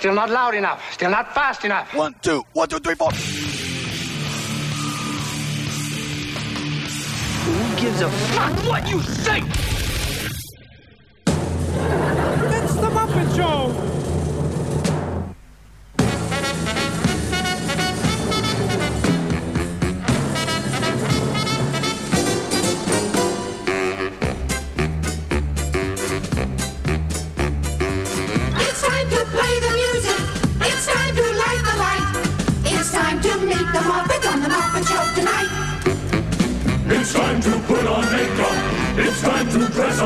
Still not loud enough. Still not fast enough. One, two, one, two, three, four. Who gives a fuck what you think? It's the Muppet Show!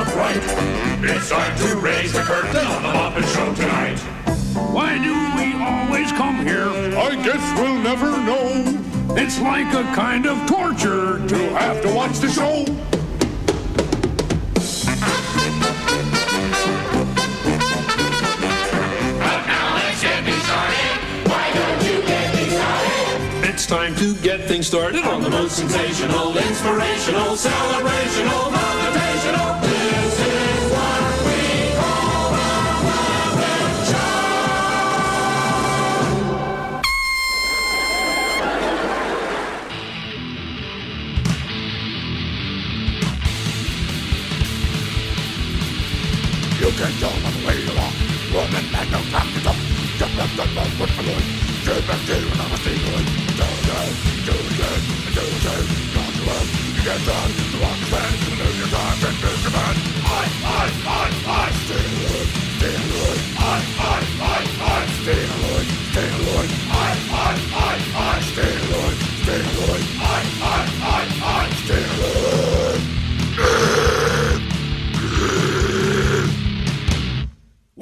To right. It's time to raise the curtain on the Muppet Show tonight. Why do we always come here? I guess we'll never know. It's like a kind of torture to have to watch the show. Uh now let's get me started. Why don't you get excited? It's time to get things started on the most sensational, inspirational, celebrational, motivational. Can go on the way you walk. Woman, man, no time to talk. Just let the love with the Lord. Keep it deep and I'm a secret. Do it, do it, do it. Not to love. You get done. You understand. You lose your time and miss your man. I, I, I, I. Stay alert, stay alert. I, I, I, I. Stay alert,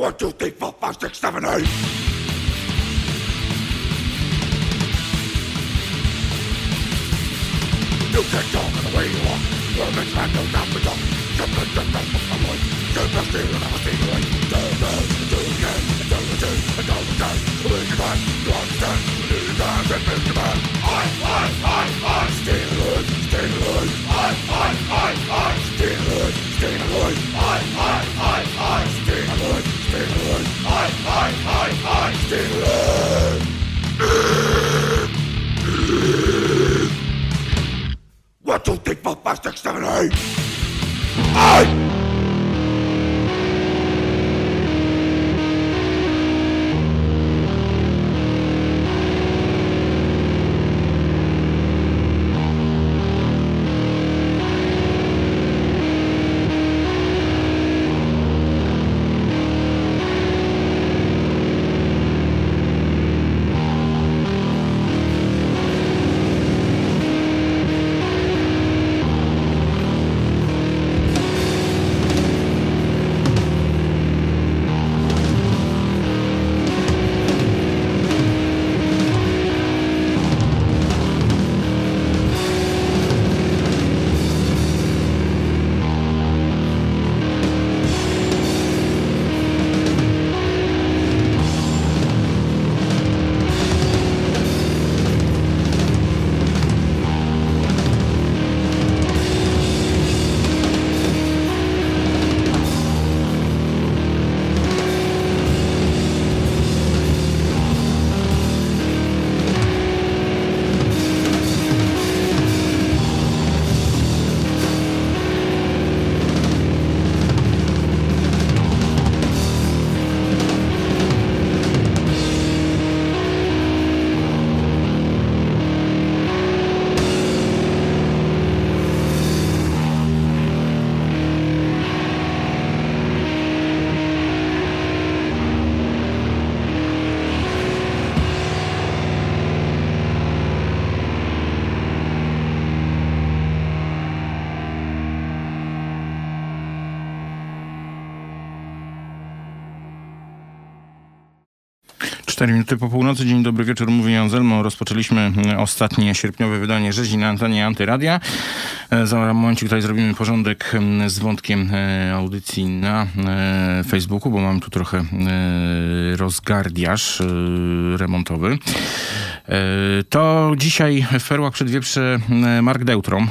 One, two, three, four, five, six, seven, eight. You can't talk in the way you walk. You're a mixed man, no doubt to talk. Just let the rest of the Lord. Just let the and I'll see the way. Do it, do it, do it again. Do it, do it, do it again. Your time, you. Lose your time, and miss your man. I, I, I, I. Stay alert, stay alert. I, I, I, I. Stay alert, stay alert. I, I, I, I. Stay alert, I, I, I, I, Finland. what you think about exterminate? I. 4 minuty po północy. Dzień dobry wieczór. Mówi Jan Zelmo. Rozpoczęliśmy e, ostatnie sierpniowe wydanie Rzezi na antenie Antyradia. E, za momencie tutaj zrobimy porządek z wątkiem e, audycji na Facebooku, bo mam tu trochę rozgardiaż remontowy. To dzisiaj w Perłach Przedwieprze Mark Deutrom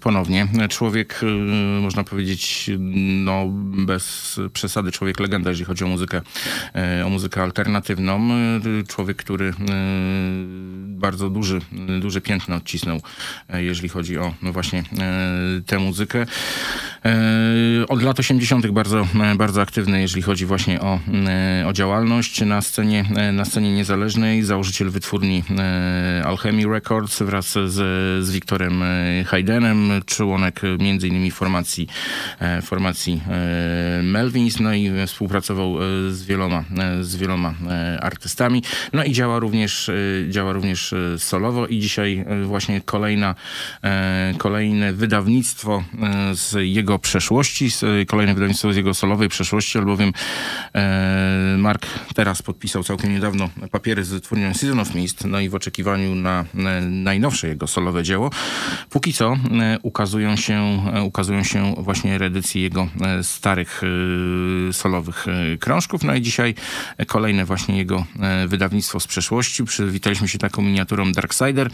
ponownie. Człowiek, można powiedzieć, no bez przesady, człowiek legenda, jeżeli chodzi o muzykę, o muzykę alternatywną. Człowiek, który bardzo duży, duże piętno odcisnął, jeżeli chodzi o no właśnie tę muzykę. Od lat 80. bardzo, bardzo aktywny, jeżeli chodzi właśnie o, o działalność na scenie, na scenie niezależnej. Założyciel wytwórni Alchemy Records wraz z, z Wiktorem Haydenem, członek między innymi formacji, formacji Melvins, no i współpracował z wieloma, z wieloma artystami. No i działa również, działa również solowo i dzisiaj właśnie kolejna, kolejne wydawnictwo z jego przeszłości, kolejne wydawnictwo z jego solowej przeszłości, albowiem Mark teraz podpisał całkiem niedawno papiery z wytwórnią Season of Mist, no i w oczekiwaniu na najnowsze jego solowe dzieło, póki co ukazują się, ukazują się właśnie reedycje jego starych solowych krążków, no i dzisiaj kolejne właśnie jego wydawnictwo z przeszłości. Przywitaliśmy się taką miniaturą Darksider.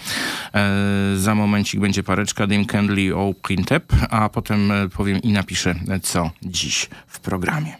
Za momencik będzie pareczka Dim Candley o Printep, a potem powiem i napiszę co dziś w programie.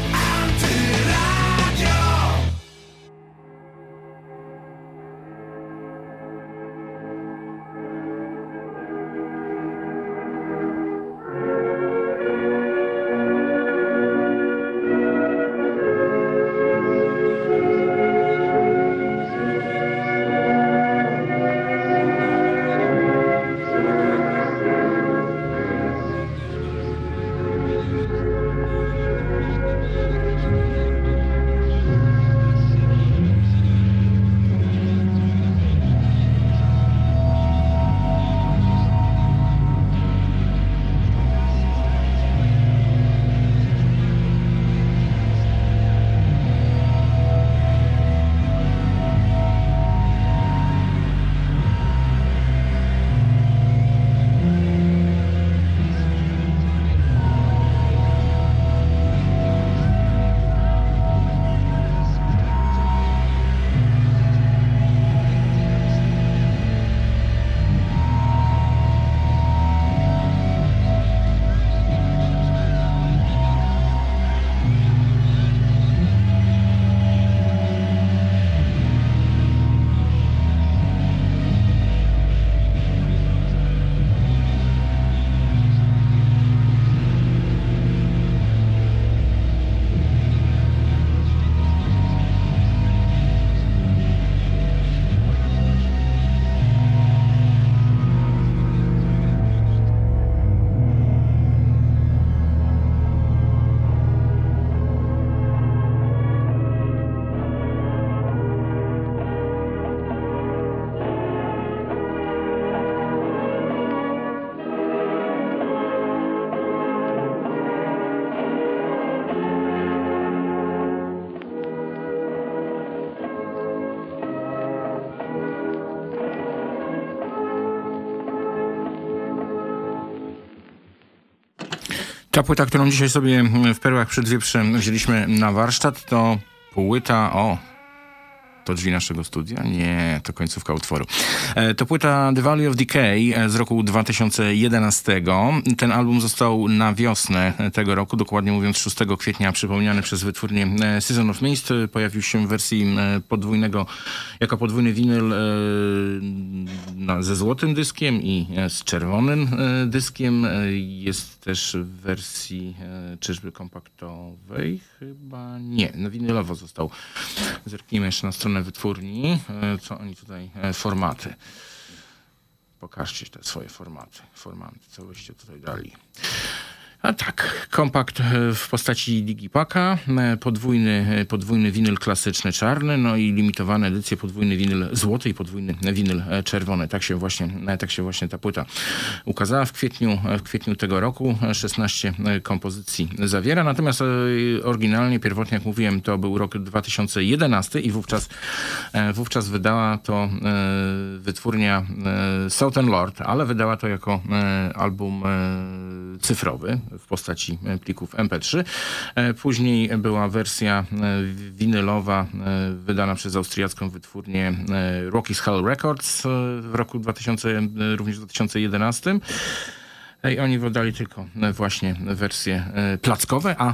Ta płyta, którą dzisiaj sobie w Perłach Przedwieprze wzięliśmy na warsztat, to płyta o... To drzwi naszego studia? Nie, to końcówka utworu. E, to płyta The Valley of Decay e, z roku 2011. Ten album został na wiosnę tego roku, dokładnie mówiąc 6 kwietnia, przypomniany przez wytwórnię e, Season of Mist. Pojawił się w wersji podwójnego, jako podwójny winyl ze złotym dyskiem i z czerwonym dyskiem. Jest też w wersji czyżby kompaktowej? Chyba nie. No winylowo został. Zerknijmy jeszcze na stronę wytwórni, e, co oni tutaj, e, formaty. Pokażcie te swoje formaty, formaty, co byście tutaj dali. A tak, kompakt e, w postaci digipaka, podwójny, podwójny winyl klasyczny czarny, no i limitowane edycje, podwójny winyl złoty i podwójny winyl czerwony. Tak się właśnie, tak się właśnie ta płyta ukazała w kwietniu, w kwietniu tego roku. 16 kompozycji zawiera, natomiast oryginalnie, pierwotnie jak mówiłem, to był rok 2011 i wówczas, wówczas wydała to wytwórnia Southern Lord, ale wydała to jako album cyfrowy w postaci e, plików MP3. E, później była wersja e, winylowa wydana przez austriacką wytwórnię Rocky's Hell Records w roku 2000, również 2011. I oni wydali tylko właśnie wersje plackowe, a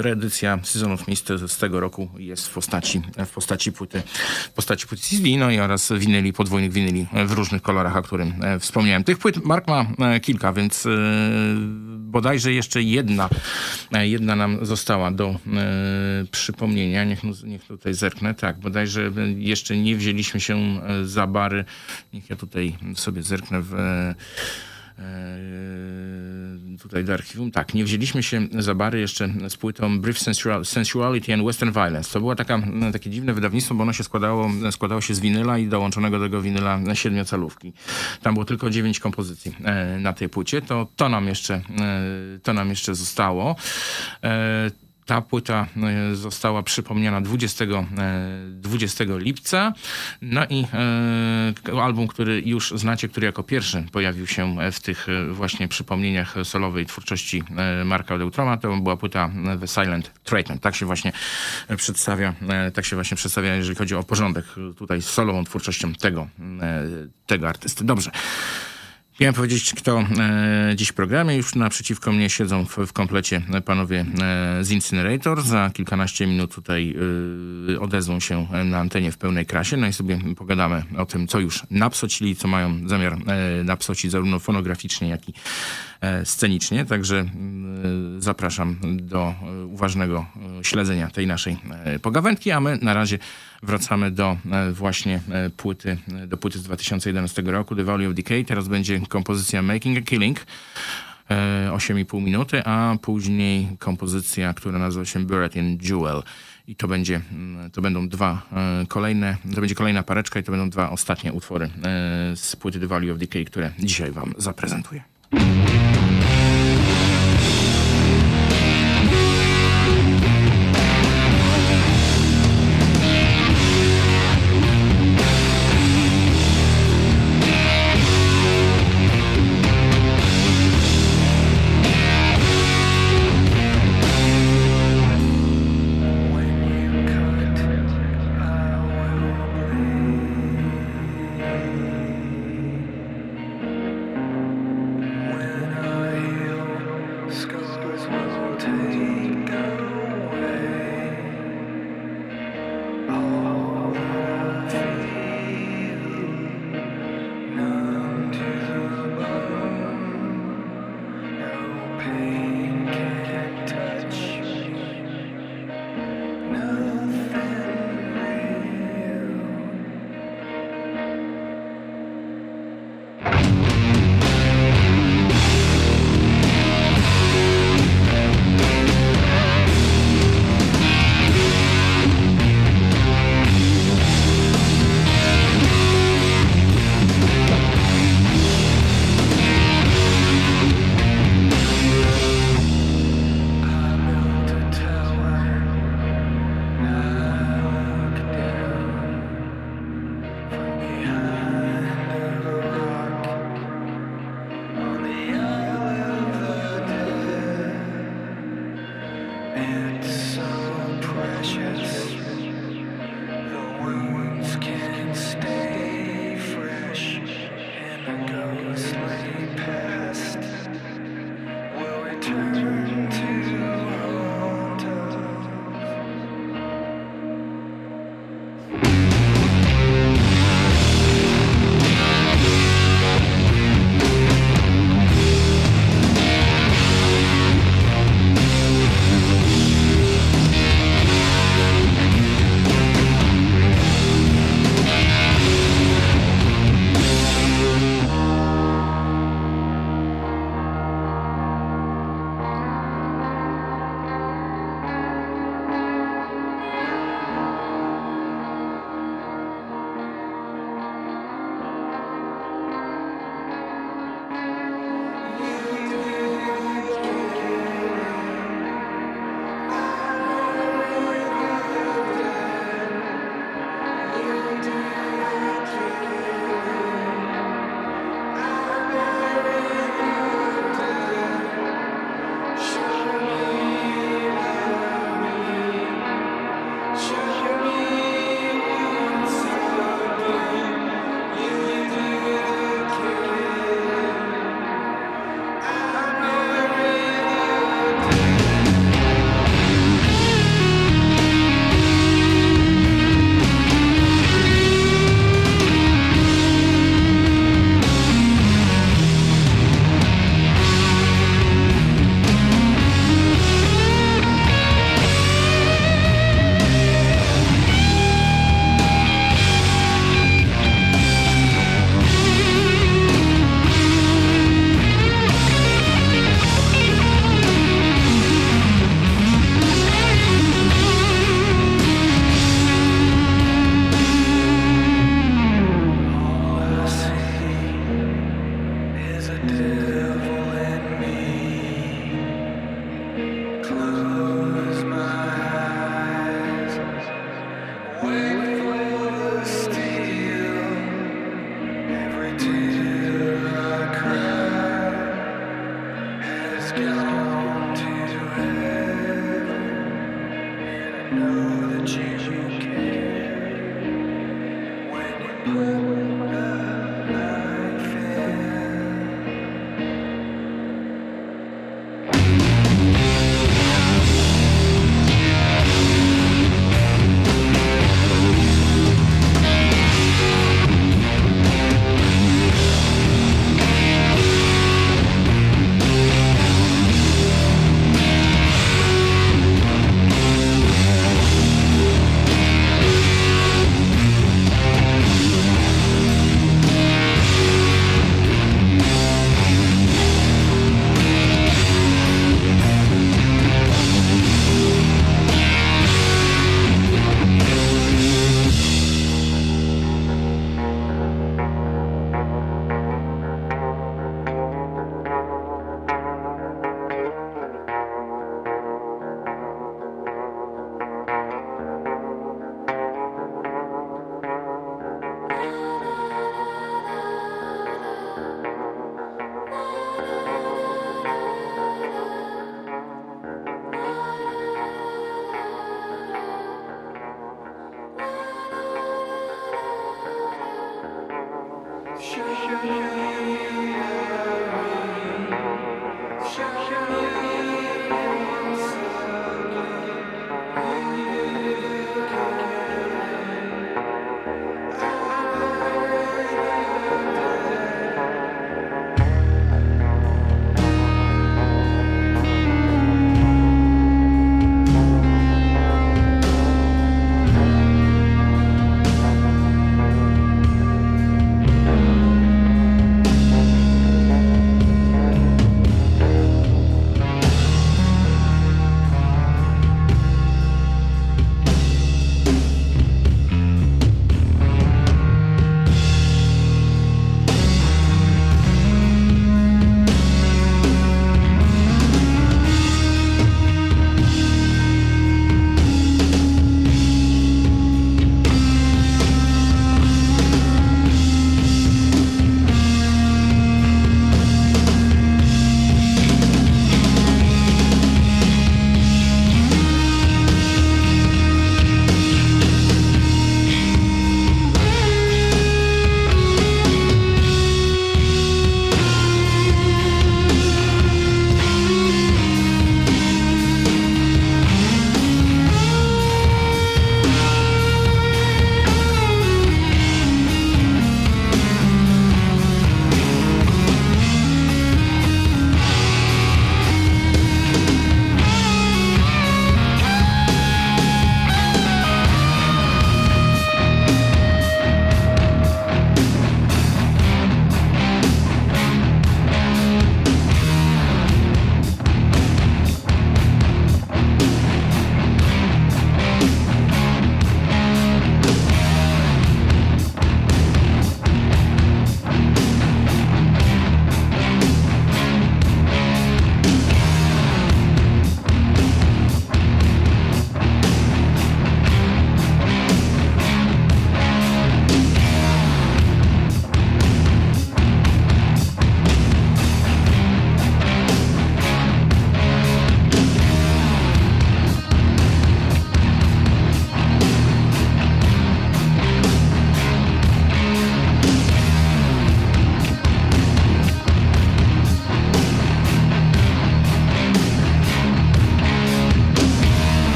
reedycja of Mist z tego roku jest w postaci, w postaci płyty, w postaci płyty CD, no i oraz winyli, podwójnych winyli w różnych kolorach, o którym wspomniałem. Tych płyt Mark ma kilka, więc bodajże jeszcze jedna, e, jedna nam została do e, przypomnienia. Niech, niech tutaj zerknę. Tak, bodajże jeszcze nie wzięliśmy się e, za bary. Niech ja tutaj sobie zerknę w tutaj do archiwum. Tak, nie wzięliśmy się za bary jeszcze z płytą Brief Sensuality and Western Violence. To było taka, takie dziwne wydawnictwo, bo ono się składało, składało się z winyla i dołączonego do tego winyla siedmiocalówki. Tam było tylko dziewięć kompozycji e, na tej płycie. To, to, nam jeszcze, e, to nam jeszcze zostało. Ta płyta e, została przypomniana 20, 20 e, lipca. No i e, album, który już znacie, który jako pierwszy pojawił się w tych właśnie przypomnieniach solowej twórczości Marka Deutroma, to była płyta The Silent Treatment. Tak się właśnie przedstawia, tak się właśnie przedstawia, jeżeli chodzi o porządek tutaj z solową twórczością tego, tego artysty. Dobrze. Miałem powiedzieć, kto e, dziś w programie. Już naprzeciwko mnie siedzą w, w komplecie panowie e, z Incinerator. Za kilkanaście minut tutaj e, odezwą się na antenie w pełnej krasie. No i sobie pogadamy o tym, co już napsocili, co mają zamiar e, napsocić zarówno fonograficznie, jak i e, scenicznie. Także mm, zapraszam do e, uważnego e, śledzenia tej naszej e, pogawędki, a my na razie wracamy do e, właśnie e, płyty, do płyty z 2011 roku, The Valley of Decay. Teraz będzie kompozycja Making a Killing, e, 8,5 minuty, a później kompozycja, która nazywa się Buried in Jewel. I to będzie, mm, to będą dwa kolejne, to będzie kolejna pareczka i to będą dwa ostatnie utwory z płyty The Valley of Decay, które dzisiaj wam zaprezentuję.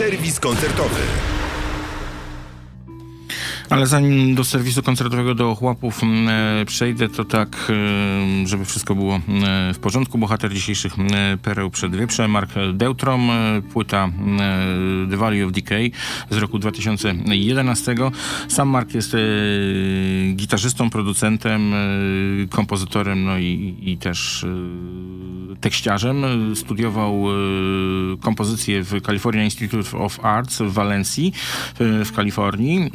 Serwis koncertowy. Ale zanim do serwisu koncertowego do ochłapów m, e, przejdę, to tak, e, żeby wszystko było e, w porządku. Bohater dzisiejszych m, pereł przed wieprzem, Mark Deutrom, e, płyta e, The Valley of Decay z roku 2011. Sam Mark jest e, gitarzystą, producentem, e, kompozytorem, no i, i też e, tekściarzem. Studiował e, kompozycję w California Institute of Arts w Walencji e, w Kalifornii.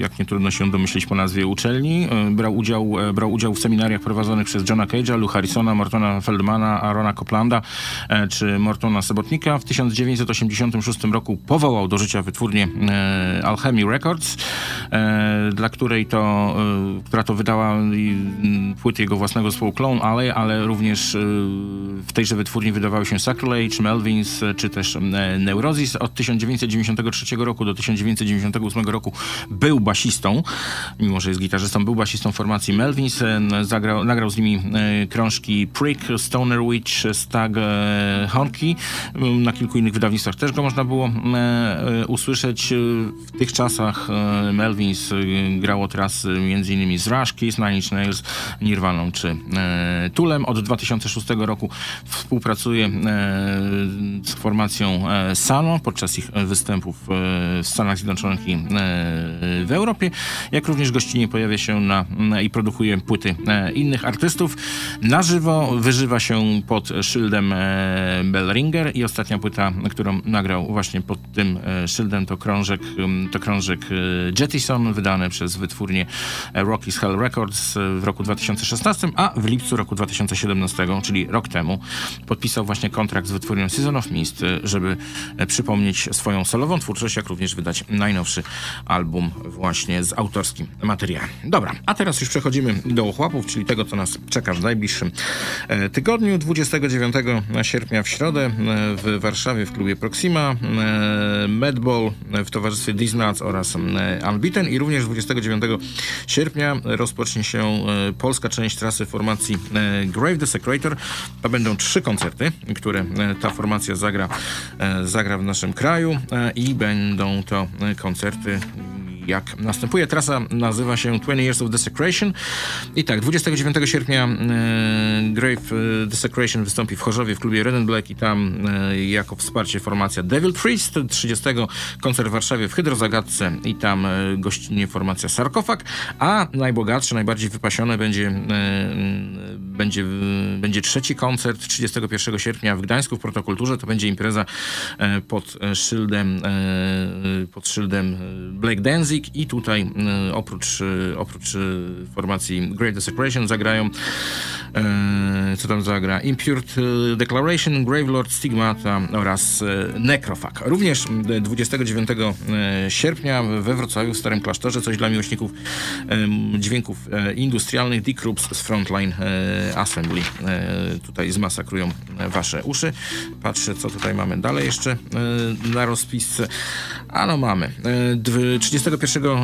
Jak nie trudno się domyślić po nazwie uczelni. Brał udział, e, brał udział w seminariach prowadzonych przez Johna Cage'a, Lou Harrisona, Mortona Feldmana, Arona Coplanda e, czy Mortona Sobotnika. W 1986 roku powołał do życia wytwórnię e, Alchemy Records, dla której to, która to wydała płyty jego własnego zespołu Clone Alley, ale również w tejże wytwórni wydawały się Sacrilege, Melvins e, czy też e, Neurosis. Od 1993 roku do 1998 roku był basistą, mimo że jest gitarzystą, był basistą formacji Melvins. E, Zagrał, nagrał z nimi krążki Prick, Stoner Witch, Stag Honky. Na kilku innych wydawnictwach też go można było usłyszeć. W tych czasach Melvins grało teraz m.in. z Rush, Kiss, Nine Inch Nails, czy Tulem. Od 2006 roku współpracuje e, z formacją e, Sano podczas ich e, występów w Stanach Zjednoczonych i w Europie, jak również gościnnie pojawia się na, i produkuje płyty innych artystów. Na żywo wyżywa się pod szyldem Bellringer i ostatnia płyta, którą nagrał właśnie pod tym szyldem to krążek, to krążek Jettison, wydany przez wytwórnię Rocky's Hell Records w roku 2016, a w lipcu roku 2017, czyli rok temu, podpisał właśnie kontrakt z wytwórnią Season of Mist, e, żeby e, przypomnieć swoją solową twórczość, jak również wydać najnowszy album właśnie z autorskim materiałem. Dobra, a teraz już przechodzimy do ochłapów, czyli tego, co nas czeka w najbliższym e, tygodniu. 29 sierpnia w środę e, w Warszawie w klubie Proxima e, Madball w towarzystwie Disnuts oraz Unbeaten i również 29 sierpnia rozpocznie się polska część trasy formacji Grave Desecrator. To będą trzy koncerty, które e, ta formacja zagra, e, zagra w naszym kraju e, i będą to koncerty jak następuje. Trasa nazywa się 20 Years of Desecration. I tak, 29 sierpnia e, Grave e, Desecration wystąpi w Chorzowie w klubie Red and Black i tam e, jako wsparcie formacja Devil Priest. 30 koncert w Warszawie w Hydrozagadce i tam e, gościnnie formacja Sarkofag. A najbogatsze, najbardziej wypasione będzie, e, będzie, będzie trzeci koncert 31 sierpnia w Gdańsku w Protokulturze. To będzie impreza e, pod szyldem, e, pod szyldem Black Danzig i tutaj e, oprócz, e, oprócz e, formacji Great Desecration zagrają co tam zagra? Impured e, Declaration, Gravelord, Stigmata oraz Necrofag. Również e, 29 e, sierpnia we Wrocławiu w Starym Klasztorze coś dla miłośników dźwięków industrialnych Dick Rups z Frontline Assembly. Tutaj zmasakrują wasze uszy. Patrzę, co tutaj mamy dalej jeszcze na rozpisce. A no mamy. E, dw- 31,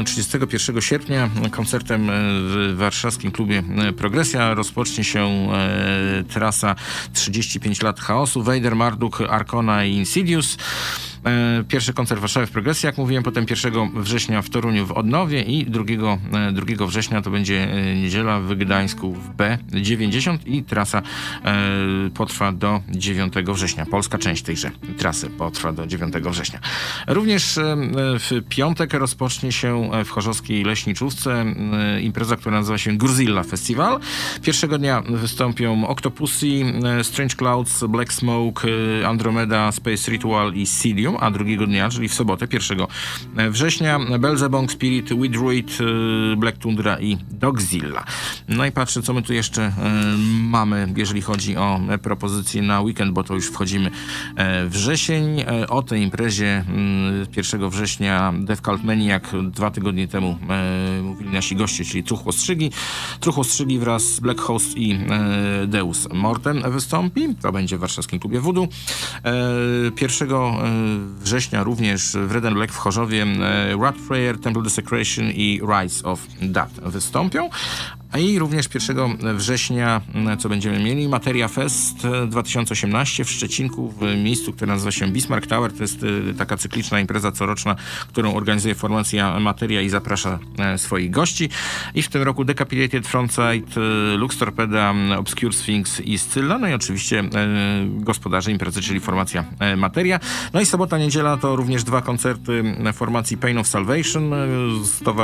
e, 31 sierpnia koncertem e, w warszawskim klubie e, Progresja rozpocznie się e, trasa 35 lat chaosu. Vader, Marduk, Arkona i Insidious. E, Pierwszy koncert w Warszawie w Progresji, jak mówiłem, potem 1 września w Toruniu w Odnowie i 2, e, 2 września to będzie e, niedziela w Gdańsku w B90 i trasa e, potrwa do 9 września. Polska część tejże trasy potrwa do 9 września. Również e, w piątek rozpocznie się w Chorzowskiej Leśniczówce e, impreza, która nazywa się Gruzilla Festival. Pierwszego dnia wystąpią Octopussy, e, Strange Clouds, Black Smoke, e, Andromeda, Space Ritual i Sidium, a drugiego dnia, czyli w sobotę, 1 września, Belzebong, Spirit, Widruid, e, Black Tundra i Dogzilla. No i patrzę, co my tu jeszcze e, mamy, jeżeli chodzi o propozycje na weekend, bo to już wchodzimy e, wrzesień. E, O tej imprezie mm, 1 września Death Cult Maniac dwa tygodnie temu e, mówili nasi goście, czyli Truchło Strzygi. Truchło Strzygi wraz z Black Host i Deus Mortem wystąpi. To będzie w warszawskim klubie Voodoo. E, 1 września również w Red and Black w Chorzowie e, Rat Prayer, Temple Desecration i Rise of That wystąpią. A i również 1 września, co będziemy mieli, Materia Fest e, 2018 w Szczecinku, w miejscu, które nazywa się Bismarck Tower. To jest e, taka cykliczna impreza coroczna, którą organizuje formacja Materia i zaprasza e, swoich gości. I w tym roku Decapitated Frontside, e, Lux Torpeda, Obscure Sphinx i Scylla. No i oczywiście e, gospodarze imprezy, czyli formacja e, Materia. No i sobota, niedziela to również dwa koncerty formacji Pain of Salvation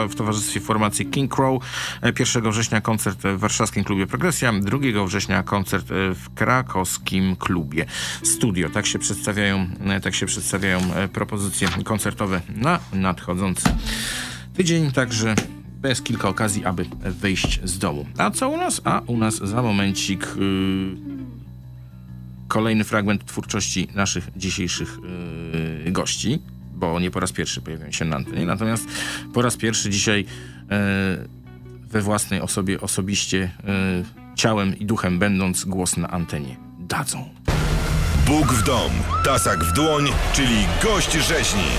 w towarzystwie formacji King Crow. E, 1 września koncert w warszawskim klubie Progresja, 2 września koncert e, w krakowskim klubie Studio. Tak się przedstawiają, e, tak się przedstawiają e, propozycje koncertowe na nadchodzący tydzień, także bez kilka okazji, aby wyjść z domu. A co u nas? A u nas za momencik yy, kolejny fragment twórczości naszych dzisiejszych yy, gości, bo nie po raz pierwszy pojawiają się na antenie, natomiast po raz pierwszy dzisiaj yy, we własnej osobie, osobiście yy, ciałem i duchem będąc głos na antenie dadzą. Bóg w dom, tasak w dłoń, czyli gość rzeźni.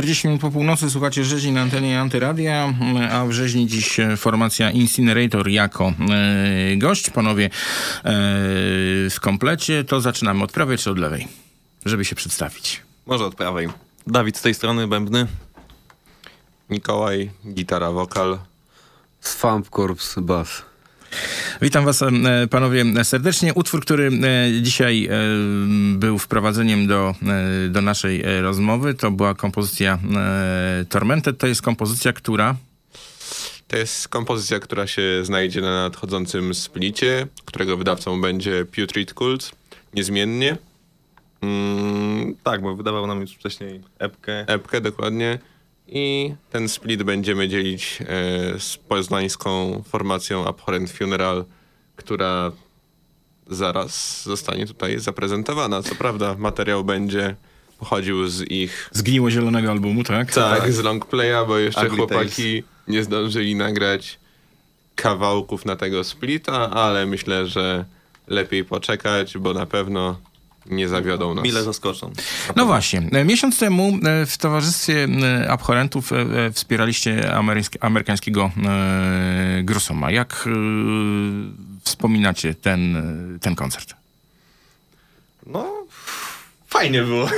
40 minut po północy słuchacie rzeźni na antenie Antyradia, a w rzeźni dziś formacja Incinerator jako e, gość. Panowie e, w komplecie. To zaczynamy od prawej czy od lewej? Żeby się przedstawić. Może od prawej. Dawid z tej strony, bębny. Mikołaj, gitara, wokal. Swamp Corps Bass. Witam was e, panowie serdecznie. Utwór, który e, dzisiaj e, był wprowadzeniem do, do naszej rozmowy, to była kompozycja Tormented. To jest kompozycja, która... To jest kompozycja, która się znajdzie na nadchodzącym splicie, którego wydawcą będzie Putrid Cult, niezmiennie. Mm, Tak, bo wydawał nam już wcześniej epkę. epkę dokładnie. I ten split będziemy dzielić e, z poznańską formacją Abhorrent Funeral, która zaraz zostanie tutaj zaprezentowana. Co prawda materiał będzie pochodził z ich Zgniło zielonego albumu, tak? tak, z longplaya, bo jeszcze Ugly chłopaki nie zdążyli nagrać kawałków na tego splita, ale myślę, że lepiej poczekać, bo na pewno nie zawiodą nas. Mile zaskoczą. No właśnie. Miesiąc temu e, w towarzystwie e, abhorrentów e, wspieraliście amerykańskiego Grosoma. Jak wspominacie ten, ten koncert? No, fajnie było.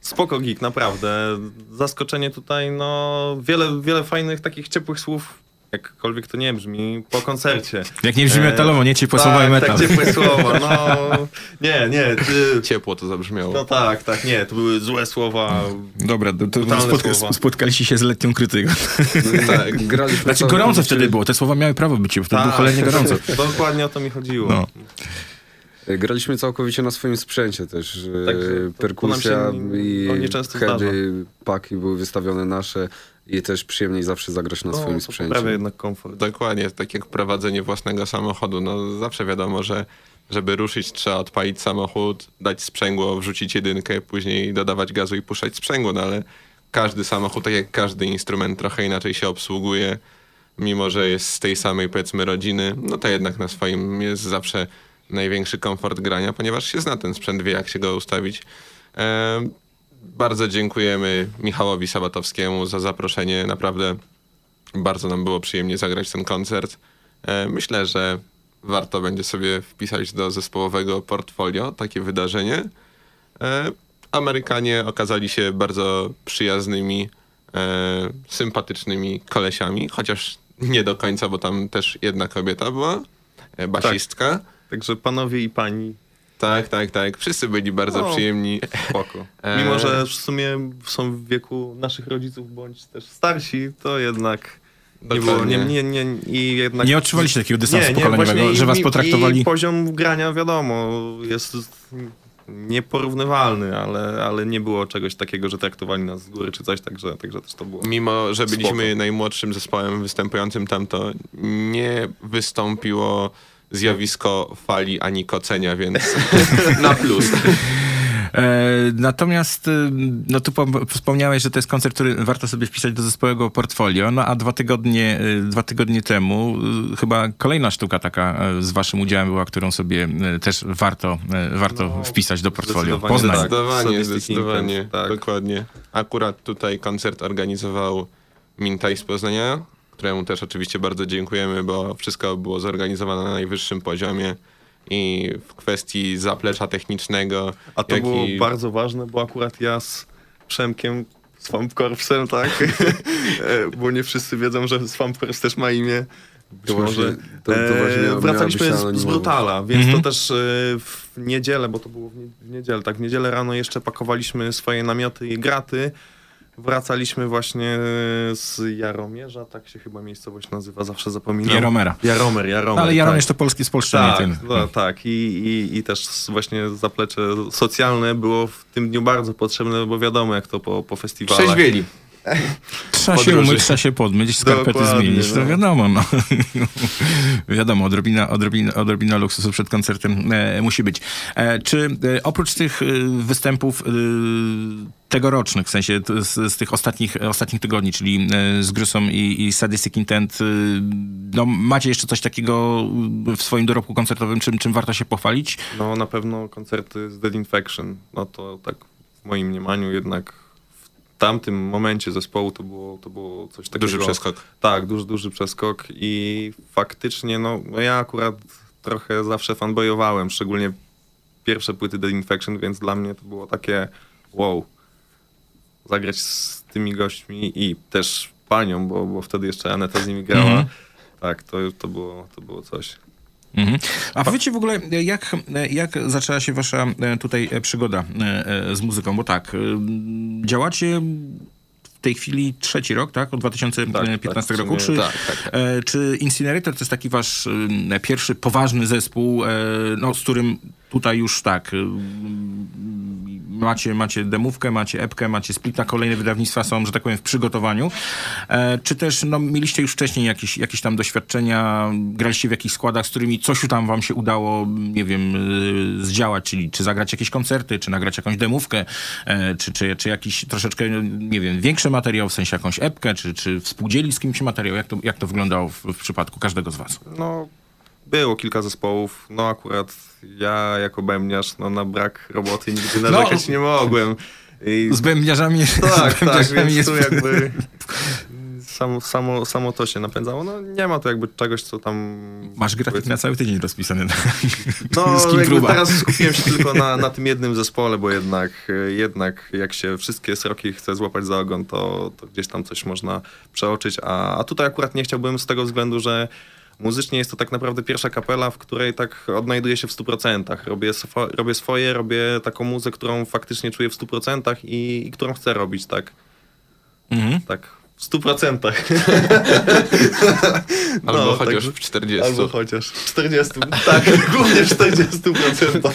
Spoko geek, naprawdę. Zaskoczenie tutaj, no, wiele, wiele fajnych takich ciepłych słów, jakkolwiek to nie brzmi, po koncercie. Jak nie brzmi E, metalowo, nie ciepłe słowa i tak, metal. Tak, ciepłe słowa, no. Nie, nie. Ty, Ciepło to zabrzmiało. no tak, tak, nie, to były złe słowa. Dobra, to, to spotka- słowa. spotkaliście się z letnią krytyką. Tak. Graliśmy Znaczy gorąco wtedy było, te słowa miały prawo być, bo wtedy było cholernie gorąco. Dokładnie o to mi chodziło. No. Graliśmy całkowicie na swoim sprzęcie też. e, Także to- to Perkusja nam się, i no, heady, paki były wystawione nasze i też przyjemniej zawsze zagrać na No, swoim to sprzęcie. poprawia jednak komfort. Dokładnie, tak jak prowadzenie własnego samochodu. No zawsze wiadomo, że żeby ruszyć trzeba odpalić samochód, dać sprzęgło, wrzucić jedynkę, później dodawać gazu i puszczać sprzęgło, no ale każdy samochód, tak jak każdy instrument, trochę inaczej się obsługuje, mimo że jest z tej samej powiedzmy rodziny, no to jednak na swoim jest zawsze największy komfort grania, ponieważ się zna ten sprzęt, wie jak się go ustawić. Em, bardzo dziękujemy Michałowi Sabatowskiemu za zaproszenie. Naprawdę bardzo nam było przyjemnie zagrać ten koncert. E, Myślę, że warto będzie sobie wpisać do zespołowego portfolio takie wydarzenie. E, Amerykanie okazali się bardzo przyjaznymi, e, sympatycznymi kolesiami, chociaż nie do końca, bo tam też jedna kobieta była, basistka. Także panowie i pani, Tak, tak, tak. Wszyscy byli bardzo No. przyjemni. spoko. E. Mimo, że w sumie są w wieku naszych rodziców bądź też starsi, to jednak nie było, nie, nie, nie, i jednak... Nie odczuwaliście takiego dystansu pokoleniowego, właśnie że was potraktowali... I poziom grania, wiadomo, jest nieporównywalny, ale, ale nie było czegoś takiego, że traktowali nas z góry czy coś, także, także też to było... Mimo, że byliśmy Spoko. najmłodszym zespołem występującym tam, to nie wystąpiło zjawisko fali ani kocenia, więc na plus. E, natomiast, e, no tu po- wspomniałeś, że to jest koncert, który warto sobie wpisać do zespołowego portfolio, no a dwa tygodnie, e, dwa tygodnie temu e, chyba kolejna sztuka taka z waszym udziałem była, którą sobie też warto, warto wpisać do portfolio. zdecydowanie Poznań. tak. Zdecydowanie, Sadistic zdecydowanie. Tak. Dokładnie. Akurat tutaj koncert organizował Mintaj z Poznania, któremu też oczywiście bardzo dziękujemy, bo wszystko było zorganizowane na najwyższym poziomie i w kwestii zaplecza technicznego. A to było i... bardzo ważne, bo akurat ja z Przemkiem, Swamp Corpsem, tak? E, bo nie wszyscy wiedzą, że Swamp Corps też ma imię. Być To właśnie- może. to- to właśnie e, wracaliśmy z, z anonimowość. Brutala, więc Mhm. to też e, w niedzielę, bo to było w, nie, w niedzielę, tak, w niedzielę rano jeszcze pakowaliśmy swoje namioty i graty. Wracaliśmy właśnie z Jaromierza, tak się chyba miejscowość nazywa, zawsze zapominam. Jaromera. Jaromer, Jaromer. No, ale Jaromierz tak. to polski spolszczenie. Tak, ten. no, tak. I, i, I też właśnie zaplecze socjalne było w tym dniu bardzo potrzebne, bo wiadomo jak to po, po festiwalach. Trzeźwieli. Trzeba się umyć, trzeba się podmyć, skarpety Dokładnie, zmienić, to no. wiadomo. No. wiadomo, odrobina, odrobina, odrobina luksusu przed koncertem e, musi być. E, czy e, oprócz tych e, występów e, tegorocznych, w sensie z, z tych ostatnich, ostatnich tygodni, czyli e, z Grusą i, i Sadistic Intent, no, macie jeszcze coś takiego w swoim dorobku koncertowym, czym, czym warto się pochwalić? No na pewno koncerty z Dead Infection. No to tak w moim mniemaniu jednak tamtym momencie zespołu to było, to było coś takiego. Duży przeskok. Tak, duży, duży przeskok i faktycznie, no, no ja akurat trochę zawsze fanboyowałem, szczególnie pierwsze płyty Dead Infection, więc dla mnie to było takie wow, zagrać z tymi gośćmi i też panią, bo, bo wtedy jeszcze Aneta z nimi grała. Mhm. Tak, to, to, było, to było coś. Mhm. A powiedzcie w ogóle, jak, jak zaczęła się wasza e, tutaj e, przygoda e, z muzyką? Bo tak, działacie w tej chwili trzeci rok, tak? Od 2015 tak, w roku. sumie Czy, tak, tak, E, czy Incinerator to jest taki wasz e, pierwszy poważny zespół, e, no, z którym tutaj już tak... Macie, macie demówkę, macie epkę, macie splita, kolejne wydawnictwa są, że tak powiem, w przygotowaniu. E, czy też no, mieliście już wcześniej jakieś, jakieś tam doświadczenia, graliście w jakichś składach, z którymi coś tam wam się udało, nie wiem, e, zdziałać, czyli czy zagrać jakieś koncerty, czy nagrać jakąś demówkę, e, czy, czy, czy jakiś troszeczkę, nie wiem, większy materiał, w sensie jakąś epkę, czy, czy współdzieli z kimś materiał? Jak to, jak to wyglądało w, w przypadku każdego z was? No, było kilka zespołów. No akurat ja jako bębniarz, no na brak roboty nigdy narzekać nie mogłem. I Z bębniarzami, tak, z tak, bębniarzami więc jest... tu jakby samo, samo, samo to się napędzało. No nie ma tu jakby czegoś, co tam... Masz grafik na cały tydzień rozpisany. No, z kim próba. teraz skupiłem się tylko na, na tym jednym zespole, bo jednak, jednak jak się wszystkie sroki chce złapać za ogon, to, to gdzieś tam coś można przeoczyć. A, a tutaj akurat nie chciałbym z tego względu, że muzycznie jest to tak naprawdę pierwsza kapela, w której tak odnajduję się w 100%. Robię, swo- robię swoje, robię taką muzę, którą faktycznie czuję w 100% i, i którą chcę robić, tak. Mhm. Tak, w 100%. Albo No, chociaż także- w 40. Albo chociaż w 40. Tak, głównie w 40%.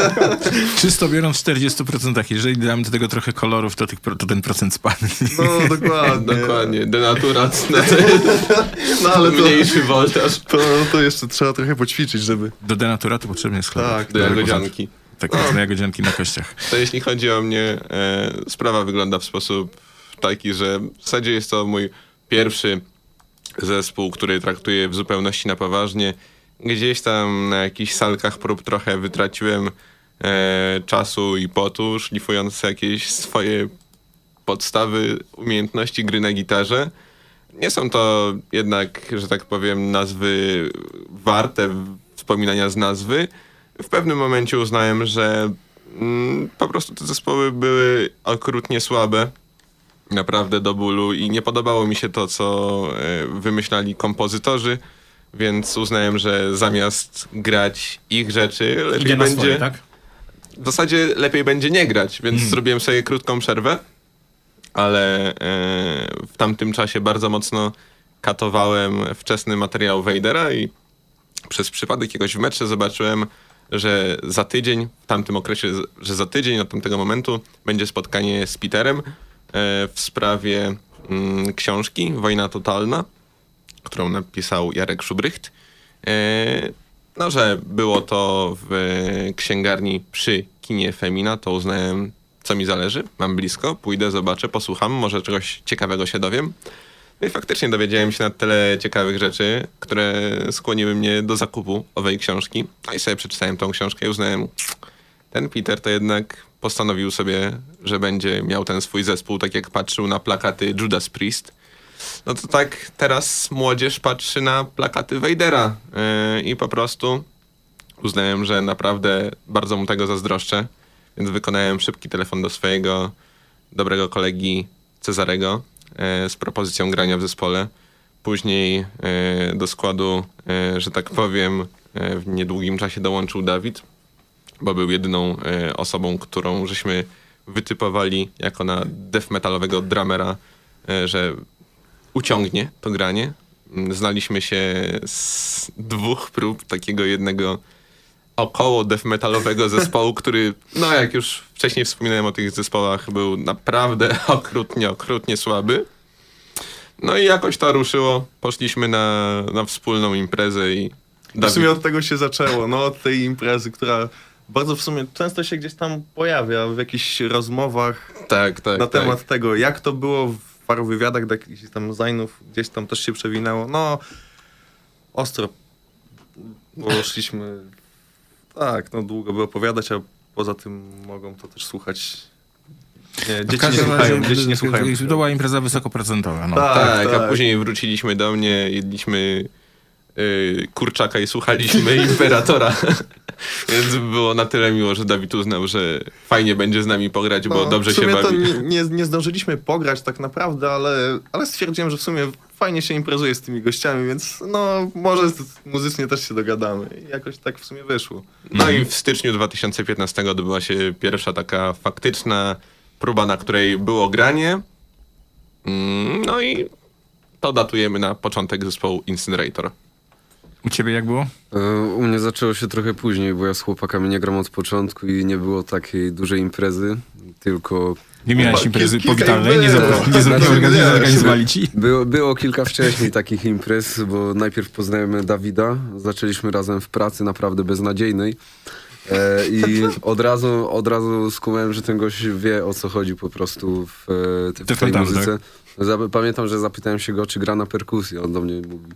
Czysto biorąc w 40%, jeżeli damy do tego trochę kolorów, to, tych, to ten procent spadnie. No, dokładnie. Dokładnie, denaturat na ten No ale to, mniejszy woltaż. to, to jeszcze trzeba trochę poćwiczyć, żeby... Do denaturatu potrzebny jest chleb. Tak, Do jagodzianki. Tak, do jagodzianki na kościach. To jeśli chodzi o mnie, e, sprawa wygląda w sposób taki, że w zasadzie jest to mój pierwszy zespół, który traktuję w zupełności na poważnie. Gdzieś tam na jakichś salkach prób trochę wytraciłem e, czasu i potu, szlifując jakieś swoje podstawy umiejętności gry na gitarze. Nie są to jednak, że tak powiem, nazwy warte wspominania z nazwy. W pewnym momencie uznałem, że mm, po prostu te zespoły były okrutnie słabe. Naprawdę do bólu i nie podobało mi się to, co e, wymyślali kompozytorzy, więc uznałem, że zamiast grać ich rzeczy, lepiej Idzie będzie swoje, tak? w zasadzie lepiej będzie nie grać, więc Mhm. zrobiłem sobie krótką przerwę, ale e, w tamtym czasie bardzo mocno katowałem wczesny materiał Vadera i przez przypadek jakoś w metrze zobaczyłem, że za tydzień, w tamtym okresie, że za tydzień od tamtego momentu będzie spotkanie z Peterem w sprawie mm, książki Wojna Totalna, którą napisał Jarek Szubrycht. E, no, że było to w księgarni przy kinie Femina, to uznałem, co mi zależy. Mam blisko, pójdę, zobaczę, posłucham, może czegoś ciekawego się dowiem. No i faktycznie dowiedziałem się na tyle ciekawych rzeczy, które skłoniły mnie do zakupu owej książki. No i sobie przeczytałem tą książkę i uznałem, ten Peter to jednak postanowił sobie, że będzie miał ten swój zespół, tak jak patrzył na plakaty Judas Priest. No to tak teraz młodzież patrzy na plakaty Vadera yy, i po prostu uznałem, że naprawdę bardzo mu tego zazdroszczę, więc wykonałem szybki telefon do swojego dobrego kolegi Cezarego yy, z propozycją grania w zespole. Później yy, do składu, yy, że tak powiem, yy, w niedługim czasie dołączył Dawid, bo był jedyną yy, osobą, którą żeśmy wytypowali jako na death metalowego dramera, yy, że uciągnie to granie. Mm, Znaliśmy się z dwóch prób takiego jednego około death metalowego zespołu, który, no jak już wcześniej wspominałem o tych zespołach, był naprawdę okrutnie, okrutnie słaby. No i jakoś to ruszyło. Poszliśmy na, na wspólną imprezę i W sumie od tego się zaczęło, no od tej imprezy, która bardzo w sumie często się gdzieś tam pojawia w jakichś rozmowach tak, tak, na tak. temat tego, jak to było w paru wywiadach do jakichś tam zajnów, gdzieś tam też się przewinęło. No, ostro poszliśmy, tak, no długo by opowiadać, a poza tym mogą to też słuchać. Nie, W dzieci nie słuchają, razie dzieci nie słuchają. To była impreza wysokoprocentowa. No. Tak, Tak, a tak. później wróciliśmy do mnie, jedliśmy y, kurczaka i słuchaliśmy Imperatora. Więc było na tyle miło, że Dawid uznał, że fajnie będzie z nami pograć, bo No, dobrze w się sumie to bawi. nie, nie, nie zdążyliśmy pograć tak naprawdę, ale, ale stwierdziłem, że w sumie fajnie się imprezuje z tymi gościami, więc no może muzycznie też się dogadamy. I jakoś tak w sumie wyszło. No i w styczniu 2015 odbyła się pierwsza taka faktyczna próba, na której było granie. Mm, No i to datujemy na początek zespołu Incinerator. U ciebie jak było? E, U mnie zaczęło się trochę później, bo ja z chłopakami nie gram od początku i nie było takiej dużej imprezy, tylko... Nie miałeś imprezy kilka powitalnej? Nie, zapro- nie, Znaczy, nie wiesz, zorganizowali ci? Było, było kilka wcześniej takich imprez, bo najpierw poznajemy Dawida, zaczęliśmy razem w pracy naprawdę beznadziejnej e, i od razu, od razu skumałem, że ten gość wie o co chodzi po prostu w, e, te- w tej muzyce. Zap- Pamiętam, że zapytałem się go, czy gra na perkusji. On do mnie mówi,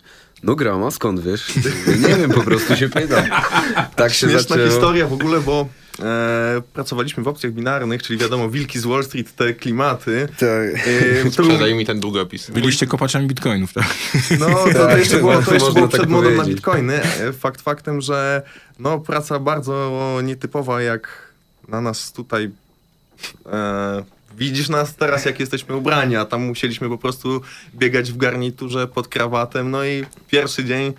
no gram, a skąd wiesz? Nie wiem, po prostu się pytam. Tak się Śmieszna zaczęło. historia w ogóle, bo e, pracowaliśmy w opcjach binarnych, czyli wiadomo, wilki z Wall Street, te klimaty. Tak. E, to był, Sprzedaj mi ten długopis. Byliście kopaczami bitcoinów, tak? no, to, to Tak, jeszcze było, to jeszcze było tak przed modą na bitcoiny. E, Fakt faktem, że no, praca bardzo nietypowa, jak na nas tutaj e, widzisz nas teraz, jak jesteśmy ubrani, a tam musieliśmy po prostu biegać w garniturze pod krawatem. No i pierwszy dzień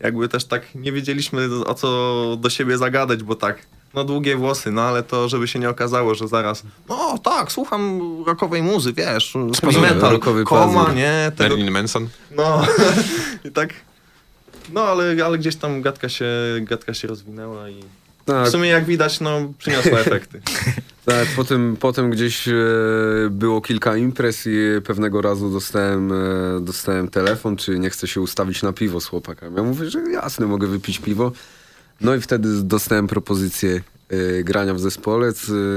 jakby też tak nie wiedzieliśmy o co do siebie zagadać, bo tak, no długie włosy, no ale to żeby się nie okazało, że zaraz, no tak, słucham rockowej muzy, wiesz, metal, rockowy koma, nie, tego, Marilyn Manson. no i tak, no ale, ale gdzieś tam gadka się, gadka się rozwinęła i w Tak, sumie jak widać, no przyniosła efekty. tak potem, potem gdzieś e, było kilka imprez i pewnego razu dostałem, e, dostałem telefon, czy nie chcę się ustawić na piwo z chłopakami. Ja mówię, że jasne, mogę wypić piwo. No i wtedy dostałem propozycję e, grania w zespole,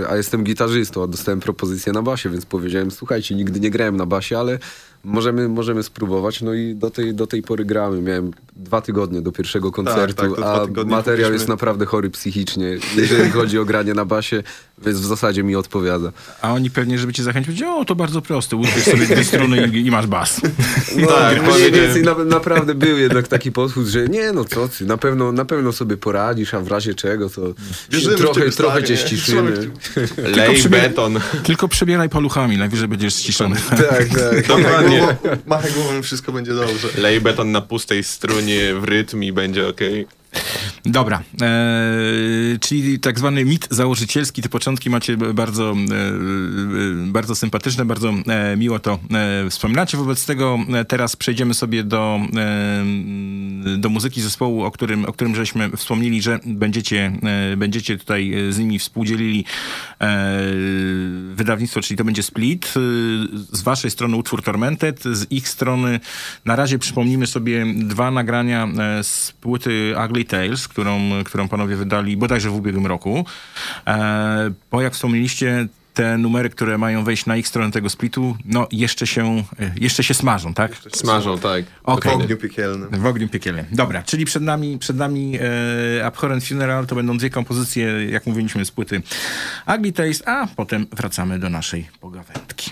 a jestem gitarzystą, a dostałem propozycję na basie, więc powiedziałem, słuchajcie, nigdy nie grałem na basie, ale możemy, możemy spróbować. No i do tej, do tej pory gramy. Miałem dwa tygodnie do pierwszego koncertu, tak, dwa a materiał później- jest naprawdę chory psychicznie, jeżeli chodzi o granie na basie, więc w zasadzie mi odpowiada. A oni pewnie, żeby cię zachęcić, powiedzieli, o to bardzo proste, ubierz sobie dwie struny i, i masz bas. No, Tak, mniej więcej na, naprawdę był jednak taki podchód, że nie no co ty, na pewno, na pewno sobie poradzisz, a w razie czego to Wierzymy trochę, trochę cię ściszymy. Lej przybier- beton. Tylko przebieraj paluchami, najwyżej będziesz ściszony. Tak, tak. Dokładnie. Głową, machaj głową, wszystko będzie dobrze. Lej beton na pustej strunie w rytm i będzie okej. Dobra, e, czyli tak zwany mit założycielski, te początki macie bardzo, e, e, bardzo sympatyczne, bardzo e, miło to e, wspominacie. Wobec tego teraz przejdziemy sobie do, do muzyki zespołu, o którym, o którym żeśmy wspomnieli, że będziecie, będziecie tutaj z nimi współdzielili wydawnictwo, czyli to będzie Split. Z waszej strony utwór Tormented, z ich strony na razie przypomnimy sobie dwa nagrania z płyty Ugly Tales, którą, którą panowie wydali bodajże w ubiegłym roku. E, Bo jak wspomnieliście, te numery, które mają wejść na ich stronę tego splitu, no jeszcze się, jeszcze się smażą, tak? Smażą, tak. W Okej. ogniu piekielnym. W ogniu piekielnym. Dobra, czyli przed nami, przed nami e, Abhorrent Funeral to będą dwie kompozycje, jak mówiliśmy, z płyty Ugly Taste, a potem wracamy do naszej pogawędki.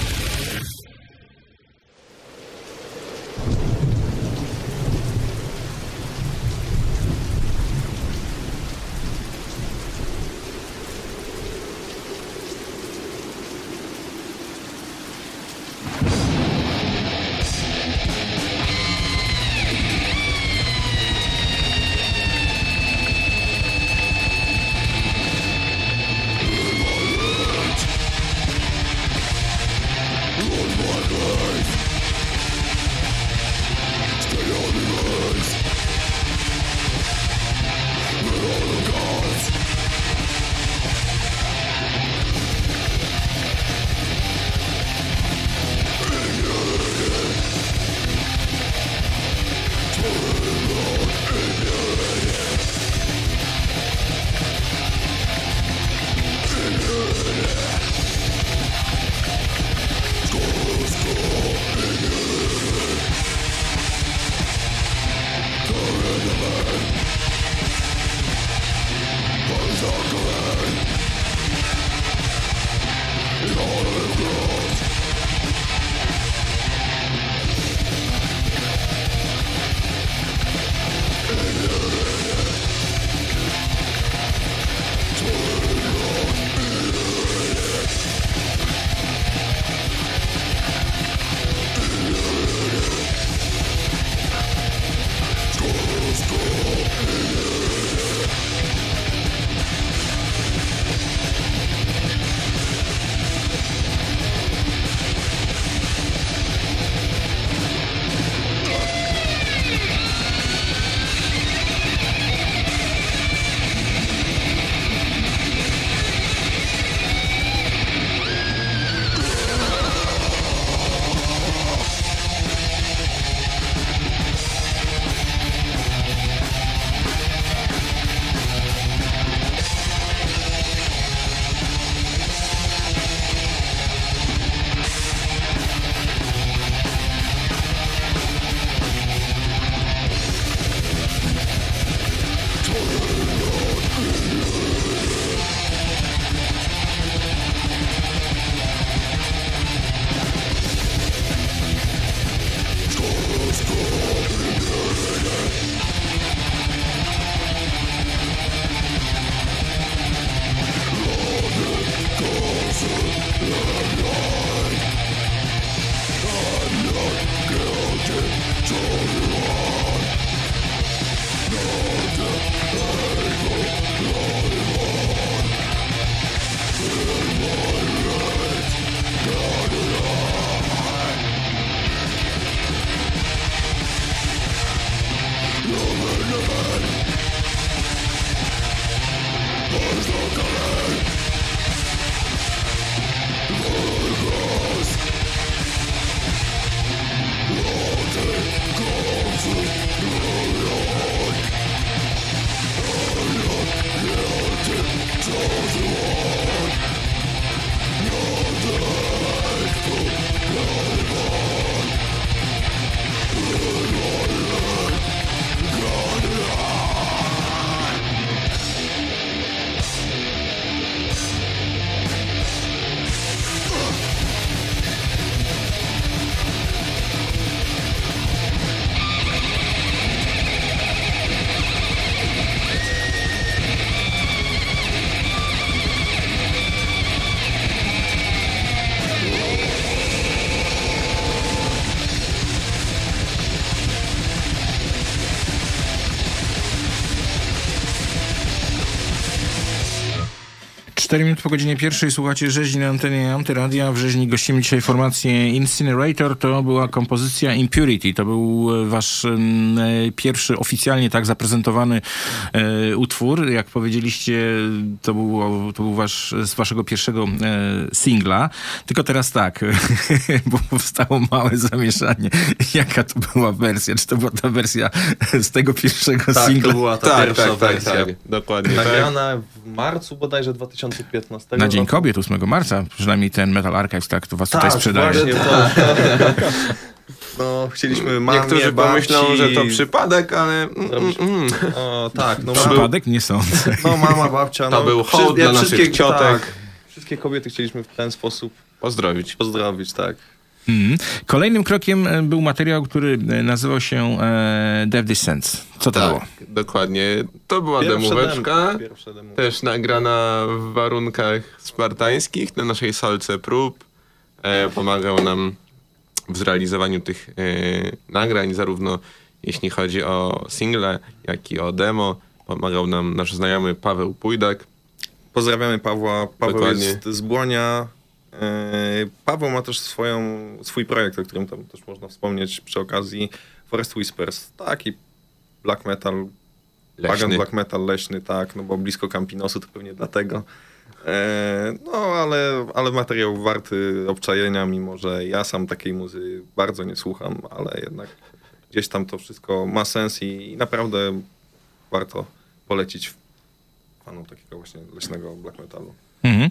4 minuty po godzinie pierwszej słuchacie rzeźni na antenie Antyradia. W rzeźni gościmy dzisiaj formację Incinerator. To była kompozycja Impurity. To był e, wasz em, e, pierwszy oficjalnie tak zaprezentowany e, utwór. Jak powiedzieliście, to, było, to był wasz, z waszego pierwszego e, singla. Tylko teraz tak, bo powstało małe zamieszanie. Jaka to była wersja? Czy to była ta wersja z tego pierwszego Tak, singla? to była ta pierwsza wersja. Dokładnie tak. Nagrana w marcu bodajże 2015 Na Dzień roku. Kobiet 8 marca, przynajmniej ten Metal Archives, tak, to was tutaj Tak, sprzedaje. właśnie, to, no, chcieliśmy mamie, Niektórzy pomyślą, babci, że to przypadek, ale... Mm, mm, mm. O, tak, no, Przypadek? Nie sądzę. No mama, babcia, To no, był hołd dla naszych ciotek. Tak, wszystkie kobiety chcieliśmy w ten sposób Pozdrowić. pozdrowić, tak. Mhm. Kolejnym krokiem e, był materiał, który e, nazywał się e, Death Descents. Co to tak, było? dokładnie. To była Pierwsze demóweczka, też nagrana w warunkach spartańskich, na naszej salce prób. E, pomagał nam w zrealizowaniu tych e, nagrań, zarówno jeśli chodzi o single, jak i o demo. Pomagał nam nasz znajomy Paweł Pójdak. Pozdrawiamy Pawła. Paweł Dokładnie. jest z Błonia. Yy, Paweł ma też swoją, swój projekt, o którym tam też można wspomnieć przy okazji. Forest Whispers, taki black metal, pagan black metal leśny, tak, no bo blisko Campinosu to pewnie dlatego. E, no, ale, ale materiał warty obczajenia, mimo że ja sam takiej muzy bardzo nie słucham, ale jednak gdzieś tam to wszystko ma sens i, i naprawdę warto polecić fanom takiego właśnie leśnego black metalu. Mhm.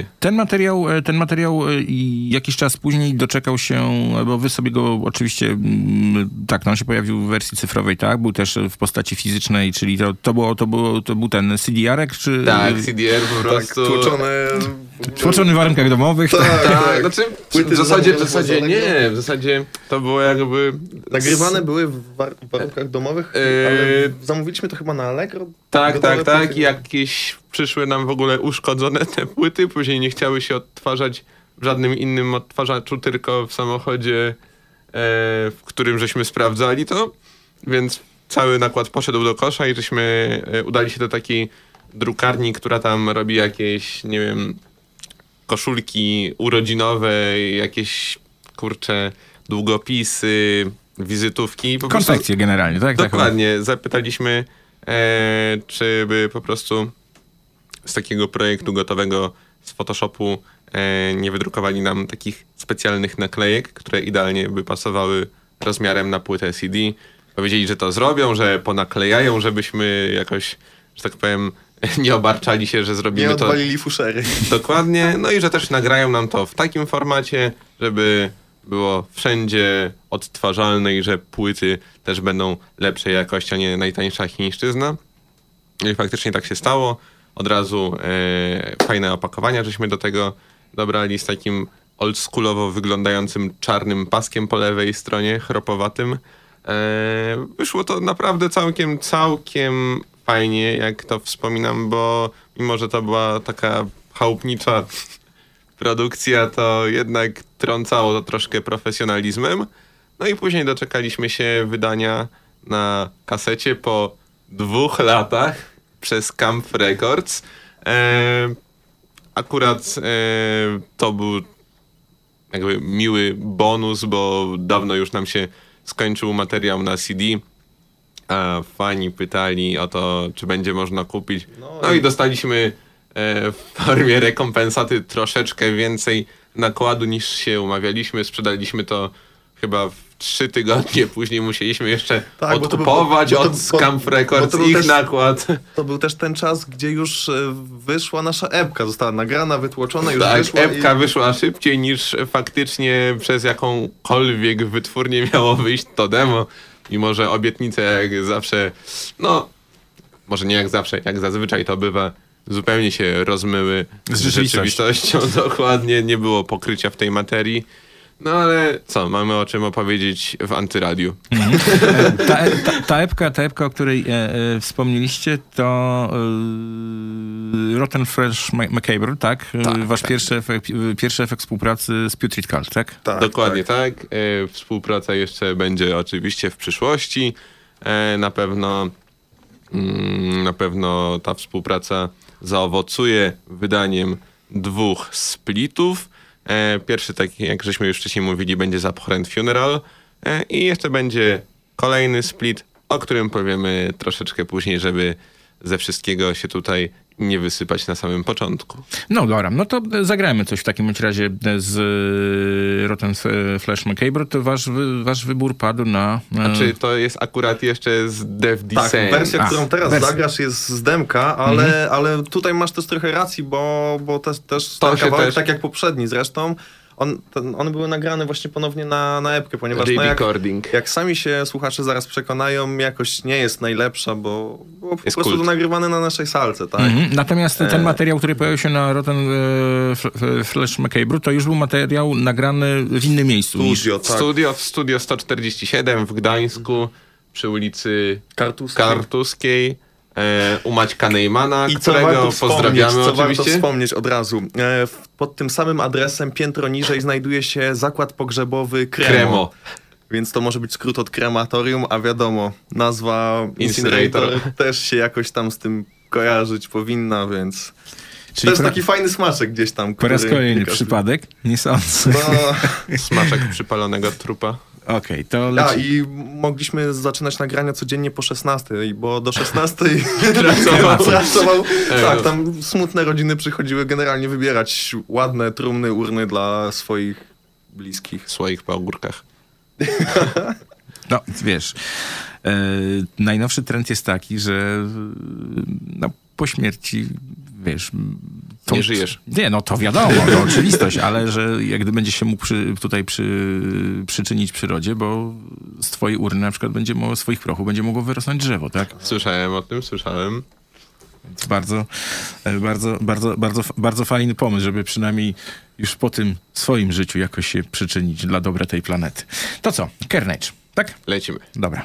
E, Ten materiał, e, ten materiał e, i jakiś czas później doczekał się, bo wy sobie go oczywiście, mm, tak, no on się pojawił w wersji cyfrowej, tak? Był też w postaci fizycznej, czyli to, to, było, to, było, to był ten CDR-ek, czy... Tak, CDR po Tak, prostu... tłoczone... Tłoczony w warunkach domowych. Tak, Tak, znaczy Płyty w zasadzie, w zasadzie nie, w zasadzie to było jakby... Nagrywane były w, war- w warunkach domowych, ale zamówiliśmy to chyba na Allegro. Tak, tak, tak. I jakieś przyszły nam w ogóle uszkodzone te płyty, później nie chciały się odtwarzać w żadnym innym odtwarzaczu, tylko w samochodzie, e, w którym żeśmy sprawdzali to, więc cały nakład poszedł do kosza i żeśmy e, udali się do takiej drukarni, która tam robi jakieś, nie wiem, koszulki urodzinowe, jakieś, kurcze, długopisy, wizytówki. Po prostu- Konfekcje generalnie, tak? Tak, Dokładnie. Zapytaliśmy, e, czy by po prostu z takiego projektu gotowego z Photoshopu e, nie wydrukowali nam takich specjalnych naklejek, które idealnie by pasowały rozmiarem na płytę CD. Powiedzieli, że to zrobią, że ponaklejają, żebyśmy jakoś, że tak powiem, nie obarczali się, że Nie zrobimy to odwalili fuszery. Dokładnie. No i że też nagrają nam to w takim formacie, żeby było wszędzie odtwarzalne i że płyty też będą lepszej jakości, a nie najtańsza chińszczyzna. I faktycznie tak się stało. Od razu e, fajne opakowania żeśmy do tego dobrali z takim oldschoolowo wyglądającym czarnym paskiem po lewej stronie, chropowatym. E, wyszło to naprawdę całkiem, całkiem fajnie, jak to wspominam, bo mimo, że to była taka chałupnicza produkcja, to jednak trącało to troszkę profesjonalizmem. No i później doczekaliśmy się wydania na kasecie po dwóch latach przez Camp Records. E, akurat e, to był jakby miły bonus, bo dawno już nam się skończył materiał na CD, a fani pytali o to, czy będzie można kupić. No, i dostaliśmy e, w formie rekompensaty troszeczkę więcej nakładu niż się umawialiśmy. Sprzedaliśmy to chyba w trzy tygodnie, później musieliśmy jeszcze Tak, był- odkupować to- od bo- Camp bo Records ich też- nakład. To był też ten czas, gdzie już e, wyszła nasza epka, została nagrana, wytłoczona, już Tak, wyszła. epka i... wyszła szybciej niż faktycznie przez jakąkolwiek wytwórnię miało wyjść to demo. Mimo, że obietnice jak zawsze, no, może nie jak zawsze, jak zazwyczaj to bywa, zupełnie się rozmyły Z rzeczywistością. Dokładnie, nie było pokrycia w tej materii. No ale co, mamy o czym opowiedzieć w antyradiu. E, Ta, ta, ta, epka, ta epka, o której e, e, wspomnieliście, to e, Rotten Fresh Ma- Macabre, tak? E, Tak, Wasz tak. Pierwszy, efekt, e, pierwszy efekt współpracy z Putrid Cult, tak? Tak, Dokładnie tak. E, Współpraca jeszcze będzie oczywiście w przyszłości. E, Na pewno mm, na pewno ta współpraca zaowocuje wydaniem dwóch splitów. E, Pierwszy, taki jak żeśmy już wcześniej mówili, będzie Zapchrent Funeral. E, i jeszcze będzie kolejny split, o którym powiemy troszeczkę później, żeby ze wszystkiego się tutaj nie wysypać na samym początku. No dobra, no to zagrajmy coś w takim bądź razie z e, Rotten F- Flash Macabre. To wasz, wasz wybór padł na... e, A czy to jest akurat jeszcze z Dev Tak, Descent? wersja, A, którą teraz wersja. zagrasz jest z demka, ale, ale tutaj masz też trochę racji, bo, bo też, też To ten kawałek, też- tak jak poprzedni zresztą, on, ten, one były nagrane właśnie ponownie na, na epkę, ponieważ no jak, jak sami się słuchacze zaraz przekonają, jakość nie jest najlepsza, bo, bo po Jest prostu kult. nagrywane na naszej salce, tak? Mhm. Natomiast ten E. materiał, który pojawił się na Rotten e, F- F- Flash Macabre, to już był materiał nagrany w innym miejscu. niż- Studio, tak. Studio w Studio 147 w Gdańsku przy ulicy Kartuskiej. Kartuskiej e, u Maćka Neymana, I co którego warto wspomnieć, pozdrawiamy co warto oczywiście. wspomnieć od razu. E, pod tym samym adresem piętro niżej znajduje się zakład pogrzebowy Kremo. Kremo. Więc to może być skrót od krematorium, a wiadomo, nazwa Incinerator. Też się jakoś tam z tym kojarzyć powinna, więc Czyli to jest taki fajny smaczek gdzieś tam. Po raz kolejny przypadek? Nie sądzę. No, Smaczek przypalonego trupa. Okej, to a, leci. i mogliśmy zaczynać nagrania codziennie po 16, bo do 16 Pracował. Tak, no. tam smutne rodziny przychodziły generalnie wybierać ładne trumny, urny dla swoich bliskich. Swoich po ogórkach. No, wiesz, e, najnowszy trend jest taki, że e, no, po śmierci, wiesz... To, Nie żyjesz. Nie, no to wiadomo, to oczywistość, ale że jak gdy będzie się mógł przy, tutaj przy, przyczynić przyrodzie, bo z twojej urny na przykład będzie mogło, swoich prochów będzie mogło wyrosnąć drzewo, tak? Słyszałem o tym, słyszałem. Więc bardzo, e, bardzo, bardzo, bardzo, bardzo fajny pomysł, żeby przynajmniej już po tym swoim życiu jakoś się przyczynić dla dobra tej planety. To co? Carnage, tak? Lecimy. Dobra.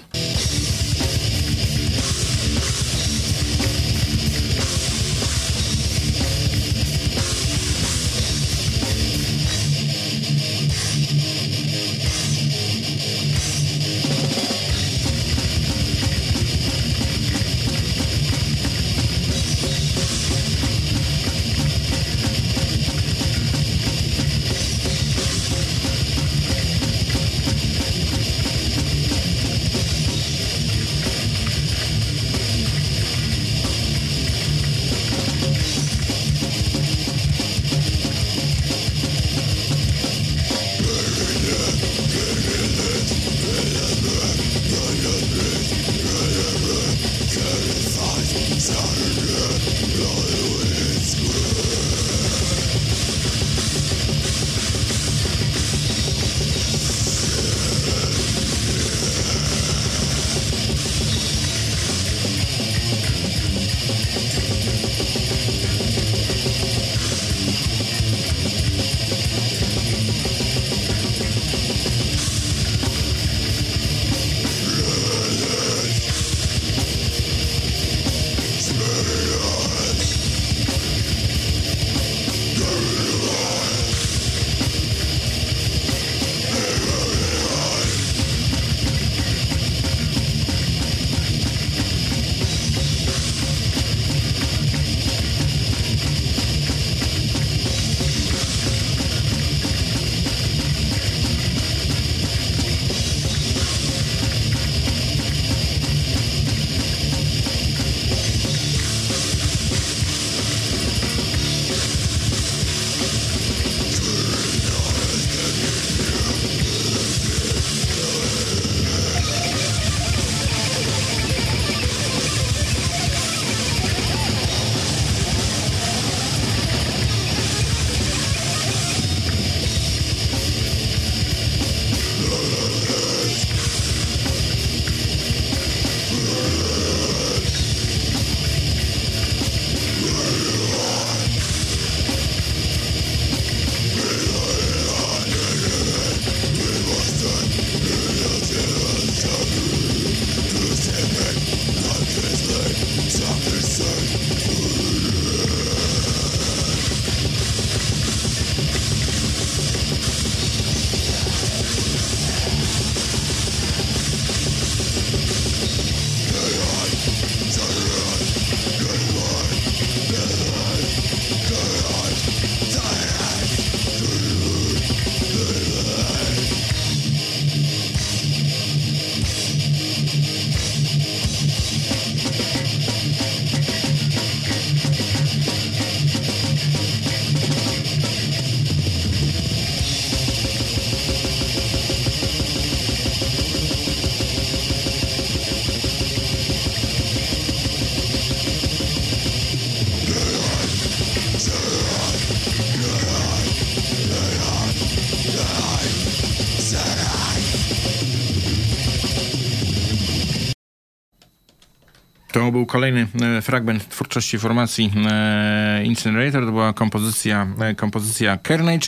Był kolejny e, fragment twórczości formacji e, Incinerator. To była kompozycja, e, kompozycja Carnage.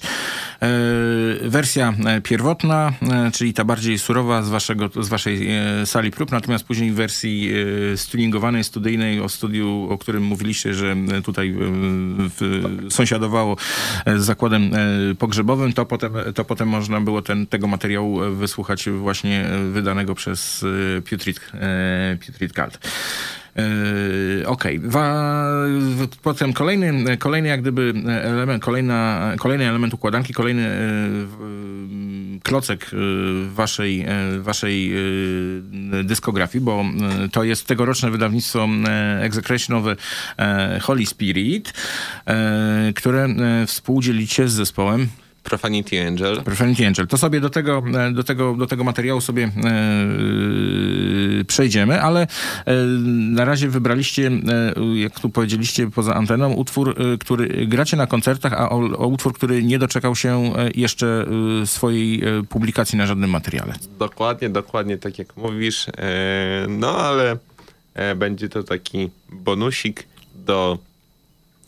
Wersja pierwotna, czyli ta bardziej surowa z, waszego, z waszej sali prób, natomiast później w wersji stuningowanej, studyjnej o studiu, o którym mówiliście, że tutaj w, sąsiadowało z zakładem pogrzebowym, to potem, to potem można było ten, tego materiału wysłuchać właśnie wydanego przez Putrid, Putrid Cult. Yy, Okej, w- potem kolejny, kolejny jak gdyby element, kolejna, kolejny element układanki, kolejny yy, w- klocek yy, waszej, waszej dyskografii, bo to jest tegoroczne wydawnictwo yy, Holy Spirit, które współdzielicie z zespołem Profanity Angel. Profanity Angel. To sobie do tego, e, do tego, do tego materiału sobie e, przejdziemy, ale e, na razie wybraliście, e, jak tu powiedzieliście poza anteną, utwór, który gracie na koncertach, a o, o utwór, który nie doczekał się jeszcze swojej publikacji na żadnym materiale. Dokładnie, dokładnie tak jak mówisz. No ale będzie to taki bonusik do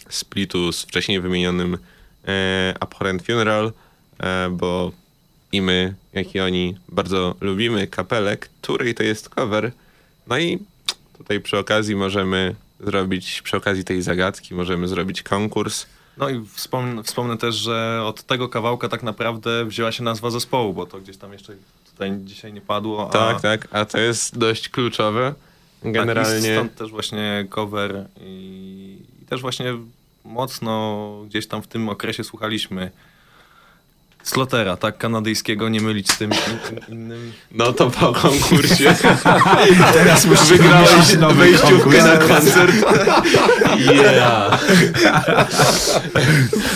splitu z wcześniej wymienionym e, Abhorrent Funeral, e, bo i my, jak i oni bardzo lubimy kapelę, której to jest cover. No i tutaj przy okazji możemy zrobić, przy okazji tej zagadki możemy zrobić konkurs. No i wspomnę, wspomnę też, że od tego kawałka tak naprawdę wzięła się nazwa zespołu, bo to gdzieś tam jeszcze tutaj dzisiaj nie padło. A Tak, tak, a to jest dość kluczowe. Tak, i Generalnie stąd też właśnie cover i, i też właśnie mocno gdzieś tam w tym okresie słuchaliśmy Slotera, tak, kanadyjskiego, nie mylić z tym in, innym. No to po konkursie. Teraz musisz wygrałeś wejściówkę na konkurs. koncert. Yeah.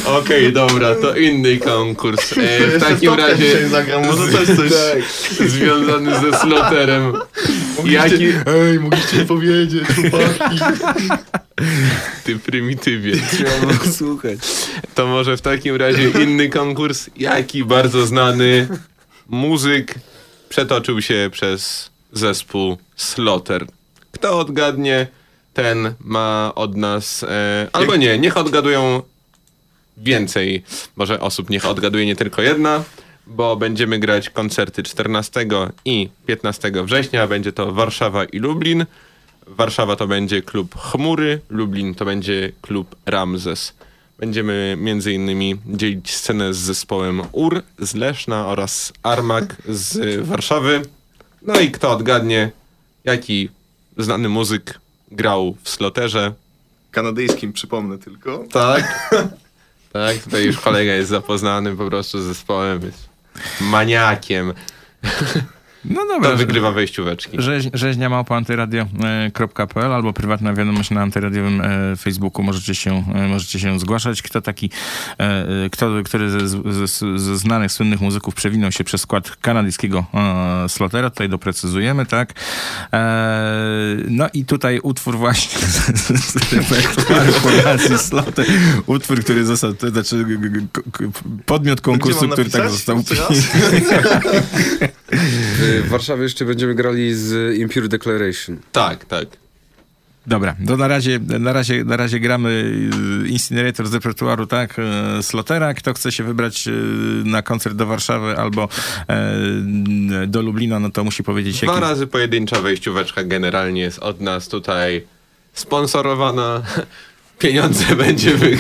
Okej, dobra, to inny konkurs. E, w takim razie zagram, może też coś- tak, związany ze sloterem. Jaki... Ej, mogliście powiedzieć, chłopaki. Ty prymitywie. Trzeba było słuchać. To może w takim razie inny konkurs. Jaki bardzo znany muzyk przetoczył się przez zespół Slotter. Kto odgadnie, ten ma od nas. E, albo nie, niech odgadują więcej. Może osób niech odgaduje nie tylko jedna, bo będziemy grać koncerty 14 i 15 września. Będzie to Warszawa i Lublin. Warszawa to będzie klub Chmury, Lublin to będzie klub Ramzes. Będziemy między innymi dzielić scenę z zespołem UR z Leszna oraz Armak z Warszawy. No i kto odgadnie, jaki znany muzyk grał w sloterze. Kanadyjskim, przypomnę tylko. Tak. Tak, tutaj już kolega jest zapoznany po prostu z zespołem, jest maniakiem. No dobra. To wygrywa wejścióweczki. Rzeź, rzeźnia małpa antyradio.pl albo prywatna wiadomość na antyradiowym e, Facebooku. Możecie się, e, możecie się zgłaszać. Kto taki, e, e, kto, który ze, ze, ze znanych, słynnych muzyków przewinął się przez skład kanadyjskiego e, slotera, tutaj doprecyzujemy, tak? E, no i tutaj utwór właśnie z, repertuaru sloter. Utwór, który został, to znaczy podmiot konkursu, który tak został? W Warszawie jeszcze będziemy grali z Impure Declaration. Tak, tak. Dobra, to na razie, na razie, na razie gramy Incinerator z repertuaru, tak, y, Slotera. Kto chce się wybrać y, na koncert do Warszawy albo e, do Lublina, no to musi powiedzieć Dwa jaki... razy pojedyncza wejścióweczka generalnie jest od nas tutaj sponsorowana. Pieniądze będzie wy,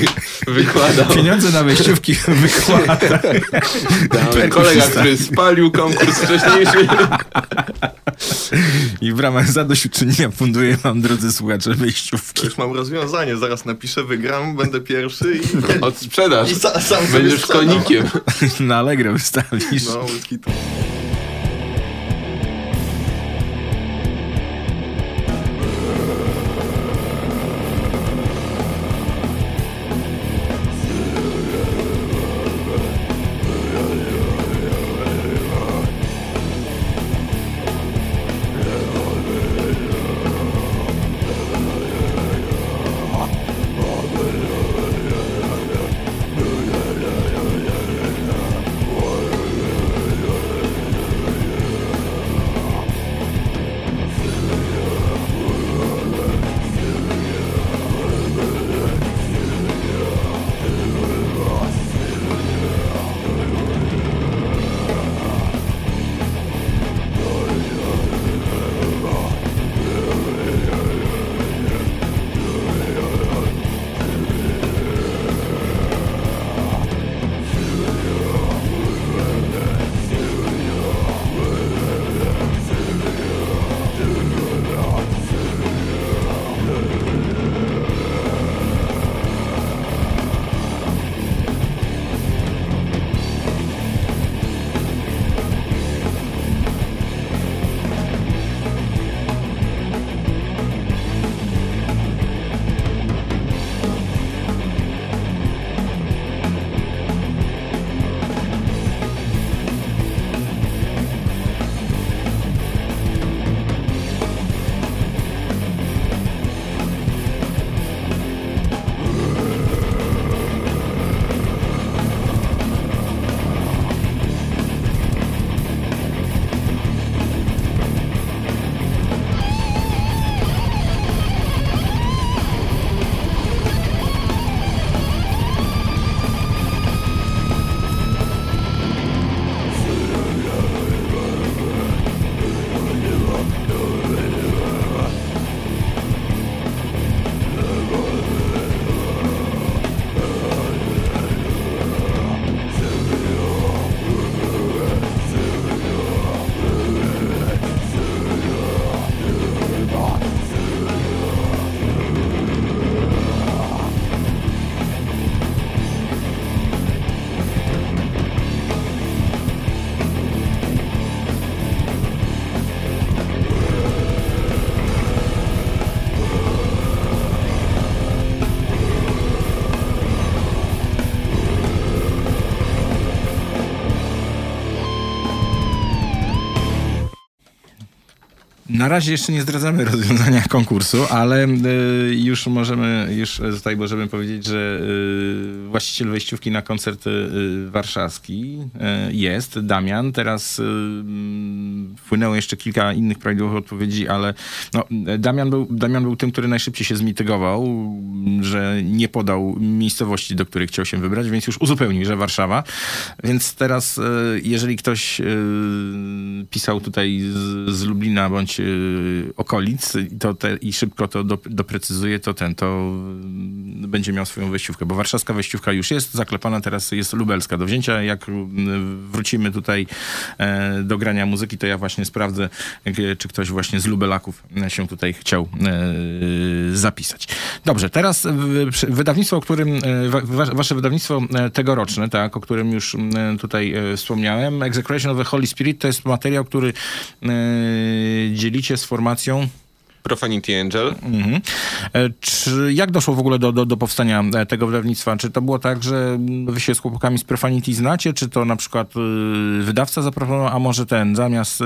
wykładał. Pieniądze na wejściówki wykłada. Kolega, który spalił konkurs wcześniejszy. I w ramach zadośćuczynienia funduję wam, drodzy słuchacze, wejściówki. Już mam rozwiązanie, zaraz napiszę, wygram, będę pierwszy i... Odsprzedaż. I sa, sam Będziesz konikiem. Na Allegro wystawisz. No, to... Na razie jeszcze nie zdradzamy rozwiązania konkursu, ale y, już możemy, już tutaj możemy powiedzieć, że y, właściciel wejściówki na koncert warszawski jest Damian. Teraz mm, wpłynęło jeszcze kilka innych prawidłowych odpowiedzi, ale no, Damian, był, Damian był tym, który najszybciej się zmitygował, że nie podał miejscowości, do których chciał się wybrać, więc już uzupełnił, że Warszawa. Więc teraz, jeżeli ktoś pisał tutaj z, z Lublina bądź y, okolic to te, i szybko to do, doprecyzuje, to ten, to będzie miał swoją wejściówkę, bo warszawska wejściówka już jest zaklepana, teraz jest lubelska do wzięcia. Jak wrócimy tutaj e, do grania muzyki, to ja właśnie sprawdzę, czy ktoś właśnie z lubelaków się tutaj chciał e, zapisać. Dobrze, teraz wydawnictwo, o którym, e, wa, wa- wasze wydawnictwo e, tegoroczne, tak, o którym już tutaj e, wspomniałem, Execration of the Holy Spirit, to jest materiał, który e, dzielicie z formacją Profanity Angel. Mhm. E, Czy, jak doszło w ogóle do, do, do powstania e, tego wydawnictwa? Czy to było tak, że wy się z chłopakami z Profanity znacie, czy to na przykład y, wydawca zaproponował, a może ten, zamiast, y,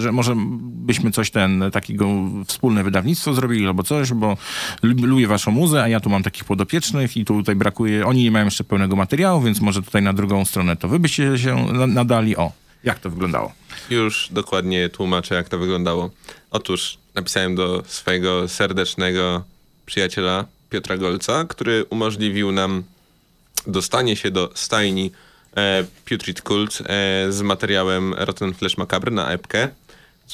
że może byśmy coś ten, takiego wspólne wydawnictwo zrobili albo coś, bo lub- lubię waszą muzę, a ja tu mam takich podopiecznych i tu tutaj brakuje, oni nie mają jeszcze pełnego materiału, więc może tutaj na drugą stronę to wy byście się na- nadali. O, jak to wyglądało? Już dokładnie tłumaczę, jak to wyglądało. Otóż napisałem do swojego serdecznego przyjaciela Piotra Golca, który umożliwił nam dostanie się do stajni e, Putrid Cult e, z materiałem Rotten Flesh Macabre na epkę.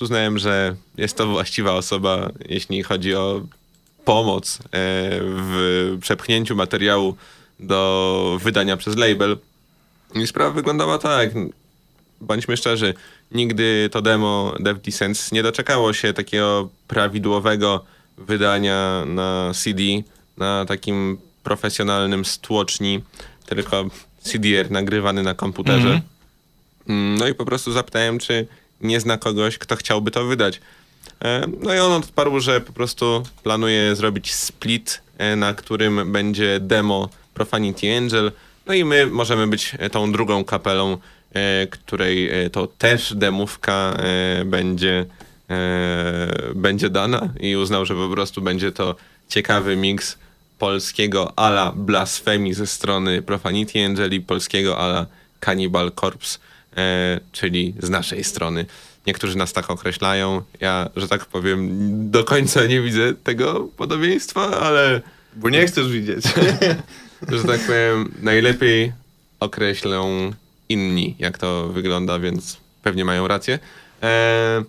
Uznałem, że jest to właściwa osoba, jeśli chodzi o pomoc e, w przepchnięciu materiału do wydania przez label. I sprawa wyglądała tak. Bądźmy szczerzy, nigdy to demo Dev Descents nie doczekało się takiego prawidłowego wydania na CD, na takim profesjonalnym stłoczni, tylko CDR nagrywany na komputerze. Mhm. Mm, No i po prostu zapytałem, czy nie zna kogoś, kto chciałby to wydać. E, No i on odparł, że po prostu planuje zrobić split, e, na którym będzie demo Profanity Angel. No i my możemy być tą drugą kapelą, której e, to też demówka e, będzie, e, będzie dana i uznał, że po prostu będzie to ciekawy miks polskiego ala blasfemii ze strony Profanity Angel i polskiego ala Cannibal Corpse, e, czyli z naszej strony. Niektórzy nas tak określają. Ja, że tak powiem, do końca nie widzę tego podobieństwa, ale... Bo nie chcesz widzieć. że tak powiem, najlepiej określą inni, jak to wygląda, więc pewnie mają rację. E,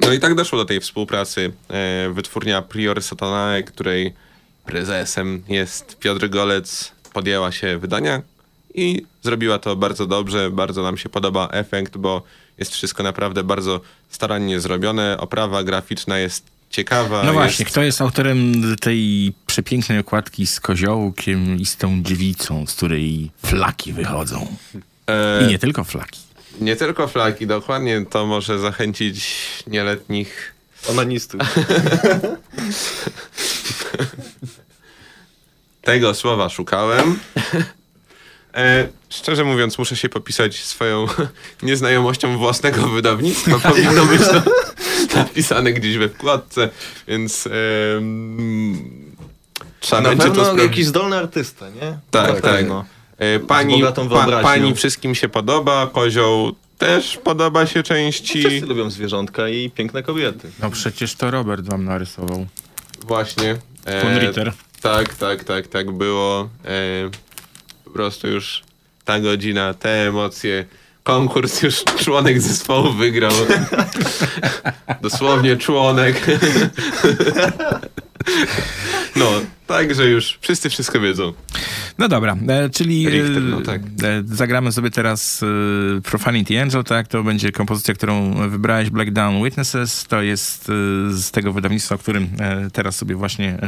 no i tak doszło do tej współpracy. E, wytwórnia Prior Satanae, której prezesem jest Piotr Golec, podjęła się wydania i zrobiła to bardzo dobrze. Bardzo nam się podoba efekt, bo jest wszystko naprawdę bardzo starannie zrobione. Oprawa graficzna jest ciekawa. No właśnie, jest... kto jest autorem tej przepięknej okładki z koziołkiem i z tą dziewicą, z której flaki wychodzą? E, I nie tylko flaki. Nie tylko flaki, dokładnie to może zachęcić nieletnich onanistów. Tego słowa szukałem. E, szczerze mówiąc, muszę się popisać swoją nieznajomością własnego wydawnictwa. Powinno być to napisane gdzieś we wkładce, więc em, trzeba Na będzie to pewno sprawdzić. jakiś zdolny artysta, nie? Tak, tak. E, Z Pani, pa, pani wszystkim się podoba, kozioł też podoba się części. Wszyscy lubią zwierzątka i piękne kobiety. No przecież to Robert wam narysował. Właśnie. E, Von Ritter. Tak, tak, tak, tak było. E, po prostu już ta godzina, te emocje. Konkurs już członek zespołu wygrał. Dosłownie członek. no, także już wszyscy wszystko wiedzą. No dobra, e, czyli Richter, e, no tak. e, zagramy sobie teraz e, Profanity Angel, tak? To będzie kompozycja, którą wybrałeś, Black Down Witnesses. To jest e, z tego wydawnictwa, o którym e, teraz sobie właśnie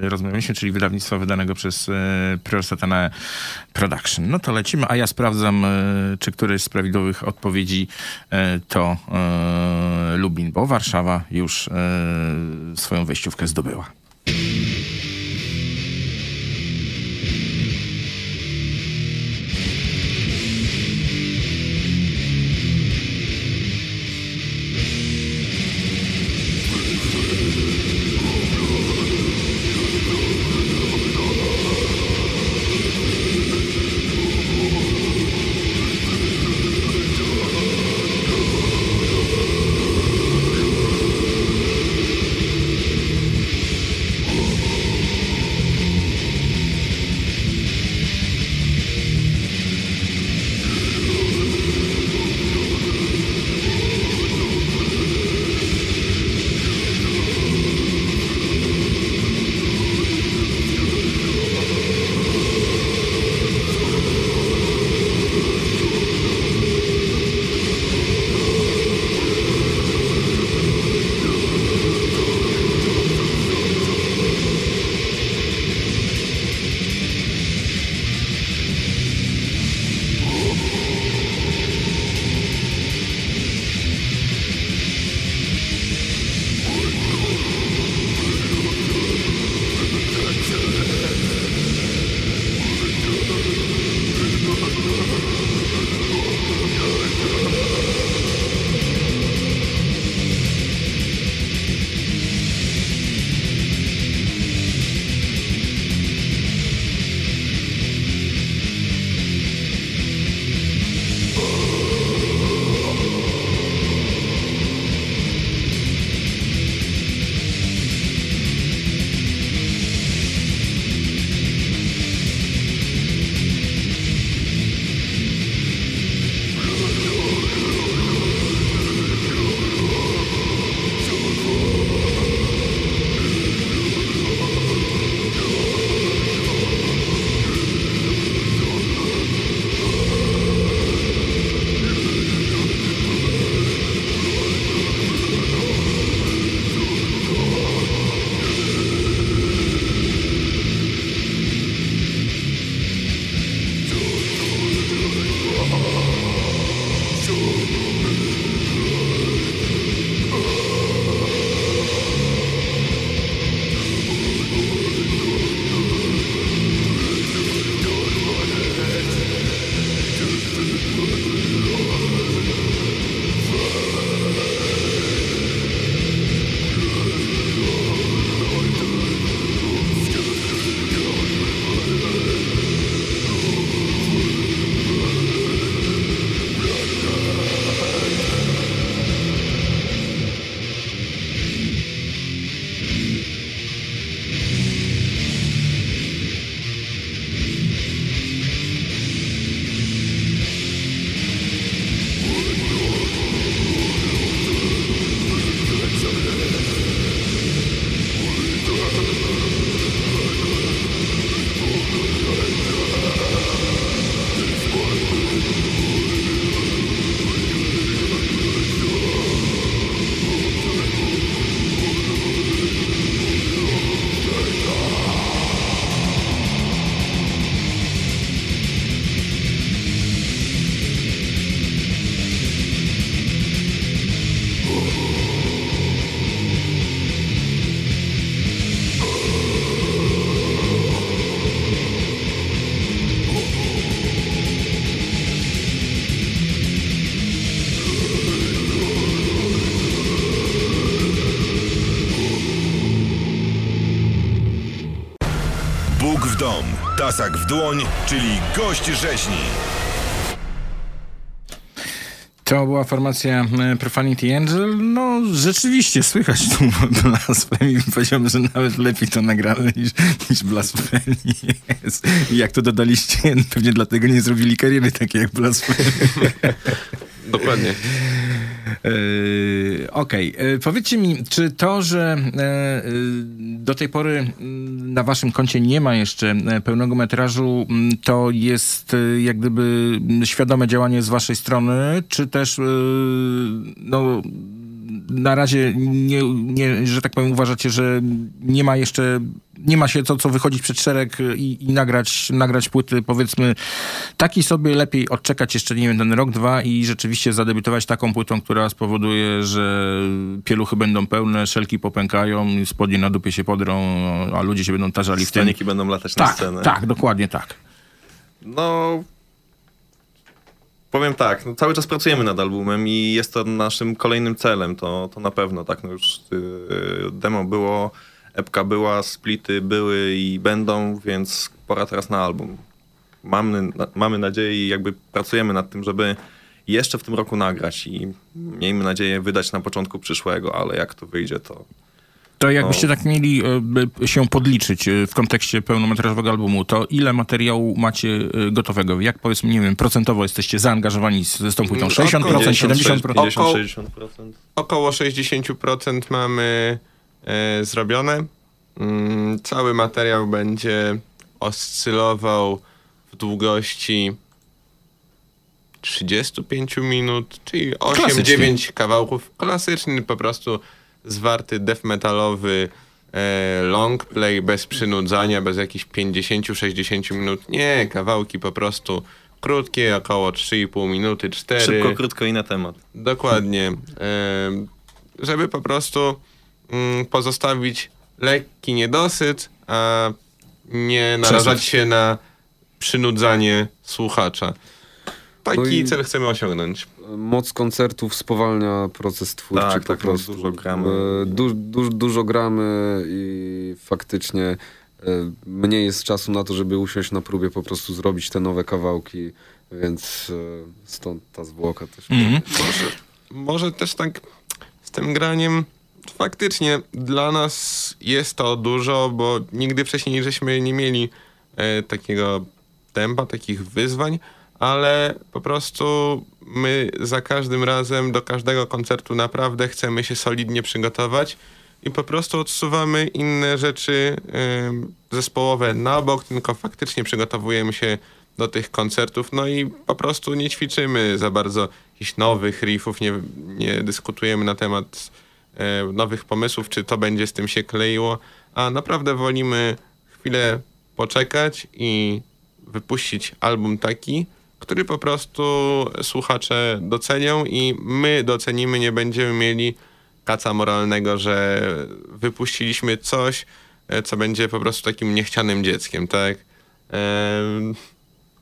rozmawialiśmy, czyli wydawnictwa wydanego przez Prior Satana Production. No to lecimy, a ja sprawdzam, czy któryś z prawidłowych odpowiedzi to Lubin, bo Warszawa już swoją wejściówkę zdobyła. Dom, tasak w dłoń, czyli gość rzeźni. To była formacja e, Profanity Angel. No, rzeczywiście słychać tu blasfemię. Powiedziałbym, że nawet lepiej to nagrane niż, niż blasfemii jest. I jak to dodaliście, pewnie dlatego nie zrobili kariery takiej jak blasfemii. Dokładnie. Yy, Okej, Yy, powiedzcie mi, czy to, że do tej pory mm, na waszym koncie nie ma jeszcze e, pełnego metrażu, mm, to jest yy, jak gdyby mm, świadome działanie z waszej strony, czy też yy, no, na razie nie, nie, że tak powiem uważacie, że nie ma jeszcze, nie ma się co, co wychodzić przed szereg i, i nagrać, nagrać płyty, powiedzmy, taki sobie lepiej odczekać jeszcze, nie wiem, ten rok, dwa i rzeczywiście zadebiutować taką płytą, która spowoduje, że pieluchy będą pełne, szelki popękają, spodnie na dupie się podrą, a ludzie się będą tarzali w tym. Staniki będą latać na Tak, scenę. tak, dokładnie tak. No. Powiem tak, no cały czas pracujemy nad albumem i jest to naszym kolejnym celem, to, to na pewno, tak, no już yy, demo było, epka była, splity były i będą, więc pora teraz na album. Mamy, na, mamy nadzieję i jakby pracujemy nad tym, żeby jeszcze w tym roku nagrać i miejmy nadzieję wydać na początku przyszłego, ale jak to wyjdzie, to To jakbyście No. tak mieli e, by się podliczyć e, w kontekście pełnometrażowego albumu, to ile materiału macie e, gotowego? Jak powiedzmy, nie wiem, procentowo jesteście zaangażowani z, tą płytą? 60%, 70%? 50-60%. Około 60% mamy e, zrobione. Mm, cały materiał będzie oscylował w długości 35 minut, czyli Klasycznie. 8-9 kawałków. Klasyczny, po prostu zwarty death metalowy e, long play bez przynudzania, bez jakichś 50-60 minut. Nie, kawałki po prostu krótkie, około 3,5 minuty, 4. Szybko, krótko i na temat. Dokładnie. Em, żeby po prostu mm, pozostawić lekki niedosyt, a nie narażać się na przynudzanie słuchacza. Taki cel chcemy osiągnąć. Moc koncertów spowalnia proces twórczy Tak, po tak, no, prostu. dużo gramy. E, Du, du, dużo gramy i faktycznie e, mniej jest czasu na to, żeby usiąść na próbie, po prostu zrobić te nowe kawałki, więc e, stąd ta zwłoka też. Mhm. Może, może też tak z tym graniem faktycznie dla nas jest to dużo, bo nigdy wcześniej żeśmy nie mieli e, takiego tempa, takich wyzwań, ale po prostu my za każdym razem do każdego koncertu naprawdę chcemy się solidnie przygotować i po prostu odsuwamy inne rzeczy em, zespołowe na bok, tylko faktycznie przygotowujemy się do tych koncertów, no i po prostu nie ćwiczymy za bardzo jakichś nowych riffów, nie, nie dyskutujemy na temat e, nowych pomysłów, czy to będzie z tym się kleiło, a naprawdę wolimy chwilę poczekać i wypuścić album taki, który po prostu słuchacze docenią i my docenimy, nie będziemy mieli kaca moralnego, że wypuściliśmy coś, e, co będzie po prostu takim niechcianym dzieckiem, tak?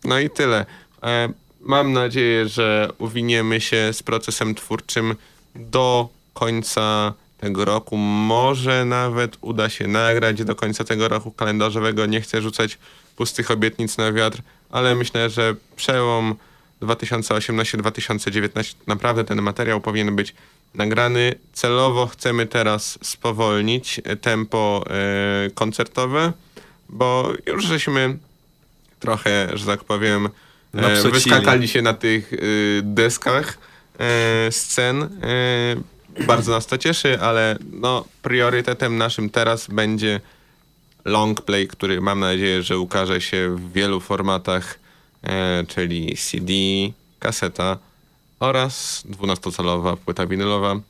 No i tyle. E, Mam nadzieję, że uwiniemy się z procesem twórczym do końca tego roku. Może nawet uda się nagrać do końca tego roku kalendarzowego. Nie chcę rzucać pustych obietnic na wiatr, ale myślę, że przełom 2018-2019 naprawdę ten materiał powinien być nagrany. Celowo chcemy teraz spowolnić tempo e, koncertowe, bo już żeśmy trochę, że tak powiem, e, wyskakali się na tych e, deskach e, scen. Bardzo nas to cieszy, ale no, priorytetem naszym teraz będzie long play, który mam nadzieję, że ukaże się w wielu formatach, e, czyli CD, kaseta oraz 12-calowa płyta winylowa.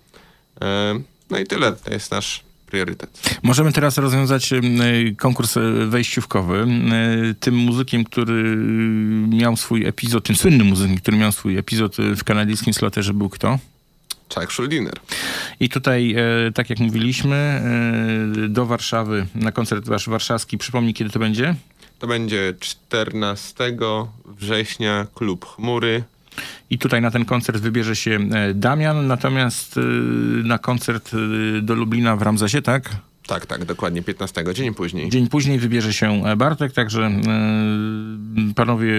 E, no i tyle, to jest nasz priorytet. Możemy teraz rozwiązać y, konkurs y, wejściówkowy. Y, Tym muzykiem, który miał swój epizod, tym słynnym muzykiem, który miał swój epizod w kanadyjskim sloterze był kto? Chuck Schuldiner. I tutaj, e, tak jak mówiliśmy, e, do Warszawy na koncert wasz warszawski. Przypomnij, kiedy to będzie? To będzie 14 września, Klub Chmury. I tutaj na ten koncert wybierze się e, Damian, natomiast e, na koncert e, do Lublina w Ramzesie, tak? Tak, tak, dokładnie 15 dzień później. Dzień później wybierze się Bartek, także e, panowie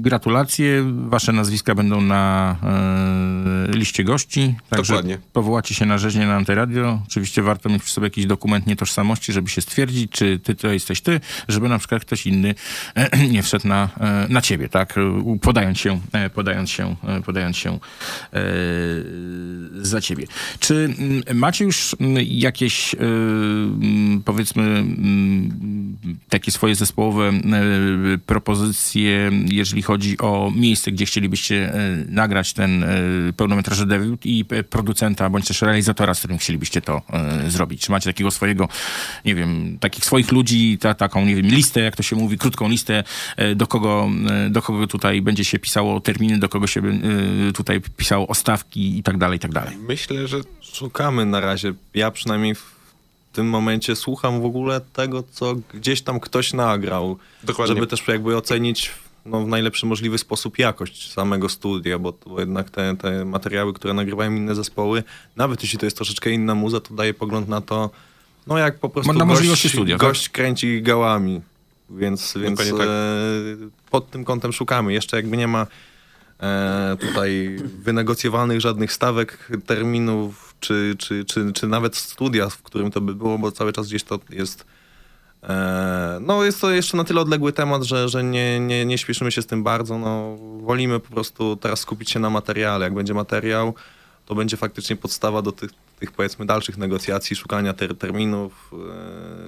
gratulacje. Wasze nazwiska będą na e, liście gości. Także Dokładnie. powołacie się na rzeźnię na Antyradio. Oczywiście warto mieć przy sobie jakiś dokument nietożsamości, żeby się stwierdzić, czy ty to jesteś ty, żeby na przykład ktoś inny e, nie wszedł na, e, na ciebie, tak? E, Podając się, e, podając się, e, podając się e, za ciebie. Czy macie już jakieś, e, powiedzmy, mm, takie swoje zespołowe e, propozycje, jeżeli chodzi o miejsce, gdzie chcielibyście nagrać ten pełnometrażowy debiut i producenta, bądź też realizatora, z którym chcielibyście to zrobić? Czy macie takiego swojego, nie wiem, takich swoich ludzi, ta, taką, nie wiem, listę, jak to się mówi, krótką listę, do kogo, do kogo tutaj będzie się pisało terminy, do kogo się tutaj pisało ostawki i tak dalej, i tak dalej? Myślę, że Szukamy na razie. Ja przynajmniej w tym momencie słucham w ogóle tego, co gdzieś tam ktoś nagrał. Dokładnie. Żeby też jakby ocenić no, w najlepszy możliwy sposób jakość samego studia, bo, bo jednak te, te materiały, które nagrywają inne zespoły, nawet jeśli to jest troszeczkę inna muza, to daje pogląd na to, no jak po prostu Na gość, studia, tak? gość kręci gałami. Więc, więc tak. e, pod tym kątem szukamy. Jeszcze jakby nie ma e, tutaj wynegocjowanych żadnych stawek, terminów, czy, czy, czy, czy nawet studia, w którym to by było, bo cały czas gdzieś to jest. E, no jest to jeszcze na tyle odległy temat, że, że nie, nie, nie śpieszymy się z tym bardzo. No, wolimy po prostu teraz skupić się na materiale. Jak będzie materiał, to będzie faktycznie podstawa do tych, tych powiedzmy dalszych negocjacji, szukania ter, terminów.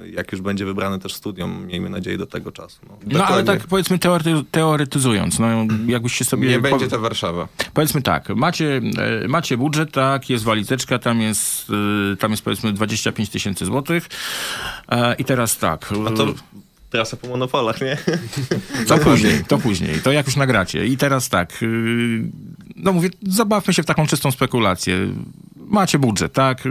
E, jak już będzie wybrane też studium, miejmy nadzieję do tego czasu. No. No ale tak powiedzmy teorety, teoretyzując, no jakbyście sobie... nie będzie to Warszawa. Powiedzmy tak, macie, e, macie budżet, tak, jest walizeczka, tam jest, e, tam jest powiedzmy 25 tysięcy złotych i teraz tak... A to trasa po monopolach, nie? To później, to później, to jak już nagracie. I teraz tak, yy, no mówię, zabawmy się w taką czystą spekulację. Macie budżet, tak?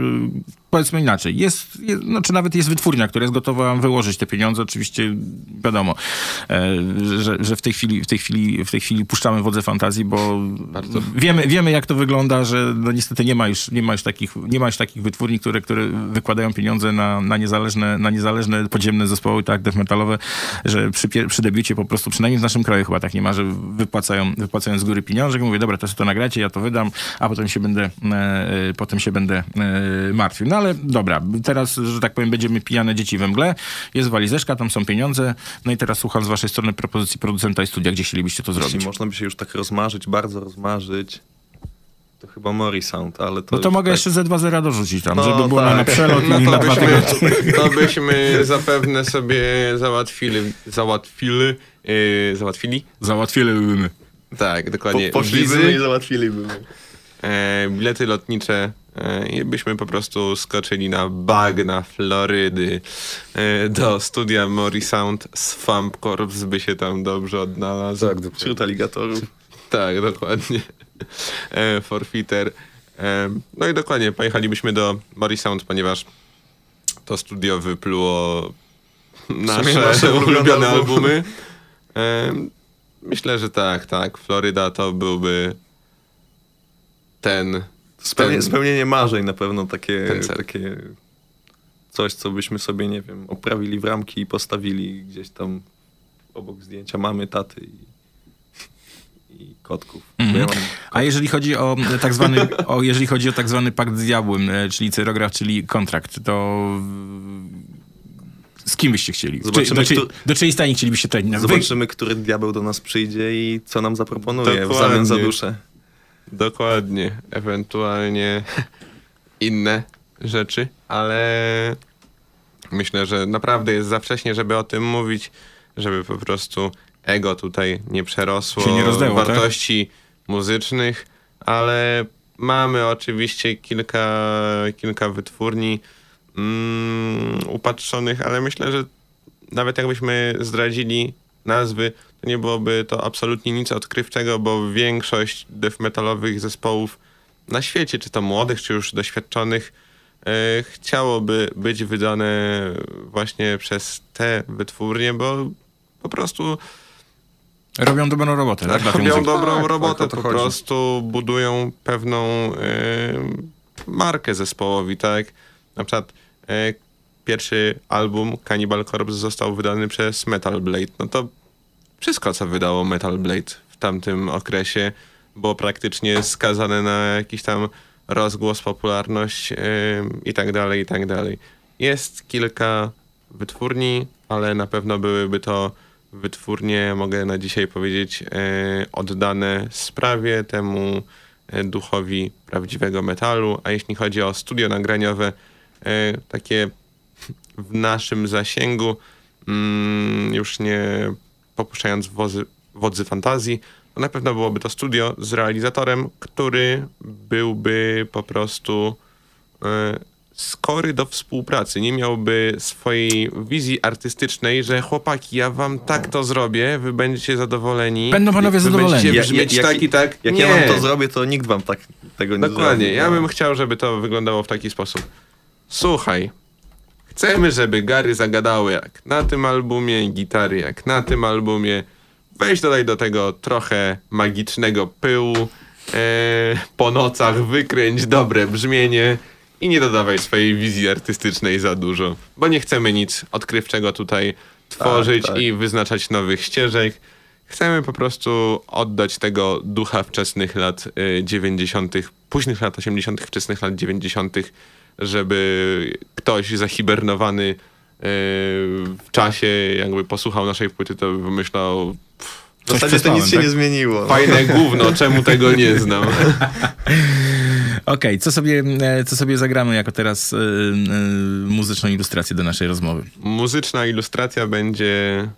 Powiedzmy inaczej, jest, jest, no, czy nawet jest wytwórnia, która jest gotowa wyłożyć te pieniądze. Oczywiście wiadomo, e, że, że w, tej chwili, w, tej chwili, w tej chwili puszczamy wodze fantazji, bo wiemy, wiemy jak to wygląda, że no, niestety nie ma już, nie ma już, takich, nie ma już takich wytwórni, które, które wykładają pieniądze na, na, niezależne, na niezależne podziemne zespoły, tak, death metalowe, że przy, przy debiucie po prostu, przynajmniej w naszym kraju chyba tak nie ma, że wypłacają, wypłacają z góry pieniążek, mówię, dobra, to sobie to nagracie, ja to wydam, a potem się będę, e, e, potem się będę e, martwił. No ale dobra, teraz, że tak powiem, będziemy pijane dzieci we mgle, jest walizeczka, tam są pieniądze, no i teraz słucham z waszej strony propozycji producenta i studia, gdzie chcielibyście to zrobić. Jeśli można by się już tak rozmarzyć, bardzo rozmarzyć, to chyba Mori Sound, ale to... No to mogę tak... jeszcze ze 2-0 dorzucić tam, No żeby było na, na tak. przelot No i to na dwa byśmy, to byśmy zapewne sobie załatwili, załatwili, yy, załatwili? Załatwilibyśmy. Tak, dokładnie. Po, poszlibyśmy i załatwilibyśmy. e, bilety lotnicze i byśmy po prostu skoczyli na bagna Florydy e, do studia Mori Sound. Swamp Corps by się tam dobrze odnalazł. Tak, dokładnie. Wśród aligatorów. Tak, dokładnie. E, forfeiter. E, no i dokładnie, pojechalibyśmy do Mori Sound, ponieważ to studio wypluło nasze, nasze ulubione ulubione albumy. albumy. E, myślę, że tak, tak. Floryda to byłby ten... Spełnienie, spełnienie marzeń na pewno takie, takie coś, co byśmy sobie, nie wiem, oprawili w ramki i postawili gdzieś tam obok zdjęcia mamy, taty i, i kotków. Bo ja mam A jeżeli chodzi o tak zwany, o, jeżeli chodzi o tak zwany pakt z diabłem, e, czyli cyrograf, czyli kontrakt, to w- z kim byście chcieli? Czy, Zobaczymy, do, czy, do czyjej stajni chcielibyście? Wy, Zobaczymy, który diabeł do nas przyjdzie i co nam zaproponuje w Dokładnie. zamian za duszę. Dokładnie. Ewentualnie inne rzeczy, ale myślę, że naprawdę jest za wcześnie, żeby o tym mówić, żeby po prostu ego tutaj nie przerosło Się nie rozdęło, tak? wartości muzycznych, ale mamy oczywiście kilka, kilka wytwórni mm, upatrzonych, ale myślę, że nawet jakbyśmy zdradzili nazwy, to nie byłoby to absolutnie nic odkrywczego, bo większość death metalowych zespołów na świecie, czy to młodych, czy już doświadczonych, e, chciałoby być wydane właśnie przez te wytwórnie, bo po prostu robią dobrą robotę, tak? tej robią dobrą Tak, robotę, tak, o to po chodzi. prostu budują pewną e, markę zespołowi, tak? Na przykład e, pierwszy album Cannibal Corpse został wydany przez Metal Blade. No to wszystko, co wydało Metal Blade w tamtym okresie, było praktycznie skazane na jakiś tam rozgłos, popularność yy, i tak dalej, i tak dalej. Jest kilka wytwórni, ale na pewno byłyby to wytwórnie, mogę na dzisiaj powiedzieć, yy, oddane sprawie temu yy, duchowi prawdziwego metalu. A jeśli chodzi o studio nagraniowe, yy, takie w naszym zasięgu, mm, już nie popuszczając wozy, wodzy fantazji, to na pewno byłoby to studio z realizatorem, który byłby po prostu e, skory do współpracy. Nie miałby swojej wizji artystycznej, że chłopaki, ja wam tak to zrobię, wy będziecie zadowoleni. Będą panowie wy zadowoleni. Będziecie Jak- brzmieć jak- tak i tak. Jak nie. ja wam to zrobię, to nikt wam tak tego nie Dokładnie. zrobi. Ja no. bym chciał, żeby to wyglądało w taki sposób. Słuchaj, chcemy, żeby Gary zagadały jak na tym albumie, gitary jak na tym albumie. Weź dodaj do tego trochę magicznego pyłu. E, po nocach wykręć dobre brzmienie i nie dodawaj swojej wizji artystycznej za dużo, bo nie chcemy nic odkrywczego tutaj tworzyć tak. i wyznaczać nowych ścieżek. Chcemy po prostu oddać tego ducha wczesnych lat y, 90., późnych lat 80., wczesnych lat 90., żeby ktoś zahibernowany y, w czasie jakby posłuchał naszej płyty, to by pomyślał W zasadzie to nic się nie zmieniło. Fajne gówno, czemu tego nie znam? Okej, co, sobie, e, co sobie zagramy jako teraz y, y, muzyczną ilustrację do naszej rozmowy? Muzyczna ilustracja będzie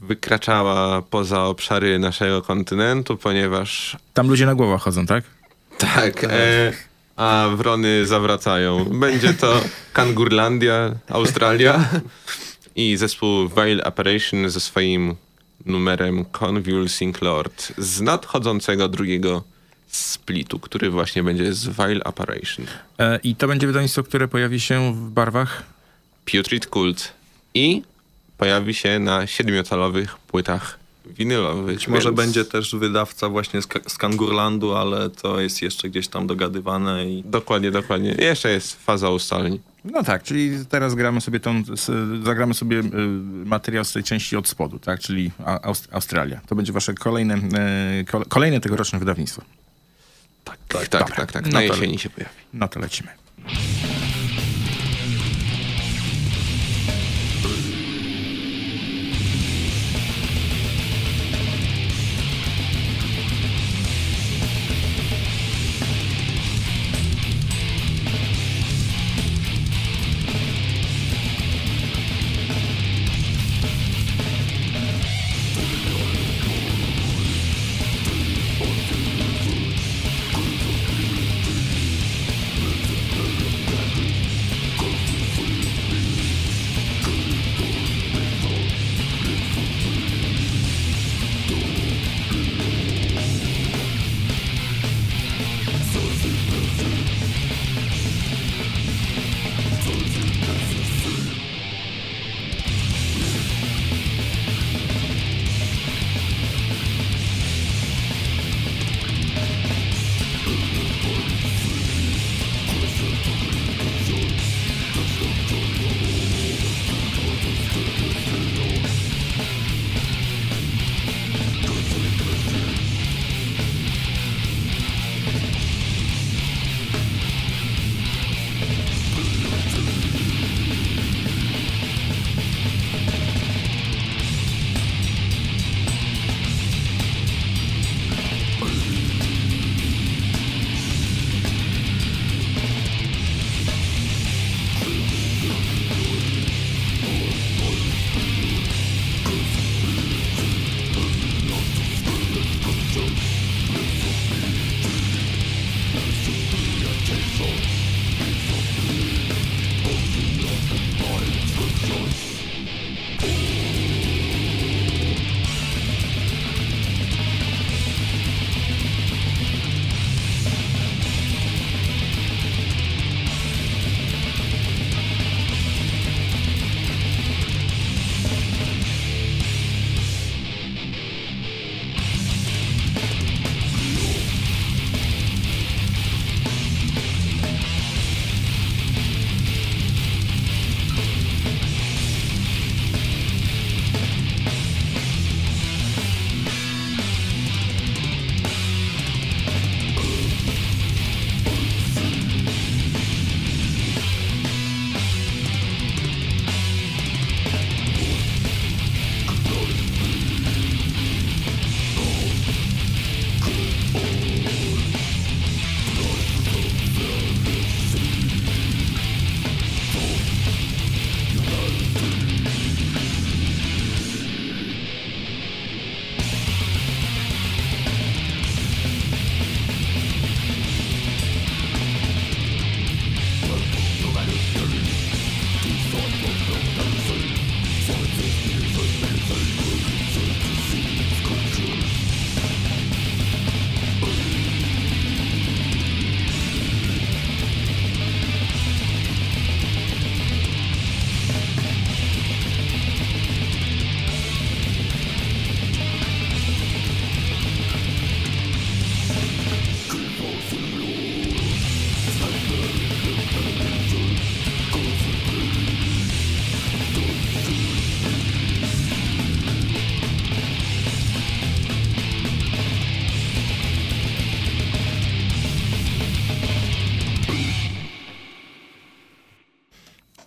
wykraczała poza obszary naszego kontynentu, ponieważ Tam ludzie na głowach chodzą, tak? tak, e, a wrony zawracają. Będzie to Kangurlandia, Australia i zespół Veil Apparition ze swoim numerem Convulsing Lord z nadchodzącego drugiego splitu, który właśnie będzie z Veil Apparition. E, I to będzie wydawnictwo, które pojawi się w barwach? Putrid Cult i pojawi się na siedmiocalowych płytach winylowych. Być może więc- będzie też wydawca właśnie z, z Kangurlandu, ale to jest jeszcze gdzieś tam dogadywane i Dokładnie, dokładnie. Jeszcze jest faza ustaleń. No tak, czyli teraz gramy sobie tą, zagramy sobie y, materiał z tej części od spodu, tak? Czyli Aust- Australia. To będzie wasze kolejne, y, kole- kolejne tegoroczne wydawnictwo. Tak, tak, tak, tak, tak. No Na to- jesieni się pojawi. No to lecimy.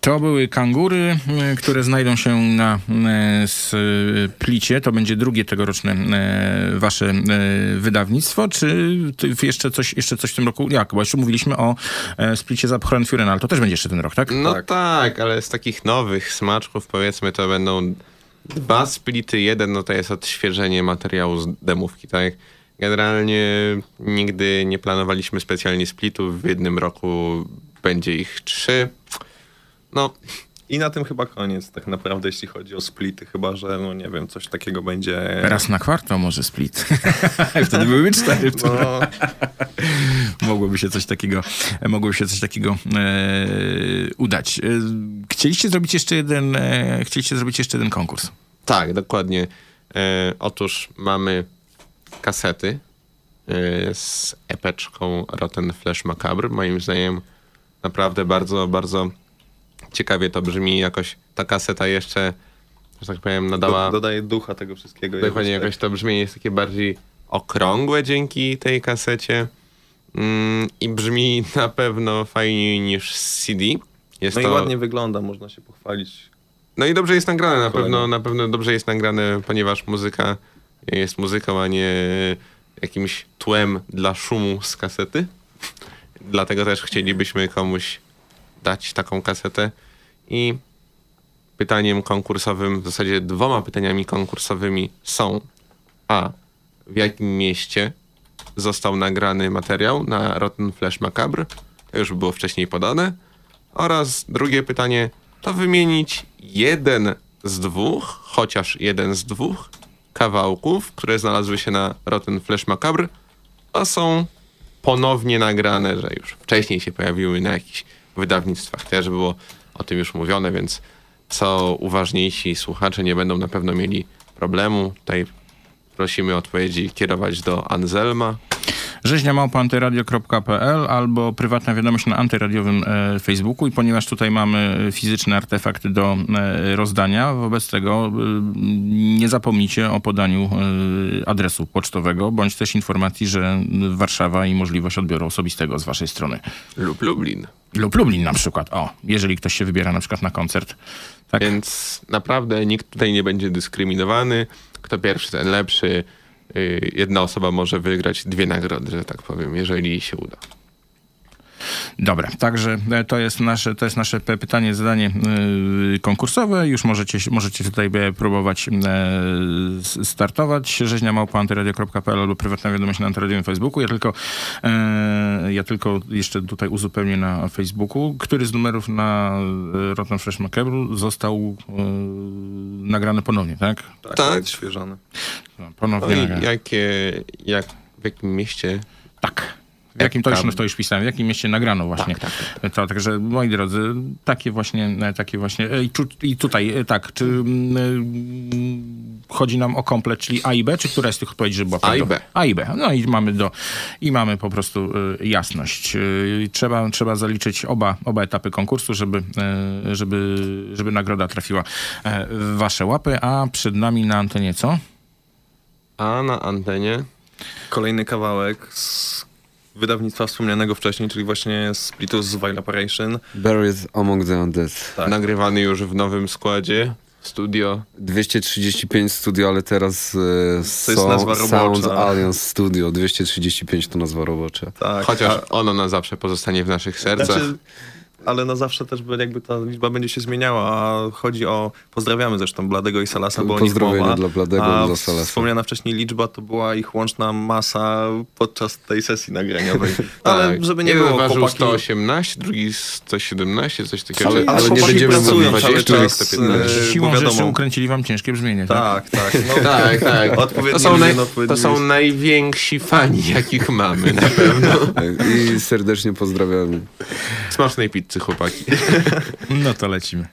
To były kangury, które znajdą się na splicie. To będzie drugie tegoroczne y, wasze y, wydawnictwo, czy jeszcze coś, jeszcze coś w tym roku? Jak? Bo jeszcze mówiliśmy o e, splicie za Furen, ale to też będzie jeszcze ten rok, tak? No tak. ale z takich nowych smaczków powiedzmy to będą dwa splity. Jeden no to jest odświeżenie materiału z demówki, tak? Generalnie nigdy nie planowaliśmy specjalnie splitów. W jednym roku będzie ich trzy. No, I na tym chyba koniec tak naprawdę, jeśli chodzi o splity. Chyba, że no nie wiem, coś takiego będzie... Raz na kwartał może split. Wtedy były cztery. No, mogłoby się coś takiego, mogłoby się coś takiego e, udać. E, chcieliście zrobić jeszcze jeden, e, chcieliście zrobić jeszcze jeden konkurs. Tak, dokładnie. E, otóż mamy kasety e, z epeczką Rotten Flash Macabre. Moim zdaniem naprawdę bardzo, bardzo ciekawie to brzmi. Jakoś ta kaseta jeszcze, że tak powiem, nadała... do, dodaje ducha tego wszystkiego. Dokładnie, jakoś jakoś to brzmienie jest takie bardziej okrągłe dzięki tej kasecie. Mm, I brzmi na pewno fajniej niż CD. Jest No i to... ładnie wygląda, można się pochwalić. No i dobrze jest nagrane, na Kolejne. pewno, na pewno dobrze jest nagrane, ponieważ muzyka jest muzyką, a nie jakimś tłem dla szumu z kasety. Dlatego też chcielibyśmy komuś dać taką kasetę. I pytaniem konkursowym, w zasadzie dwoma pytaniami konkursowymi są a. W jakim mieście został nagrany materiał na Rotten Flash Macabre? To już było wcześniej podane. Oraz drugie pytanie, to wymienić jeden z dwóch, chociaż jeden z dwóch kawałków, które znalazły się na Rotten Flash Macabre, a są ponownie nagrane, że już wcześniej się pojawiły na jakichś wydawnictwach. Też było o tym już mówione, więc co uważniejsi słuchacze nie będą na pewno mieli problemu. Tutaj prosimy o odpowiedzi kierować do Anselma. Rzeźnia małpa antyradio.pl albo prywatna wiadomość na antyradiowym e, Facebooku i ponieważ tutaj mamy fizyczny artefakt do e, rozdania, wobec tego e, nie zapomnijcie o podaniu e, adresu pocztowego, bądź też informacji, że Warszawa i możliwość odbioru osobistego z waszej strony. Lub Lublin. Lub Lublin na przykład, o, jeżeli ktoś się wybiera na przykład na koncert. Tak. Więc naprawdę nikt tutaj nie będzie dyskryminowany. Kto pierwszy, ten lepszy. Yy, Jedna osoba może wygrać dwie nagrody, że tak powiem, jeżeli się uda. Dobra, także e, to jest nasze, to jest nasze pytanie, zadanie y, konkursowe. Już możecie, możecie tutaj e, próbować e, startować. Rzeźnia małpa antyradio.pl albo prywatna wiadomość na antyradiowym Facebooku. Ja tylko, e, ja tylko jeszcze tutaj uzupełnię na Facebooku, który z numerów na e, Rotten Fresh Macabre został e, nagrany ponownie, tak? Tak, Tak. odświeżony. No Ponownie i nagrany. jakie, jak, w jakim mieście Tak. W jakim to już, to już pisałem, w jakim mieście nagrano właśnie. Tak, tak, To, także moi drodzy, takie właśnie, takie właśnie. e, I, tu, i tutaj e, tak, czy mm, e, chodzi nam o komplet, czyli A i B, czy która z tych odpowiedzi, żeby była A i? B. A i B. No i mamy do i mamy po prostu e, jasność. E, Trzeba, trzeba zaliczyć oba, oba etapy konkursu, żeby, e, żeby, żeby nagroda trafiła w wasze łapy, a przed nami na antenie co? A na antenie Kolejny kawałek z wydawnictwa wspomnianego wcześniej, czyli właśnie Splitus z Vile Operation. Buried Among the Undead. Tak. nagrywany już w nowym składzie. Studio. 235 studio, ale teraz e, To jest nazwa Sound robocza. Alliance Studio. 235 to nazwa robocza. Tak, Chociaż ono na zawsze pozostanie w naszych sercach. Znaczy, ale na zawsze też by- jakby ta liczba będzie się zmieniała, a chodzi o, pozdrawiamy zresztą Bladego i Salasa, bo o nich mowa, dla Bladego a i dla Salasa. wspomniana wcześniej liczba to była ich łączna masa podczas tej sesji nagraniowej. Ale Tak. żeby nie Jeden było ważył chłopaki... 118, drugi 117, coś takiego. Ale- ale nie będziemy pracują mówić, cały czas, 115. e, Siłą rzeczy ukręcili wam ciężkie brzmienie, tak? Tak, tak. No, Tak, tak. Odpowiedni To są, naj, na to są najwięksi fani, jakich mamy na pewno. Tak, I serdecznie pozdrawiamy. Smacznej pizzy, chłopaki. No to lecimy.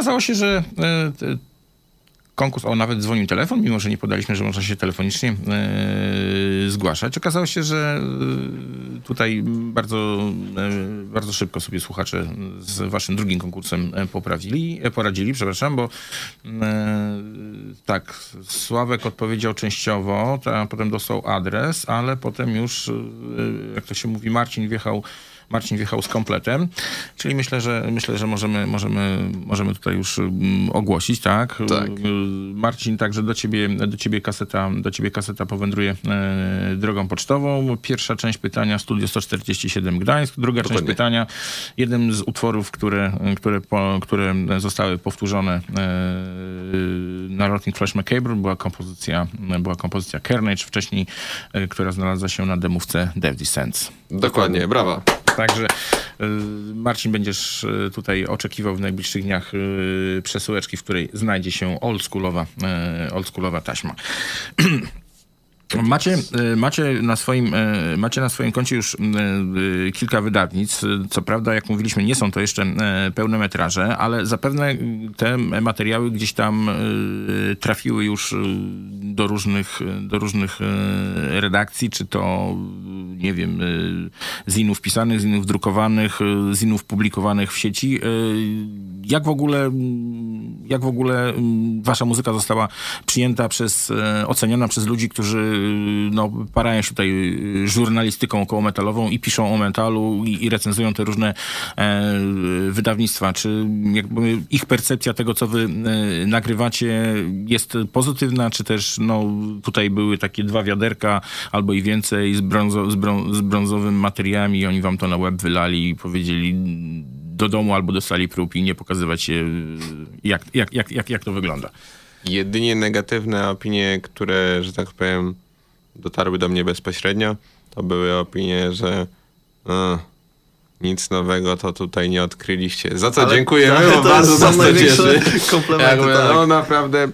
Okazało się, że e, konkurs, o nawet dzwonił telefon, mimo że nie podaliśmy, że można się telefonicznie e, zgłaszać. Okazało się, że e, tutaj bardzo, bardzo szybko sobie słuchacze z waszym drugim konkursem poprawili, poradzili, przepraszam, bo tak, Sławek odpowiedział częściowo, a potem dostał adres, ale potem już, jak to się mówi, Marcin wjechał Marcin wjechał z kompletem, czyli myślę, że myślę, że możemy, możemy, możemy tutaj już mm, ogłosić, tak? Tak. Y, Marcin, także do ciebie, do ciebie kaseta, do ciebie kaseta powędruje e, drogą pocztową. Pierwsza część pytania Studio 147 Gdańsk, druga część Dokładnie. pytania jednym z utworów, które, które, po, które zostały powtórzone e, na Rotting Flash Macabre była kompozycja, była kompozycja Carnage, wcześniej, e, która znalazła się na demówce Death Descents. Dokładnie, brawa. Także y, Będziesz y, tutaj oczekiwał w najbliższych dniach y, przesyłeczki, w której znajdzie się oldschoolowa, y, oldschoolowa taśma. Macie, y, macie, na swoim, y, macie na swoim koncie już y, kilka wydawnic. Co prawda, jak mówiliśmy, nie są to jeszcze pełne metraże, ale zapewne te materiały gdzieś tam trafiły już do różnych, do różnych redakcji, czy to, nie wiem, zinów pisanych, zinów drukowanych, zinów publikowanych w sieci. Jak w ogóle, jak w ogóle wasza muzyka została przyjęta przez, oceniona przez ludzi, którzy no, parają się tutaj y, żurnalistyką około metalową i piszą o metalu i, i recenzują te różne e, wydawnictwa. Czy jakby ich percepcja tego, co wy e, nagrywacie jest pozytywna, czy też no, tutaj były takie dwa wiaderka albo i więcej z, brązo, z, brą, z brązowymi materiałami i oni wam to na łeb wylali i powiedzieli do domu albo dostali prób i nie pokazywać się, jak, jak, jak, jak, jak to wygląda. Jedynie negatywne opinie, które, że tak powiem, dotarły do mnie bezpośrednio, to były opinie, że e, nic nowego to tutaj nie odkryliście. Za co Ale- dziękujemy, ale bo to bardzo nas to cieszy. komplementy, Jakby, tak. No naprawdę,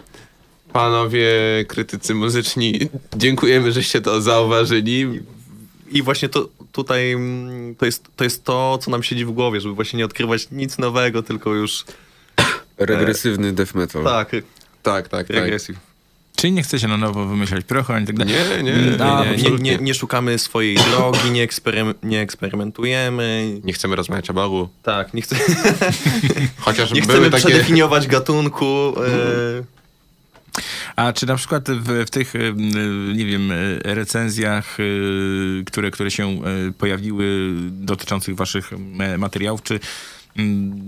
panowie krytycy muzyczni, dziękujemy, żeście to zauważyli. I właśnie to tutaj mm, to jest, to jest to, co nam siedzi w głowie, żeby właśnie nie odkrywać nic nowego, tylko już... Regresywny death metal. Tak, Tak, tak, tak. Czyli nie chcecie na nowo wymyślać prochu ani tak dalej? Nie, nie, Mm, nie, a, Nie, nie, nie, szukamy swojej drogi, nie, eksperym, nie eksperymentujemy. Nie chcemy rozmawiać o Bogu. Tak, nie, chce, Chociaż nie chcemy takie... przedefiniować gatunku. E, A czy na przykład w, w tych, y, nie wiem, y, recenzjach, y, które, które się y, pojawiły dotyczących waszych y, materiałów, czy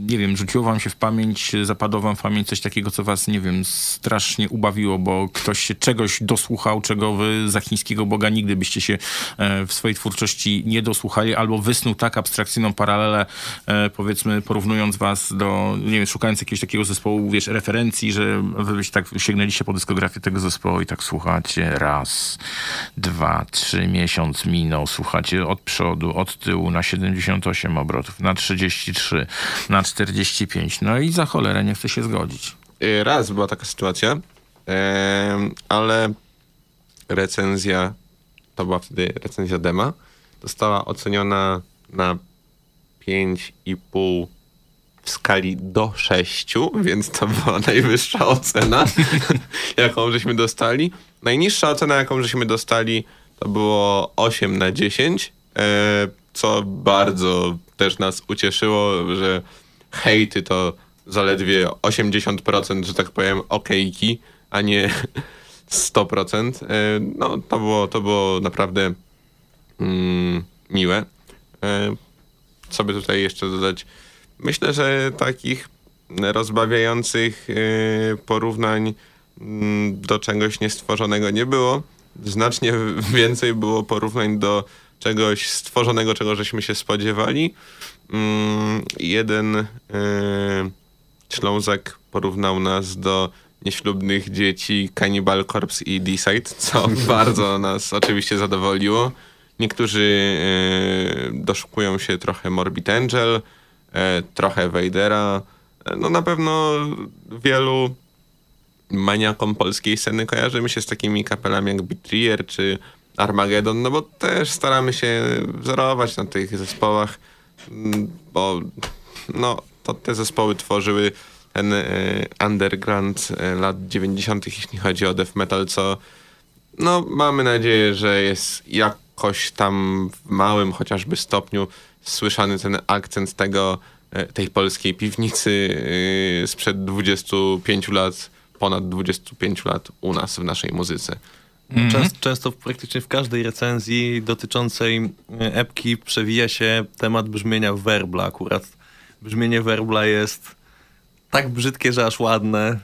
nie wiem, rzuciło wam się w pamięć, zapadło wam w pamięć coś takiego, co was, nie wiem, strasznie ubawiło, bo ktoś się czegoś dosłuchał, czego wy za chińskiego Boga nigdy byście się e, w swojej twórczości nie dosłuchali, albo wysnuł tak abstrakcyjną paralelę, e, powiedzmy, porównując was do, nie wiem, szukając jakiegoś takiego zespołu, wiesz, referencji, że wy byście tak sięgnęliście po dyskografię tego zespołu i tak słuchacie raz, dwa, trzy, miesiąc minął, słuchacie od przodu, od tyłu na 78 obrotów, na 33, na 45, no i za cholerę nie chce się zgodzić. Y, Raz była taka sytuacja, ale recenzja, to była wtedy recenzja dema, została oceniona na 5,5 w skali do 6, więc to była najwyższa ocena, jaką żeśmy dostali. Najniższa ocena, jaką żeśmy dostali, to było 8 na 10, e, co bardzo też nas ucieszyło, że hejty to zaledwie 80%, że tak powiem, okejki, a nie 100%. E, No, to było, to było naprawdę mm, miłe. E, Co by tutaj jeszcze dodać? Myślę, że takich rozbawiających e, porównań mm, do czegoś niestworzonego nie było. Znacznie więcej było porównań do czegoś stworzonego, czego żeśmy się spodziewali. Mm, Jeden Ślązak porównał nas do nieślubnych dzieci Cannibal Corpse i Decide, co bardzo nas oczywiście zadowoliło. Niektórzy e, doszukują się trochę Morbid Angel, e, trochę Vadera. No na pewno wielu maniakom polskiej sceny kojarzymy się z takimi kapelami jak Betrayer czy Armageddon, no bo też staramy się wzorować na tych zespołach, mm, bo no, to te zespoły tworzyły ten e, underground e, lat 90., jeśli chodzi o death metal, co no mamy nadzieję, że jest jakoś tam w małym chociażby stopniu słyszany ten akcent tego, e, tej polskiej piwnicy sprzed 25 lat, ponad 25 lat u nas w naszej muzyce. Często, często praktycznie w każdej recenzji dotyczącej e, epki przewija się temat brzmienia werbla. Akurat brzmienie werbla jest tak brzydkie, że aż ładne.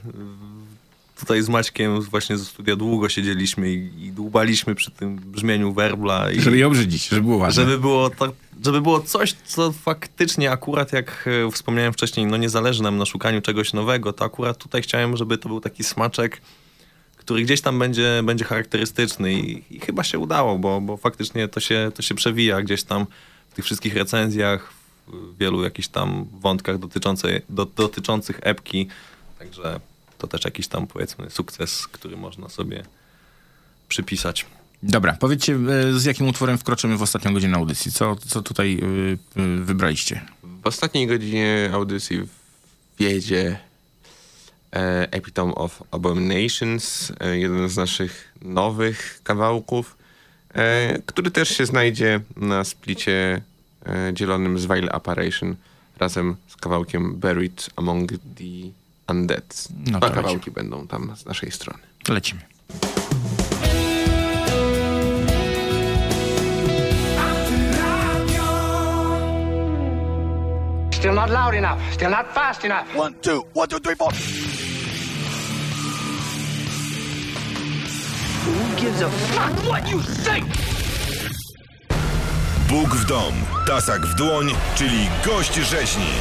Tutaj z Maćkiem właśnie ze studia długo siedzieliśmy i, i dłubaliśmy przy tym brzmieniu werbla. I, Żeby je obrzydzić, żeby było ładne. żeby było, tak, żeby było coś, co faktycznie akurat, jak e, wspomniałem wcześniej, no nie zależy nam na szukaniu czegoś nowego, to akurat tutaj chciałem, żeby to był taki smaczek, który gdzieś tam będzie, będzie charakterystyczny i, i chyba się udało, bo, bo faktycznie to się, to się przewija gdzieś tam w tych wszystkich recenzjach, w wielu jakichś tam wątkach dotyczącej, do, dotyczących epki, także to też jakiś tam powiedzmy sukces, który można sobie przypisać. Dobra, powiedzcie, e, z jakim utworem wkroczymy w ostatnią godzinę audycji? Co, co tutaj y, y, wybraliście? W ostatniej godzinie audycji wjedzie e, Epitome of Abominations, e, jeden z naszych nowych kawałków, e, który też się znajdzie na splicie e, dzielonym z Vile Apparition razem z kawałkiem Buried Among the Undead. No Dwa kawałki będą tam z naszej strony. Lecimy. Still not loud enough. Still not fast enough. One, two, one, two, three, four. Who gives a fuck what you say? Bóg w dom, tasak w dłoń, czyli gość rzeźni.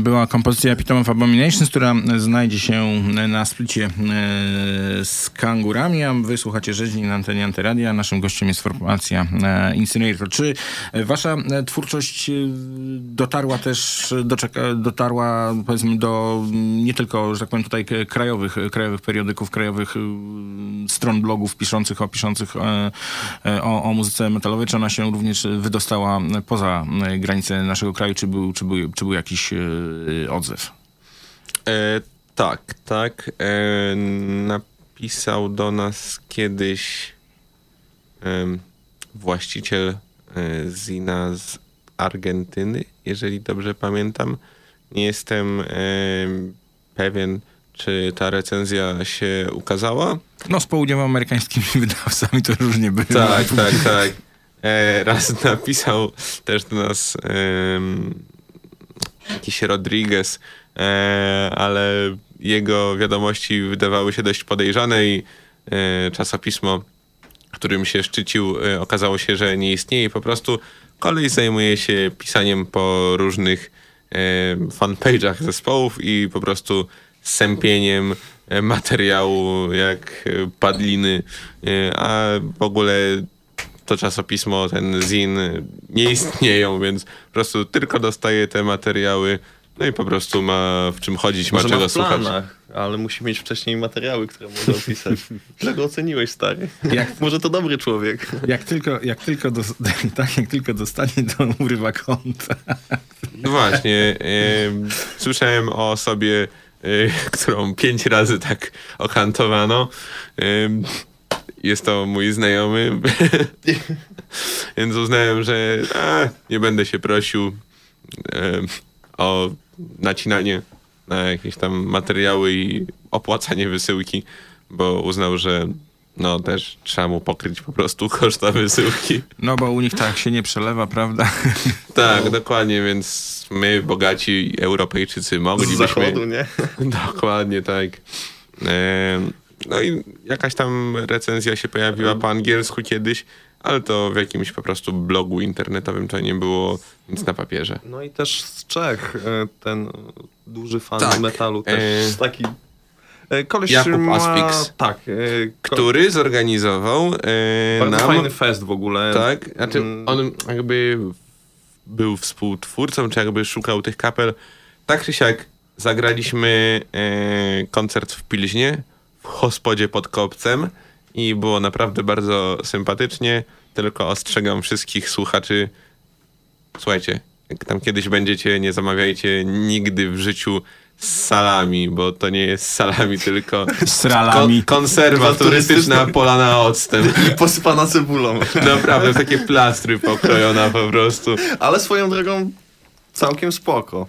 Była kompozycja Epitome of Abominations, która znajdzie się na splicie e, z kangurami, a wy rzeźni na antenie Antyradia. Naszym gościem jest formacja e, Incinerator. Czy wasza e, twórczość e, dotarła też, doczeka, dotarła powiedzmy do nie tylko, że tak powiem tutaj krajowych, krajowych periodyków, krajowych stron blogów piszących o, piszących e, e, o, o muzyce metalowej, czy ona się również wydostała poza e, granice naszego kraju, czy był, czy był, czy był jakiś e, odzew? E, tak, tak. E, napisał do nas kiedyś em, właściciel e, Zina z Argentyny, jeżeli dobrze pamiętam. Nie jestem em, pewien, czy ta recenzja się ukazała. No z południowoamerykańskimi wydawcami to różnie bywa. Tak, tak, tak. E, raz napisał też do nas jakiś Rodriguez, e, ale jego wiadomości wydawały się dość podejrzane i e, czasopismo, którym się szczycił, e, okazało się, że nie istnieje po prostu kolej zajmuje się pisaniem po różnych e, fanpage'ach zespołów i po prostu sępieniem e, materiału jak e, padliny, e, a w ogóle to czasopismo, ten zin nie istnieją, więc po prostu tylko dostaje te materiały, no i po prostu ma w czym chodzić, ma Może czego ma w słuchać. planach, ale musi mieć wcześniej materiały, które może opisać. Źle go oceniłeś, stary. Jak- Może to dobry człowiek. Jak tylko, jak tylko, dos- tak, jak tylko dostanie, to urywa konta. No właśnie, em, słyszałem o osobie, e, którą pięć razy tak okantowano. Jest to mój znajomy, więc uznałem, że a, nie będę się prosił o nacinanie na jakieś tam materiały i opłacanie wysyłki, bo uznał, że no też trzeba mu pokryć po prostu koszta wysyłki. No bo u nich tak się nie przelewa, prawda? Tak, dokładnie, więc my, bogaci Europejczycy, moglibyśmy... zachodu, nie? Dokładnie, tak. No i jakaś tam recenzja się pojawiła po angielsku kiedyś, ale to w jakimś po prostu blogu internetowym to nie było nic na papierze. No i też z Czech e, ten duży fan Tak. metalu też E, z taki koleś Jakub ma, Aspix. Tak. e, Który zorganizował e, nam... fajny fest w ogóle. Tak, znaczy Mm. on jakby był współtwórcą, czy jakby szukał tych kapel. Tak czy siak zagraliśmy e, koncert w Pilźnie, w hospodzie pod Kopcem i było naprawdę bardzo sympatycznie, tylko ostrzegam wszystkich słuchaczy, słuchajcie, jak tam kiedyś będziecie, nie zamawiajcie nigdy w życiu z salami, bo to nie jest salami, tylko Sralami. Kon- konserwa turystyczna polana octem. I posypana cebulą. Naprawdę, takie plastry pokrojona po prostu. Ale swoją drogą całkiem spoko.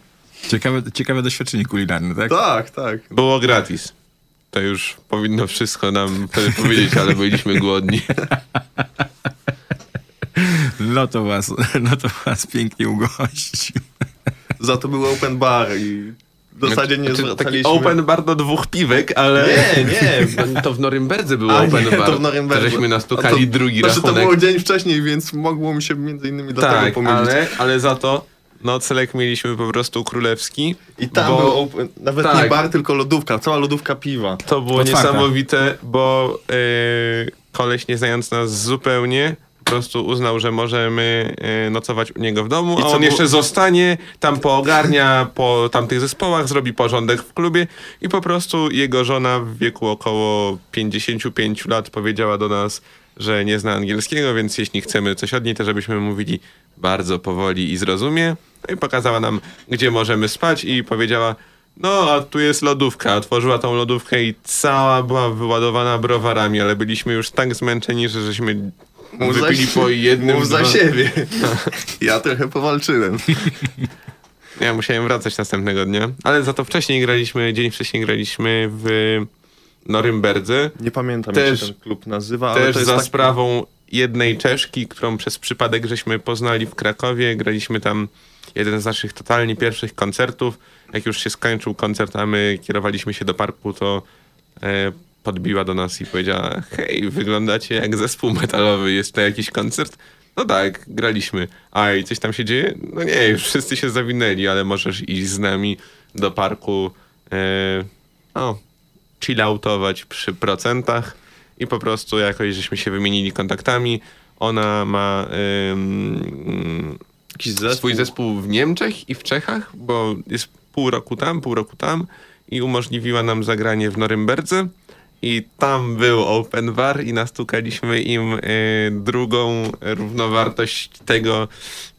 Ciekawe, ciekawe doświadczenie kulinarne, tak? Tak, tak. Było gratis. To już powinno wszystko nam wtedy powiedzieć, ale byliśmy głodni. No to was, no to was pięknie ugościł. Za to był open bar i w zasadzie nie Znaczy, taki zwracaliśmy... open bar do dwóch piwek, ale... Nie, nie. To w Norymberdze był A open nie, bar. to w Norymberdze. To żeśmy nastukali to- drugi znaczy, rachunek. to było dzień wcześniej, więc mogło mi się między innymi dlatego tak, pomylić. ale, ale za to nocleg mieliśmy po prostu królewski. I tam bo- był open, nawet tak. nie bar, tylko lodówka, cała lodówka piwa. To było Otwarta. niesamowite, bo yy, koleś nie znając nas zupełnie, prostu uznał, że możemy yy, nocować u niego w domu, I a on jeszcze zostanie, tam poogarnia po tamtych zespołach, zrobi porządek w klubie i po prostu jego żona w wieku około 55 lat powiedziała do nas, że nie zna angielskiego, więc jeśli chcemy coś od niej, to żebyśmy mówili bardzo powoli i zrozumie. No i pokazała nam, gdzie możemy spać i powiedziała, no, a tu jest lodówka. Otworzyła tą lodówkę i cała była wyładowana browarami, ale byliśmy już tak zmęczeni, że żeśmy Mów za wypili po jednym. Mów za siebie. Ja trochę powalczyłem. Ja musiałem wracać następnego dnia, ale za to wcześniej graliśmy, dzień wcześniej graliśmy w Norymberdze. Nie pamiętam, Też- jak się ten klub nazywa, ale Też to jest za taki... sprawą jednej Czeszki, którą przez przypadek żeśmy poznali w Krakowie. Graliśmy tam jeden z naszych totalnie pierwszych koncertów. Jak już się skończył koncert, a my kierowaliśmy się do parku, to e, podbiła do nas i powiedziała hej, wyglądacie jak zespół metalowy, jest to jakiś koncert? No tak, graliśmy. A i coś tam się dzieje? No nie, już wszyscy się zawinęli, ale możesz iść z nami do parku, e, no, chilloutować przy procentach i po prostu jakoś żeśmy się wymienili kontaktami. Ona ma ym, zespół. swój zespół w Niemczech i w Czechach, bo jest pół roku tam, pół roku tam i umożliwiła nam zagranie w Norymberdze. I tam był open bar i nastukaliśmy im y, drugą równowartość tego,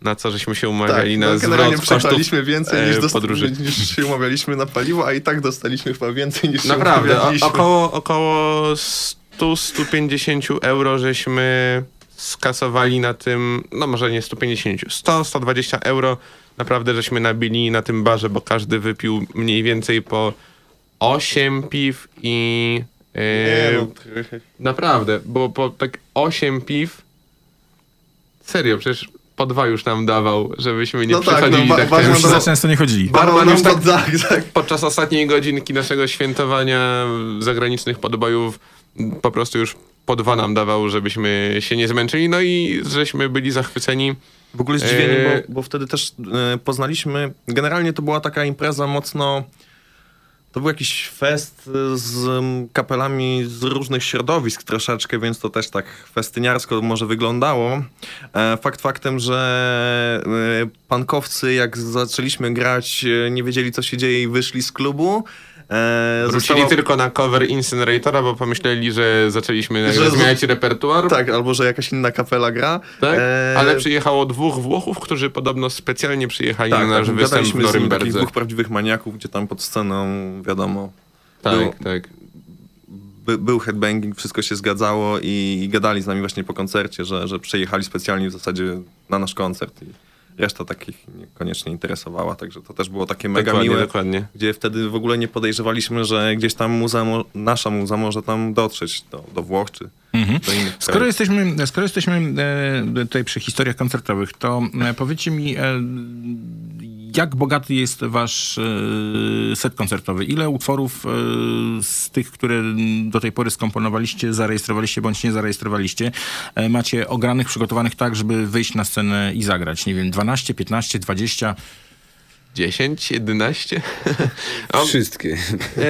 na co żeśmy się umawiali na no, generalnie zwrot kosztów więcej niż, e, dost- podróży. niż się umawialiśmy na paliwo, a i tak dostaliśmy chyba więcej niż się Naprawdę, o, umawialiśmy. około, około 100-150 euro żeśmy skasowali na tym, no może nie 150, 100-120 euro naprawdę żeśmy nabili na tym barze, bo każdy wypił mniej więcej po 8 piw i... Yy, Nie, no. Naprawdę, bo po tak 8 piw serio, przecież po dwa już nam dawał, żebyśmy nie No tak, przechodzili no, ba- tak często. Za często nie chodzili. Barman już tak, tak, tak. podczas ostatniej godzinki naszego świętowania zagranicznych podbojów po prostu już po dwa nam dawał, żebyśmy się nie zmęczyli, no i żeśmy byli zachwyceni. W ogóle zdziwieni, E, bo, bo wtedy też e, poznaliśmy. Generalnie to była taka impreza mocno. To był jakiś fest e, z mm, kapelami z różnych środowisk troszeczkę, więc to też tak festyniarsko może wyglądało. E, Fakt faktem, że e, pankowcy jak zaczęliśmy grać, e, nie wiedzieli co się dzieje i wyszli z klubu. E, Wrócili została- tylko na cover Incineratora, bo pomyśleli, że zaczęliśmy Że- zmieniać repertuar. Tak, albo że jakaś inna kapela gra. Tak? E, Ale przyjechało dwóch Włochów, którzy podobno specjalnie przyjechali tak, na nasz tak, występ w Norymberdze. dwóch prawdziwych maniaków, gdzie tam pod sceną, wiadomo, Tak, był, tak. by, był headbanging, wszystko się zgadzało i, i gadali z nami właśnie po koncercie, że, że przyjechali specjalnie w zasadzie na nasz koncert reszta takich niekoniecznie interesowała, także to też było takie mega Dokładnie, miłe, dokładnie. gdzie wtedy w ogóle nie podejrzewaliśmy, że gdzieś tam muza, nasza muza może tam dotrzeć do, do Włoch czy do innych Skoro krajów. jesteśmy, skoro jesteśmy e, tutaj przy historiach koncertowych, to e, powiedzcie mi, e, jak bogaty jest wasz e, set koncertowy? Ile utworów e, z tych, które do tej pory skomponowaliście, zarejestrowaliście bądź nie zarejestrowaliście, e, macie ogranych, przygotowanych tak, żeby wyjść na scenę i zagrać? Nie wiem, 12, 15, 20? 10, 11? O, Wszystkie.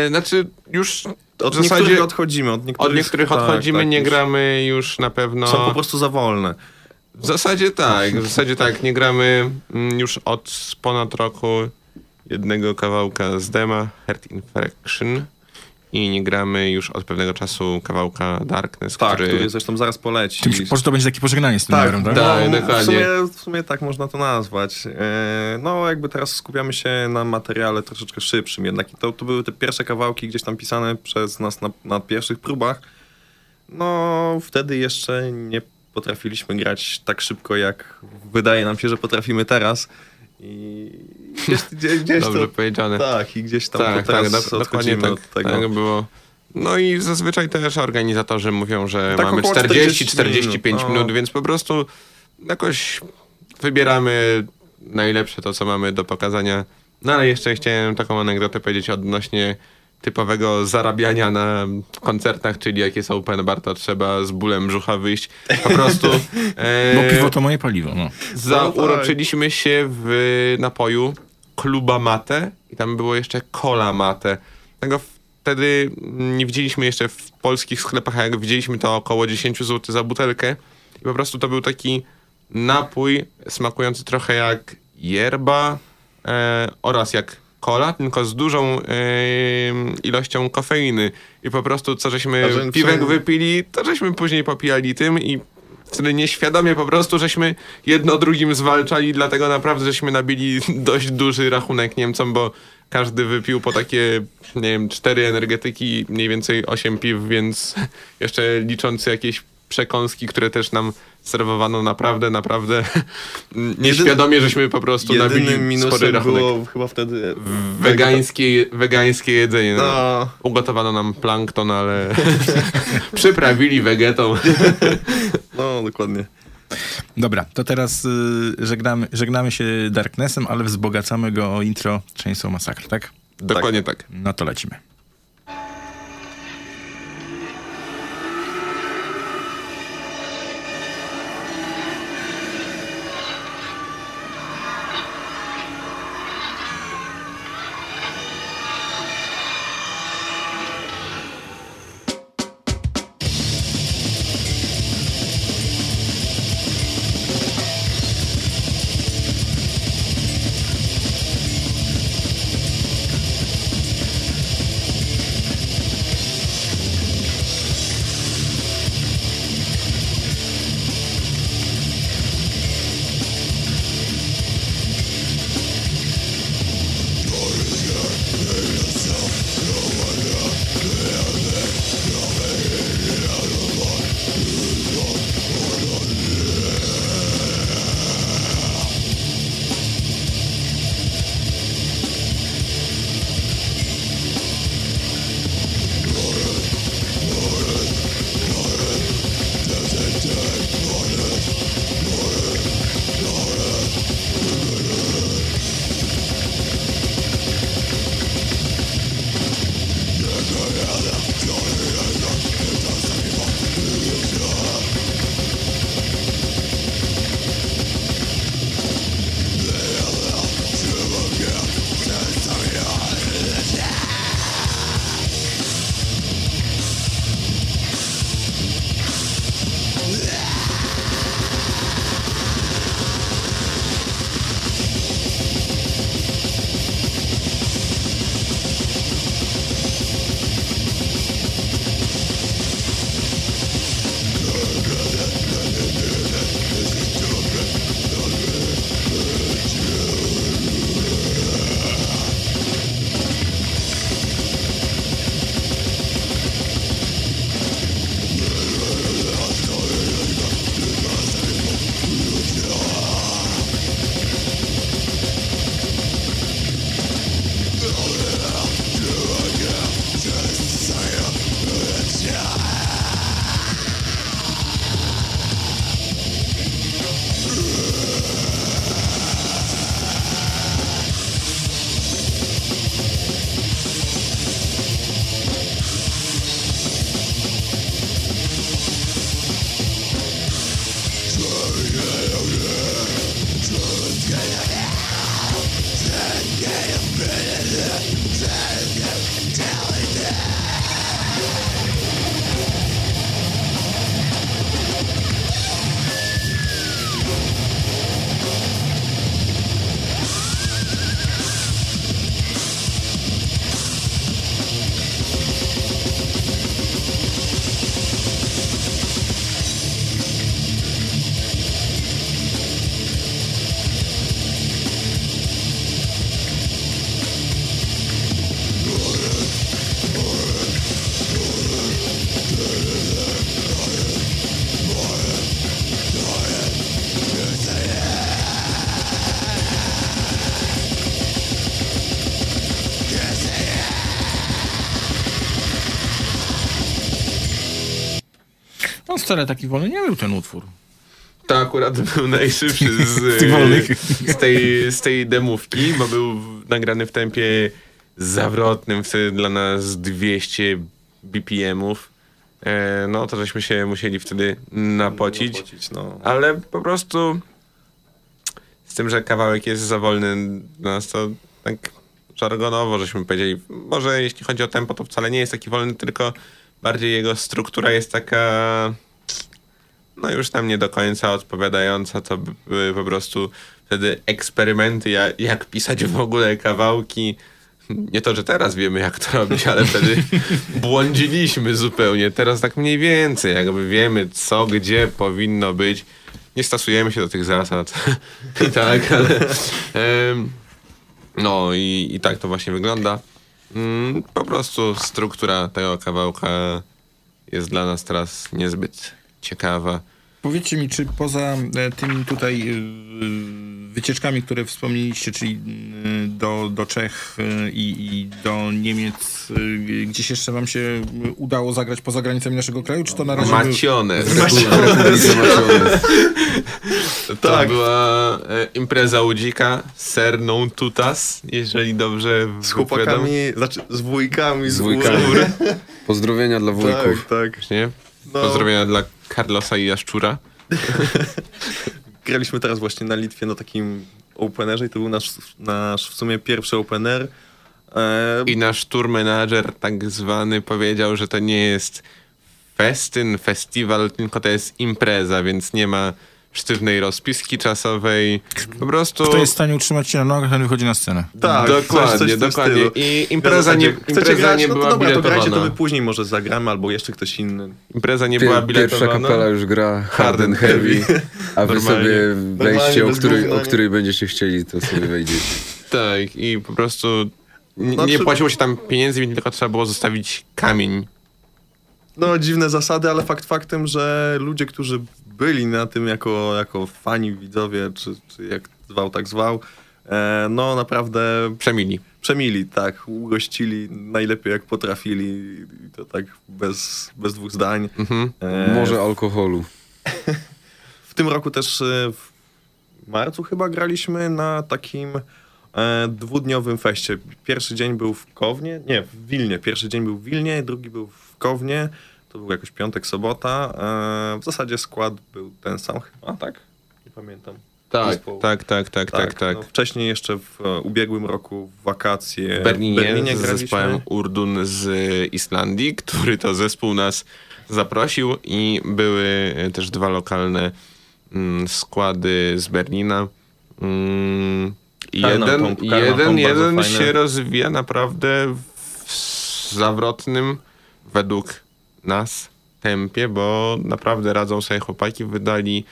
znaczy już Od zasadzie niektórych odchodzimy, od niektórych, od niektórych tak, odchodzimy, tak, nie już gramy już na pewno... Są po prostu za wolne. W zasadzie tak, w zasadzie tak, nie gramy mm, już od ponad roku jednego kawałka z dema, Heart Infection i nie gramy już od pewnego czasu kawałka Darkness, Tak, który... który zresztą zaraz poleci. Po prostu to będzie takie pożegnanie z tym Tak, numerem, tak? Tak, no, dokładnie. w, sumie, w sumie tak można to nazwać. E, No, jakby teraz skupiamy się na materiale troszeczkę szybszym jednak. I to, to były te pierwsze kawałki gdzieś tam pisane przez nas na, na pierwszych próbach. No, wtedy jeszcze nie potrafiliśmy grać tak szybko, jak wydaje nam się, że potrafimy teraz. I gdzieś, gdzieś, gdzieś Dobrze to, powiedziane. Tak, i gdzieś tam tak, teraz tak, dok- dokładnie tak, od tego. tak było. No i zazwyczaj też organizatorzy mówią, że Tak mamy około 40-45 minut, minut, no. więc po prostu jakoś wybieramy najlepsze to, co mamy do pokazania. No ale jeszcze chciałem taką anegdotę powiedzieć odnośnie typowego zarabiania na koncertach, czyli jak jest open bar, to trzeba z bólem brzucha wyjść. Po prostu... e, Bo piwo to moje paliwo, no. Zauroczyliśmy się w napoju Kluba Mate i tam było jeszcze Cola Mate. Tego wtedy nie widzieliśmy jeszcze w polskich sklepach, a jak widzieliśmy to około 10 zł za butelkę. I po prostu to był taki napój smakujący trochę jak yerba e, oraz jak cola, tylko z dużą e, ilością kofeiny. I po prostu co żeśmy że- piwek czy- wypili, to żeśmy później popijali tym i wtedy nieświadomie po prostu żeśmy jedno drugim zwalczali, dlatego naprawdę żeśmy nabili dość duży rachunek Niemcom, bo każdy wypił po takie, nie wiem, cztery energetyki, mniej więcej 8 piw, więc jeszcze licząc jakieś przekąski, które też nam serwowano naprawdę, naprawdę nieświadomie, żeśmy po prostu nabili spory rachunek. było chyba wtedy Wegańskie, wegańskie jedzenie. No. No. Ugotowano nam plankton, ale przyprawili wegetą. No, dokładnie. Dobra, to teraz y, żegnamy, żegnamy się Darknessem, ale wzbogacamy go o intro Chainsaw Massacre, tak? Dokładnie tak. No to lecimy. Wcale taki wolny nie był ten utwór. To akurat był najszybszy z, Z tych wolnych. z, tej, z tej demówki, bo był nagrany w tempie zawrotnym, wtedy dla nas 200 BPM-ów. E, no to żeśmy się musieli wtedy napocić. Napocić, no. Ale po prostu z tym, że kawałek jest za wolny dla nas, to tak żargonowo żeśmy powiedzieli. Może jeśli chodzi o tempo, to wcale nie jest taki wolny, tylko bardziej jego struktura jest taka no już tam nie do końca odpowiadająca, to by- były po prostu wtedy eksperymenty, jak, jak pisać w ogóle kawałki. Nie to, że teraz wiemy, jak to robić, ale wtedy błądziliśmy zupełnie. Teraz tak mniej więcej, jakby wiemy, co, gdzie powinno być. Nie stosujemy się do tych zasad. I tak, ale... no i, i tak to właśnie wygląda. Mm, po prostu struktura tego kawałka jest dla nas teraz niezbyt ciekawa. Powiedzcie mi, czy poza e, tymi tutaj e, wycieczkami, które wspomnieliście, czyli e, do, do Czech i, i do Niemiec, gdzieś jeszcze wam się udało zagrać poza granicami naszego kraju, czy to na razie... Maciones. Republice Maciones. To była e, impreza Łudzika, ser non tutas, jeżeli dobrze Z chłopakami, znaczy z wujkami, z, Z wujkami. góry. Pozdrowienia dla wujków. Tak, tak. Nie? No. Pozdrowienia dla Carlosa i Jaszczura. Graliśmy teraz właśnie na Litwie na takim openerze i to był nasz, nasz w sumie pierwszy opener. E, I nasz tour manager tak zwany powiedział, że to nie jest festyn, festiwal, tylko to jest impreza, więc nie ma sztywnej rozpiski czasowej. Po prostu... Kto jest w stanie utrzymać się na nogach, ten wychodzi na scenę. Tak, Dokładnie, dokładnie. I impreza zasadzie, nie- impreza grać? nie no to była dobra, to grajcie, to biletowana. my później może zagramy, albo jeszcze ktoś inny. Impreza nie Pier- była Pierwsza biletowana. kapela już gra Hard and Heavy, a wy sobie wejście, o której, o nie? której będziecie chcieli, to sobie wejdziecie. Tak, i po prostu n- Znaczy- nie płaciło się tam pieniędzy, więc tylko trzeba było zostawić kamień. No, dziwne zasady, ale fakt faktem, że ludzie, którzy byli na tym jako, jako fani, widzowie, czy, czy jak zwał, tak zwał, e, no naprawdę... Przemili. Przemili, tak. Ugościli najlepiej jak potrafili i to tak bez, bez dwóch zdań. Mhm. E, Może alkoholu. W tym roku też e, w marcu chyba graliśmy na takim e, dwudniowym feście. Pierwszy dzień był w Kownie, nie, w Wilnie. Pierwszy dzień był w Wilnie, drugi był w Kownie. To był jakoś piątek, sobota. E, w zasadzie skład był ten sam chyba, tak? Nie pamiętam. Tak, Zespołu. tak, tak, tak, tak, tak. No, wcześniej jeszcze w e, ubiegłym roku w wakacje W Berlinie, z graliśmy. zespołem Urdun z Islandii, który to zespół nas zaprosił i były też dwa lokalne mm, składy z Berlina. Mm, i Karnal jeden jeden, jeden się rozwija naprawdę w zawrotnym według nas tempie, bo naprawdę radzą sobie chłopaki. Wydali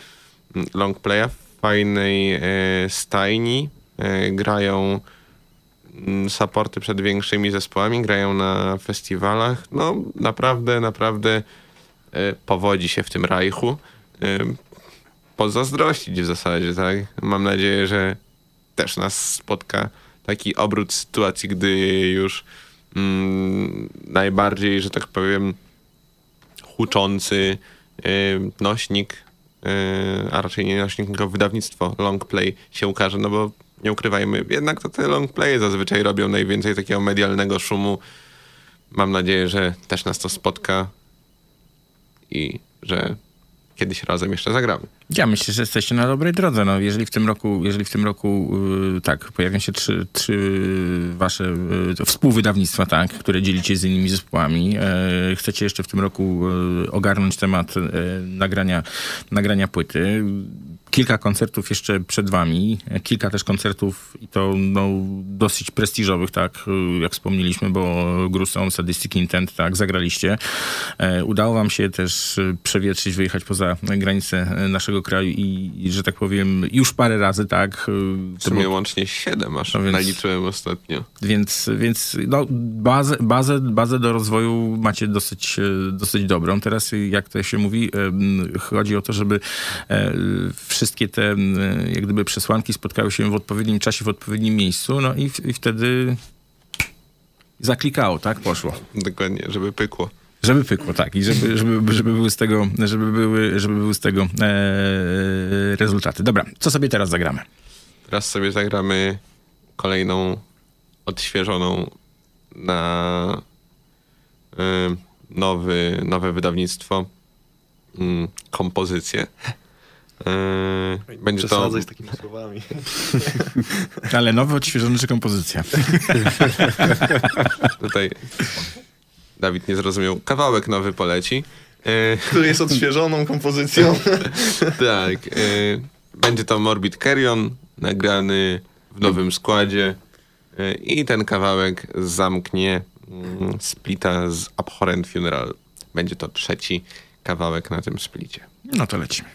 mm, long playa w fajnej e, stajni. E, grają mm, supporty przed większymi zespołami, grają na festiwalach. No naprawdę, naprawdę e, powodzi się w tym Rajchu. E, pozazdrościć w zasadzie, tak? Mam nadzieję, że też nas spotka taki obrót sytuacji, gdy już mm, najbardziej, że tak powiem, huczący e, nośnik, e, a raczej nie nośnik, tylko wydawnictwo long play się ukaże, no bo nie ukrywajmy, jednak to te long playe zazwyczaj robią najwięcej takiego medialnego szumu. Mam nadzieję, że też nas to spotka i że kiedyś razem jeszcze zagramy. Ja myślę, że jesteście na dobrej drodze. No, jeżeli w tym roku, jeżeli w tym roku y, tak, pojawią się trzy, trzy wasze y, współwydawnictwa, tak, które dzielicie z innymi zespołami, e, chcecie jeszcze w tym roku y, ogarnąć temat e, nagrania, nagrania płyty. Kilka koncertów jeszcze przed wami, kilka też koncertów i to no, dosyć prestiżowych, tak, y, jak wspomnieliśmy, bo Grusą, Sadistic Intent, tak, zagraliście. Udało wam się też y, przewietrzyć, wyjechać poza granice e, naszego kraju i, i że tak powiem, już parę razy, tak. y, W sumie było- łącznie siedem aż No więc- naliczyłem ostatnio. więc, więc no, bazę, bazę, bazę do rozwoju macie dosyć, e, dosyć dobrą. Teraz, jak to się mówi, chodzi o to, żeby wszystkie te jak gdyby przesłanki spotkały się w odpowiednim czasie, w odpowiednim miejscu, no i, i wtedy zaklikało, tak? Poszło. Dokładnie, żeby pykło. Żeby pykło, tak. I żeby, żeby, żeby były z tego, żeby były, żeby były z tego e, rezultaty. Dobra, co sobie teraz zagramy? Teraz sobie zagramy kolejną odświeżoną na y, nowy, nowe wydawnictwo mm, kompozycję. Y, będzie to z takimi słowami. Ale nowy, odświeżony czy kompozycja? tutaj Dawid nie zrozumiał. Kawałek nowy poleci. Y, Który jest odświeżoną kompozycją. tak. y, będzie to Morbid Carrion, nagrany w nowym składzie. Y, I ten kawałek zamknie mm, splita z Abhorrent Funeral. Będzie to trzeci kawałek na tym splicie. No to lecimy.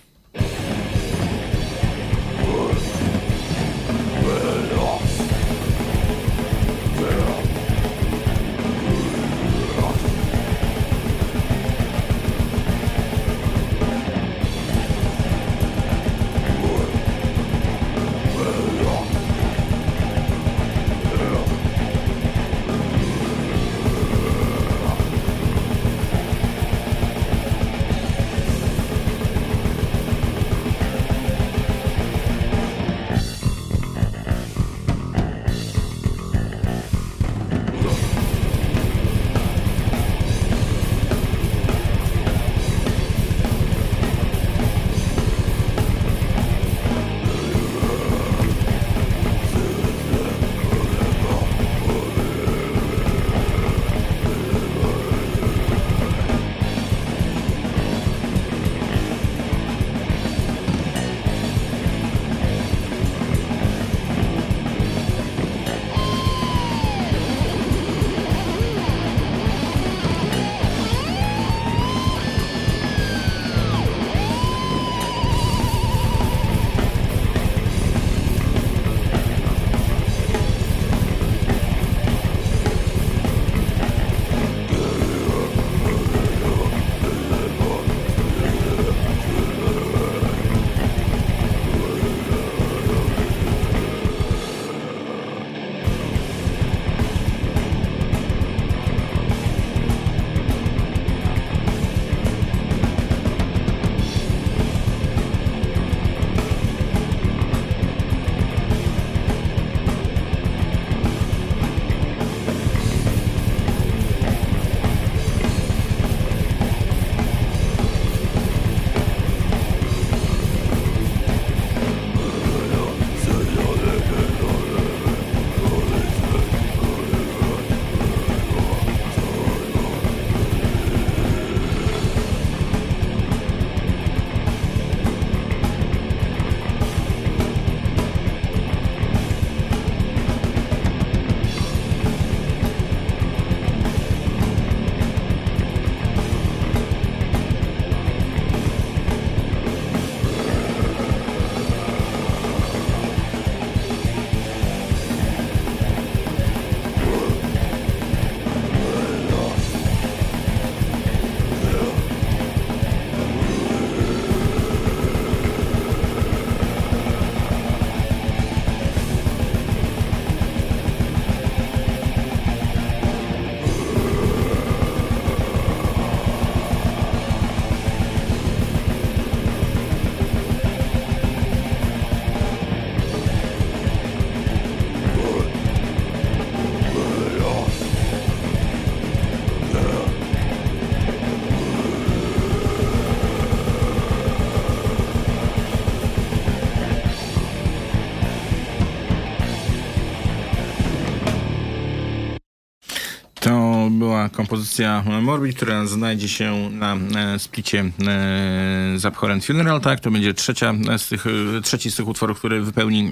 Kompozycja Morbid, która znajdzie się na e, splicie e, Zapchorent Funeral, tak? To będzie trzecia z tych, e, trzeci z tych utworów, który wypełni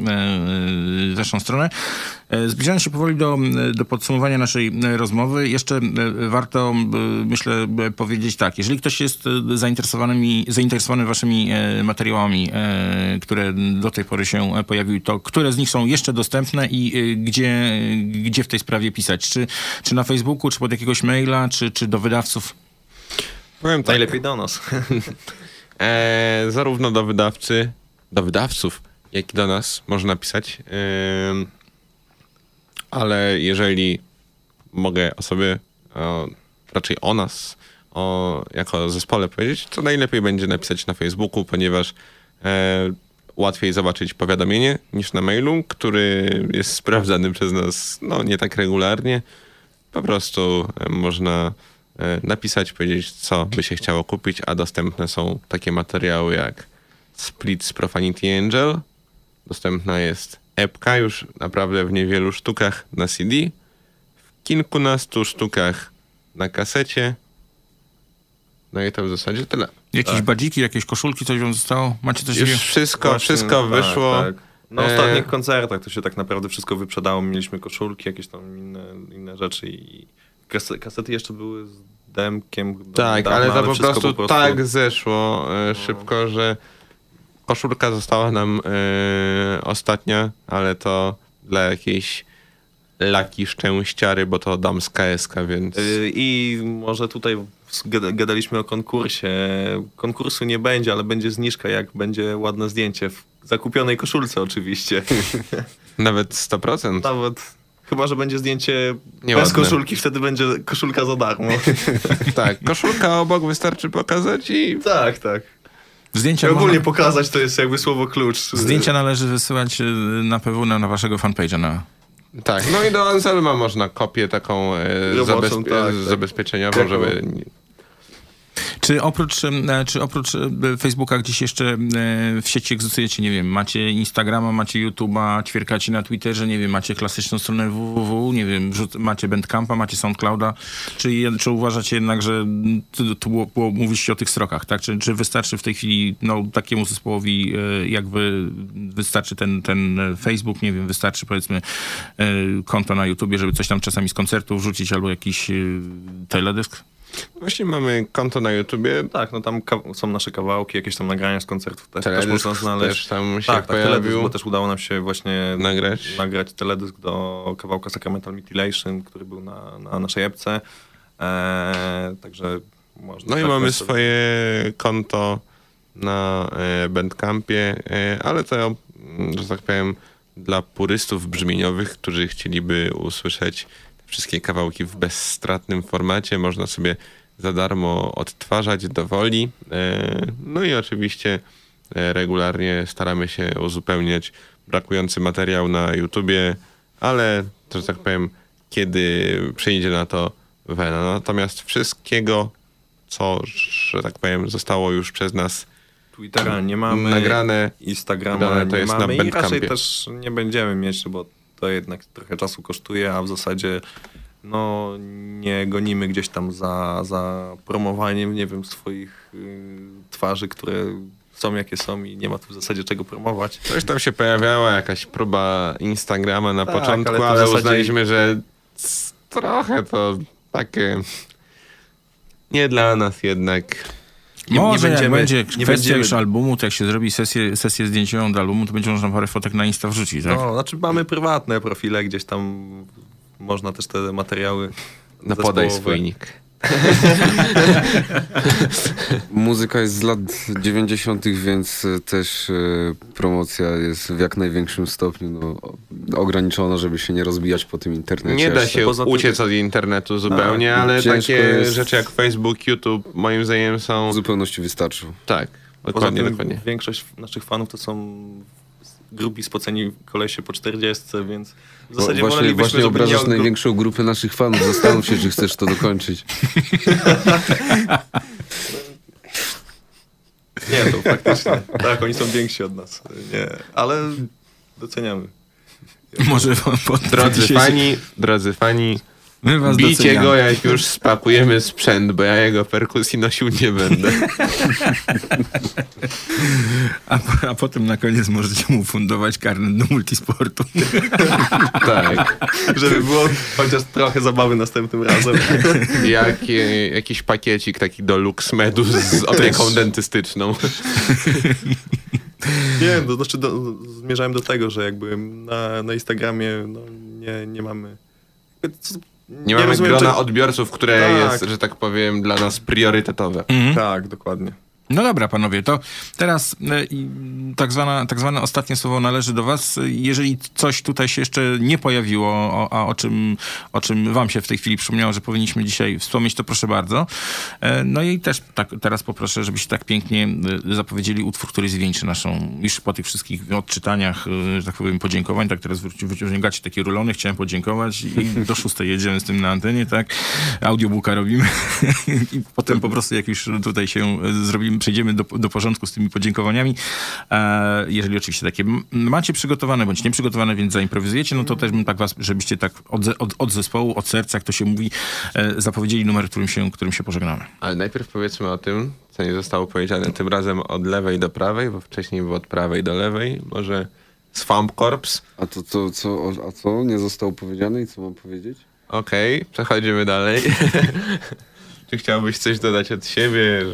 waszą stronę. E, Zbliżając się powoli do, do podsumowania naszej e, rozmowy, jeszcze e, warto, e, myślę, e, powiedzieć tak. Jeżeli ktoś jest e, zainteresowanymi, zainteresowany waszymi e, materiałami, e, które do tej pory się e, pojawiły, to które z nich są jeszcze dostępne i e, gdzie, gdzie w tej sprawie pisać? Czy, czy na Facebooku, czy pod jakiegoś maila, czy, czy do wydawców? Powiem tak. Najlepiej do nas. E, zarówno do wydawcy, do wydawców, jak i do nas można pisać. Em, ale jeżeli mogę o sobie, o, raczej o nas, o, jako zespole powiedzieć, to najlepiej będzie napisać na Facebooku, ponieważ e, łatwiej zobaczyć powiadomienie niż na mailu, który jest sprawdzany przez nas no, nie tak regularnie. Po prostu e, można e, napisać, powiedzieć, co by się chciało kupić, a dostępne są takie materiały jak Split z Profanity Angel. Dostępna jest epka już naprawdę w niewielu sztukach na CD, w kilkunastu sztukach na kasecie. No i to w zasadzie tyle. Jakieś Tak. badziki, jakieś koszulki, coś wam zostało? Macie coś Już wszystko, Właśnie, wszystko tak, wyszło. Tak. Na E, ostatnich koncertach to się tak naprawdę wszystko wyprzedało. Mieliśmy koszulki, jakieś tam inne, inne rzeczy i kasety, kasety jeszcze były z demkiem. Tak, niedawna, ale to po wszystko prostu, tak zeszło e, szybko, że koszulka została nam e, ostatnia, ale to dla jakiejś laki szczęściary, bo to damska eska, więc... Y, I może tutaj gada- gadaliśmy o konkursie. Konkursu nie będzie, ale będzie zniżka, jak będzie ładne zdjęcie w zakupionej koszulce oczywiście. Nawet 100%. Nawet chyba, że będzie zdjęcie Nieładne. bez koszulki, wtedy będzie koszulka za darmo. tak, koszulka obok wystarczy pokazać i... Tak, tak. Zdjęcia, I ogólnie można- pokazać to jest jakby słowo klucz. Zdjęcia należy wysyłać y, na PW na, na waszego fanpage'a. Na... Tak, no i do Anselma można kopię taką e, Roboczą, zabezpie- tak, tak. zabezpieczeniową, Tak, żeby... Czy oprócz, e, czy oprócz e, Facebooka gdzieś jeszcze e, w sieci egzystujecie, nie wiem, macie Instagrama, macie YouTube'a, ćwierkacie na Twitterze, nie wiem, macie klasyczną stronę www, nie wiem, macie Bandcampa, macie Soundclouda, czy, czy uważacie jednak, że tu, było, było o tych strokach, tak? Czy, czy wystarczy w tej chwili, no, takiemu zespołowi jakby wystarczy ten, ten Facebook, nie wiem, wystarczy powiedzmy konto na YouTubie, żeby coś tam czasami z koncertu wrzucić albo jakiś teledysk? Właśnie mamy konto na YouTubie. Tak, no tam są nasze kawałki, jakieś tam nagrania z koncertów też, też Teledysk można znaleźć. też tam się tak, tak, teledysk, pojawił. bo też udało nam się właśnie Nagrać. nagrać teledysk do kawałka Sacramental Mutilation, który był na, na naszej epce. Eee, także można... No i tak mamy sobie- swoje konto na e, Bandcampie, e, ale to, mm, że tak powiem, dla purystów brzmieniowych, którzy chcieliby usłyszeć wszystkie kawałki w bezstratnym formacie, można sobie za darmo odtwarzać do woli. E, No i oczywiście e, regularnie staramy się uzupełniać brakujący materiał na YouTubie, ale, że tak powiem, kiedy przyjdzie na to wena. Natomiast wszystkiego, co, że tak powiem, zostało już przez nas Twittera nie mamy, nagrane, Instagrama wydane, to nie jest na mamy i raczej też nie będziemy mieć, bo to jednak trochę czasu kosztuje, a w zasadzie no nie gonimy gdzieś tam za, za promowaniem, nie wiem, swoich y, twarzy, które są jakie są i nie ma tu w zasadzie czego promować. Coś tam się pojawiała, jakaś próba Instagrama na Tak, początku, ale ale, zasadzie- uznaliśmy, że trochę to takie nie dla nas jednak. Może jak będzie nie kwestia będziemy- już albumu, to jak się zrobi sesję, sesję zdjęciową do albumu, to będzie można parę fotek na Insta wrzucić, tak? No, znaczy mamy prywatne profile, gdzieś tam można też te materiały No podaj swój nick. Muzyka jest z lat 90., więc e, też e, promocja jest w jak największym stopniu no, ograniczona, żeby się nie rozbijać po tym internecie. Nie da się tak. Tym- uciec od internetu zupełnie, Tak, ale takie jest- rzeczy jak Facebook, YouTube moim zdaniem są... W zupełności wystarczą. Tak, Poza dokładnie, tym dokładnie. większość naszych fanów to są grubi spoceni kolesie po 40, więc w Bo zasadzie właśnie wolelibyśmy, właśnie obrażasz największą grupę naszych fanów. Zastanów się, czy chcesz to dokończyć. Nie, to faktycznie. Tak, oni są więksi od nas. Nie, ale doceniamy. Może po, po Drodzy dzisiejszej- fani, drodzy fani, My was Bicie doceniamy. go, jak już spakujemy sprzęt, bo ja jego perkusji nosił nie będę. A, po- a potem na koniec możecie mu fundować karnet do multisportu. tak. Żeby było chociaż trochę zabawy następnym razem. Jak, e, jakiś pakiecik taki do LuxMedu z opieką dentystyczną. Nie, to znaczy do, zmierzałem do tego, że jakby na, na Instagramie no, nie, nie mamy... co- Nie, mamy rozumiem, grona czy- odbiorców, które Tak. jest, że tak powiem, dla nas priorytetowe. Tak, dokładnie. No dobra, panowie, to teraz e, tak, zwana, tak zwane ostatnie słowo należy do was. Jeżeli coś tutaj się jeszcze nie pojawiło, a o czym, o czym wam się w tej chwili przypomniało, że powinniśmy dzisiaj wspomnieć, to proszę bardzo. E, No i też tak, teraz poproszę, żebyście tak pięknie e, zapowiedzieli utwór, który zwieńczy naszą, już po tych wszystkich odczytaniach, że tak powiem, podziękowań, tak teraz wyci- wyciągacie takie rulony, chciałem podziękować i do szóstej jedziemy z tym na antenie, tak? Audiobooka robimy i potem po prostu jak już tutaj się zrobimy, przejdziemy do, do porządku z tymi podziękowaniami. E, jeżeli oczywiście takie macie przygotowane bądź nieprzygotowane, więc zaimprowizujecie, no to też bym tak was, żebyście tak od, od, od zespołu, od serca, jak to się mówi, e, zapowiedzieli numer, którym się, którym się pożegnamy. Ale najpierw powiedzmy o tym, co nie zostało powiedziane tym razem od lewej do prawej, bo wcześniej było od prawej do lewej. Może Swamp Corps. A to, to co, a co nie zostało powiedziane i co mam powiedzieć? Okej, przechodzimy dalej. Czy chciałbyś coś dodać od siebie?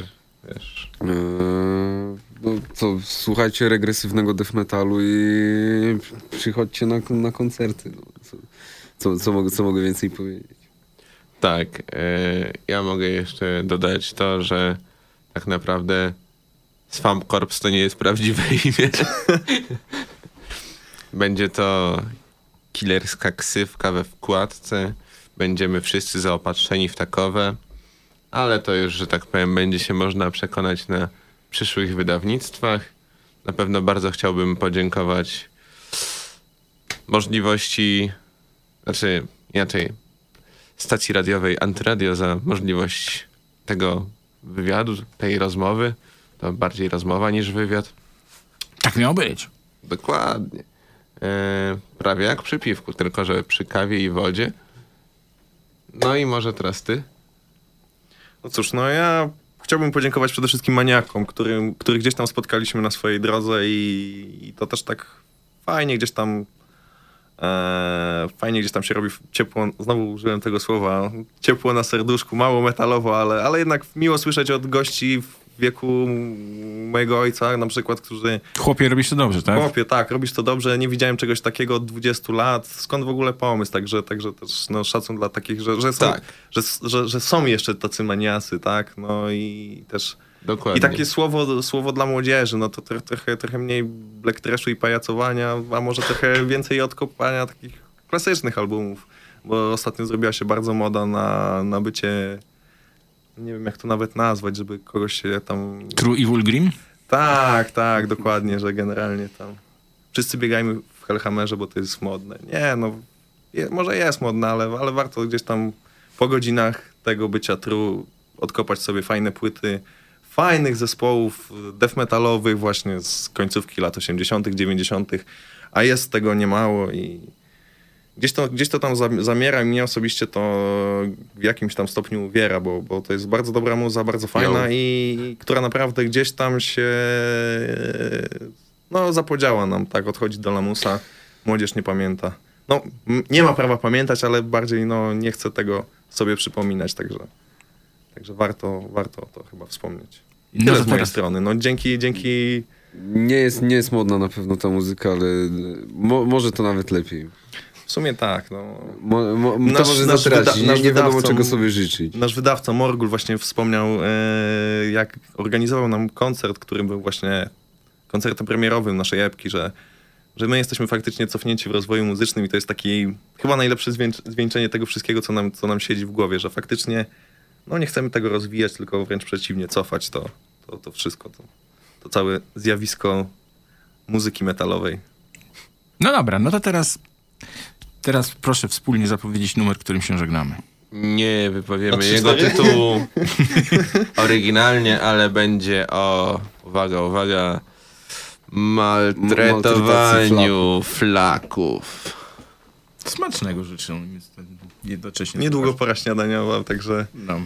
Wiesz, Eee, no co, słuchajcie regresywnego death metalu i przychodźcie na, na koncerty. No. Co, co, co, mogę, co mogę więcej powiedzieć? Tak, e, ja mogę jeszcze dodać to, że tak naprawdę Swamp Corps to nie jest prawdziwe imię. Będzie to killerska ksywka we wkładce. Będziemy wszyscy zaopatrzeni w takowe, ale to już, że tak powiem, będzie się można przekonać na przyszłych wydawnictwach. Na pewno bardzo chciałbym podziękować możliwości, znaczy inaczej, stacji radiowej Antyradio za możliwość tego wywiadu, tej rozmowy. To bardziej rozmowa niż wywiad. Tak miało być. Dokładnie. E, prawie jak przy piwku, tylko że przy kawie i wodzie. No i może teraz ty? No cóż, no ja chciałbym podziękować przede wszystkim maniakom, którym, których gdzieś tam spotkaliśmy na swojej drodze i, i to też tak fajnie gdzieś tam e, fajnie gdzieś tam się robi ciepło, znowu użyłem tego słowa, ciepło na serduszku, mało metalowo, ale, ale jednak miło słyszeć od gości wieku mojego ojca na przykład, którzy... Chłopie, robisz to dobrze, tak? Chłopie, tak, robisz to dobrze, nie widziałem czegoś takiego od 20 lat, skąd w ogóle pomysł, także, także też no, szacun dla takich, że, że, są, Tak. że, że, że są jeszcze tacy maniasy, tak, no i też... Dokładnie. I takie słowo, słowo dla młodzieży, no to trochę, trochę, mniej black trashu i pajacowania, a może trochę więcej odkopania takich klasycznych albumów, bo ostatnio zrobiła się bardzo moda na, na bycie, nie wiem jak to nawet nazwać, żeby kogoś się tam... True Evil Grim? Tak, tak, dokładnie, że generalnie tam wszyscy biegajmy w Hellhammerze, bo to jest modne. Nie, no, je, może jest modne, ale, ale warto gdzieś tam po godzinach tego bycia true odkopać sobie fajne płyty, fajnych zespołów death metalowych właśnie z końcówki lat 80., 90., a jest tego niemało i gdzieś to, gdzieś to tam zam- zamiera i mnie osobiście to w jakimś tam stopniu uwiera, bo, bo to jest bardzo dobra muza, bardzo fajna i która naprawdę gdzieś tam się no zapodziała nam, tak, odchodzi do lamusa, młodzież nie pamięta. No, nie ma prawa pamiętać, ale bardziej no, nie chcę tego sobie przypominać, także, także warto, warto to chyba wspomnieć. I No tyle to z mojej teraz- strony. No, dzięki, dzięki Nie jest, nie jest modna na pewno ta muzyka, ale mo, może to nawet lepiej. W sumie tak. No. Mo, mo, to Nasz- może nasz zatracić, wyda- nie, nasz nie wiadomo wydawcą- czego sobie życzyć. Nasz wydawca Morgul właśnie wspomniał, e, jak organizował nam koncert, który był właśnie koncertem premierowym naszej epki, że, że my jesteśmy faktycznie cofnięci w rozwoju muzycznym i to jest taki chyba najlepsze zwieńcz- zwieńczenie tego wszystkiego, co nam, co nam siedzi w głowie, że faktycznie no nie chcemy tego rozwijać, tylko wręcz przeciwnie, cofać to, to, to wszystko, to, to całe zjawisko muzyki metalowej. No dobra, no to teraz, teraz proszę wspólnie zapowiedzieć numer, którym się żegnamy. Nie wypowiemy jego tytułu oryginalnie, ale będzie o, uwaga, uwaga, maltretowaniu flaków. Smacznego życzę. Jednocześnie. Niedługo pora śniadaniowa, także... No.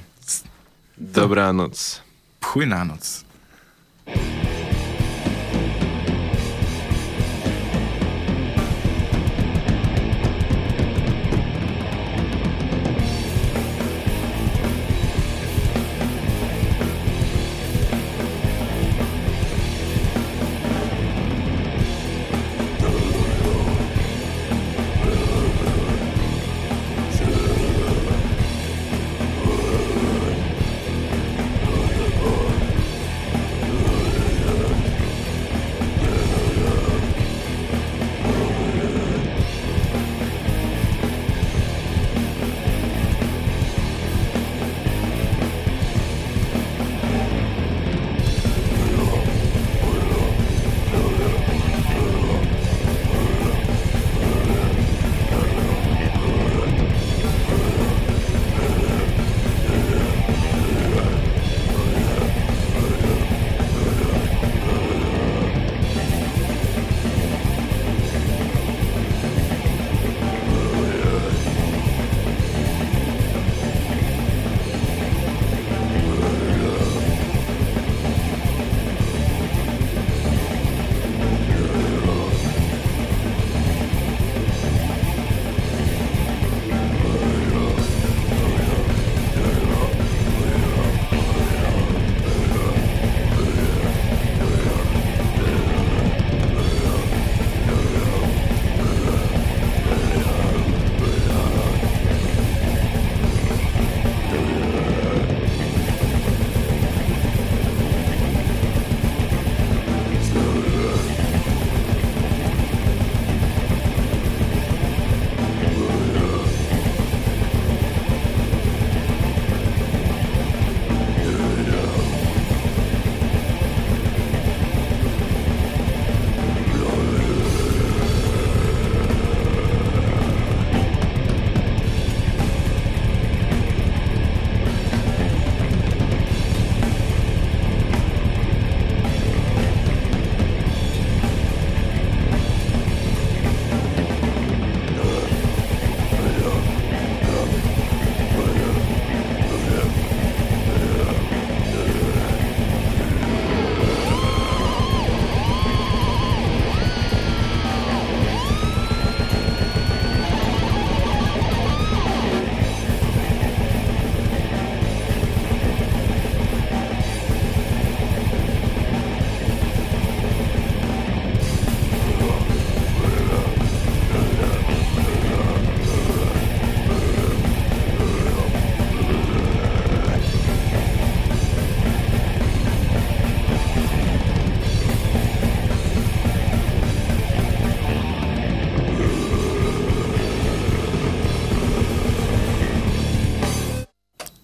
Dobranoc. Płyna noc.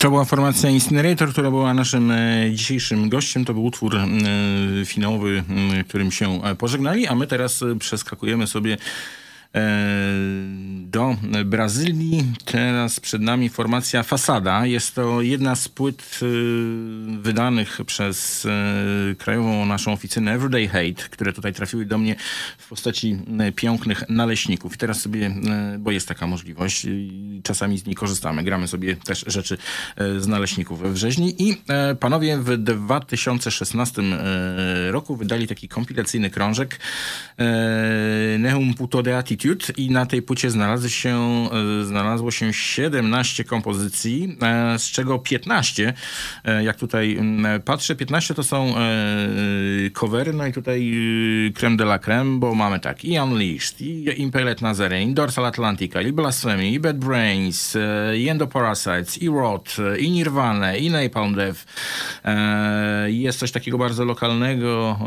To była formacja Incinerator, która była naszym e, dzisiejszym gościem. To był utwór e, finałowy, którym się e, pożegnali, a my teraz przeskakujemy sobie do Brazylii. Teraz przed nami formacja Fasada. Jest to jedna z płyt wydanych przez e, krajową naszą oficynę Everyday Hate, które tutaj trafiły do mnie w postaci e, pięknych naleśników. I teraz sobie, e, bo jest taka możliwość, czasami z niej korzystamy. Gramy sobie też rzeczy z naleśników we wrzeźni. I panowie w 2016 e, roku wydali taki kompilacyjny krążek Nehum Puto de Attitude i na tej płycie znalazły się, znalazło się 17 kompozycji, z czego 15, e, jak tutaj patrzę, 15 to są e, covery, no i tutaj e, creme de la creme, bo mamy tak i Unleashed, i Impaled Nazarene, i Dorsal Atlantica, i Blasphemy, i Bad Brains, i Endoparasites, i Rot, i Nirvana, i Napalm Death. Jest coś takiego bardzo lokalnego,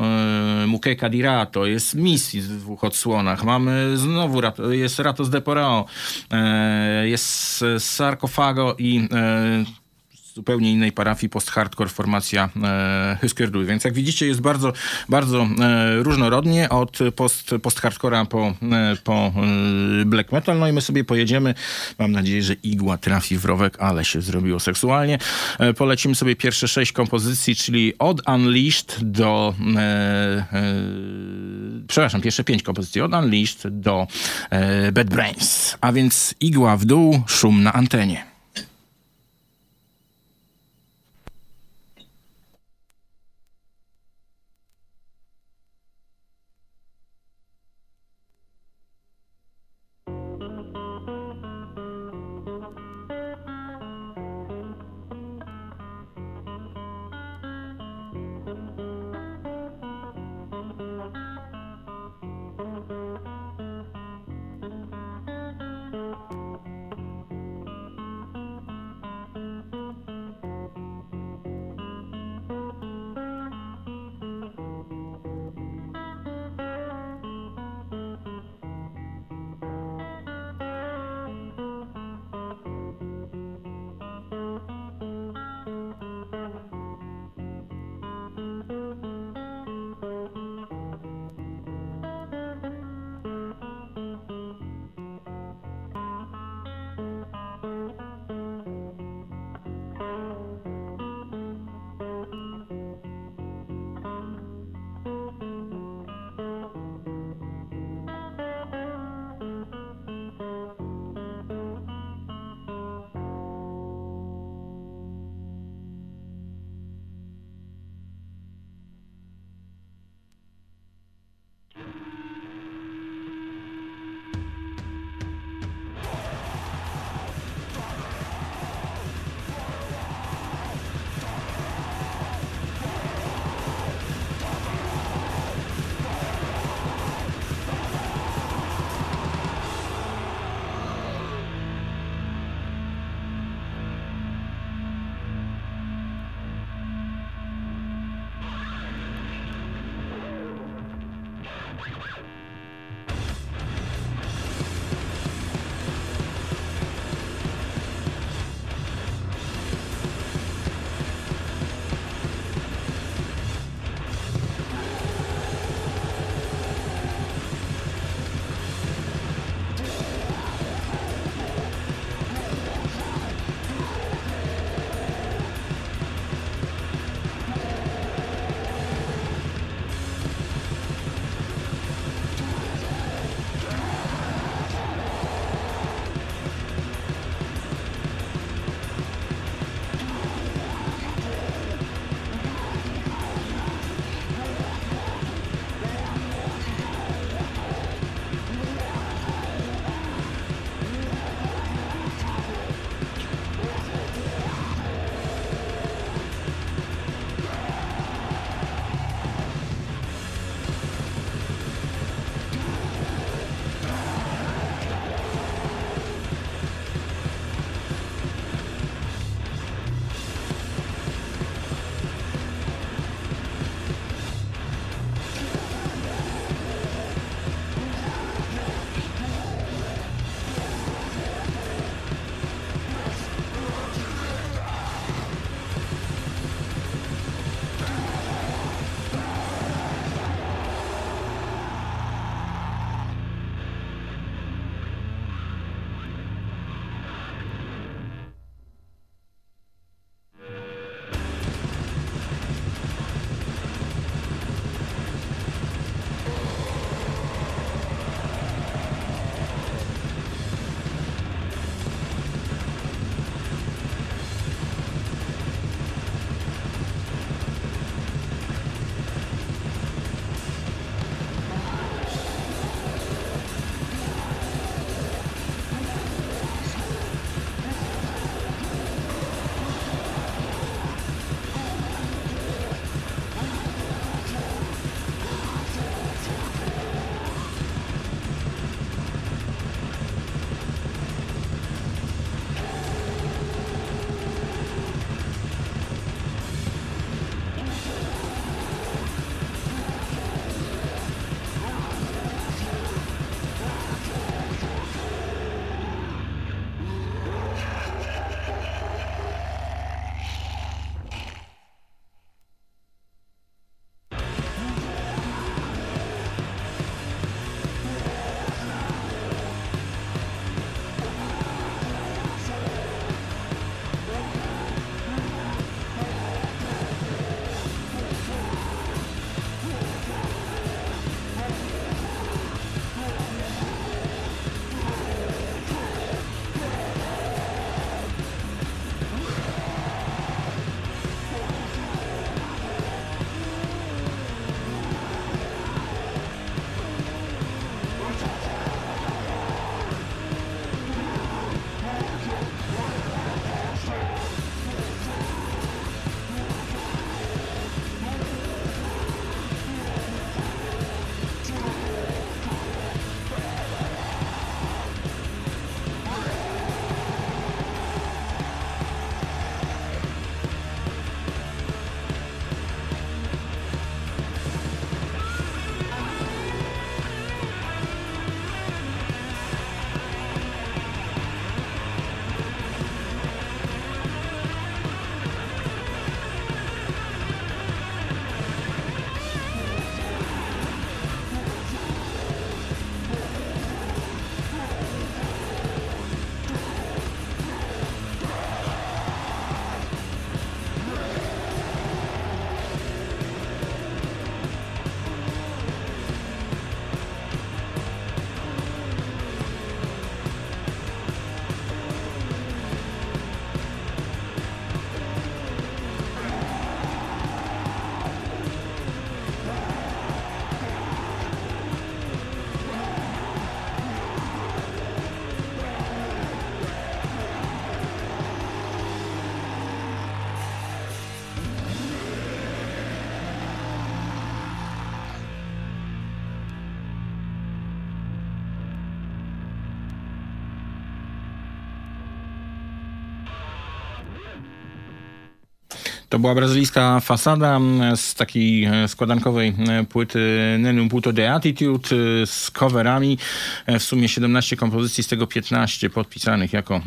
Mukeka Dirato, jest Misfits w dwóch odsłonach, mamy znowu, jest Ratos de Porao, jest Sarkofago i zupełnie innej parafii post-hardcore formacja e, Husker Du. Więc jak widzicie jest bardzo, bardzo e, różnorodnie od post, post-hardcora po, e, po e, black metal. No i my sobie pojedziemy. Mam nadzieję, że igła trafi w rowek, ale się zrobiło seksualnie. E, polecimy sobie pierwsze sześć kompozycji, czyli od Unleashed do e, e, przepraszam, pierwsze pięć kompozycji od Unleashed do Bad Brains. A więc igła w dół, szum na antenie. To była brazylijska fasada mm, z takiej e, składankowej e, płyty Nenum Puto de Attitude e, z coverami. W sumie 17 kompozycji, z tego 15 podpisanych jako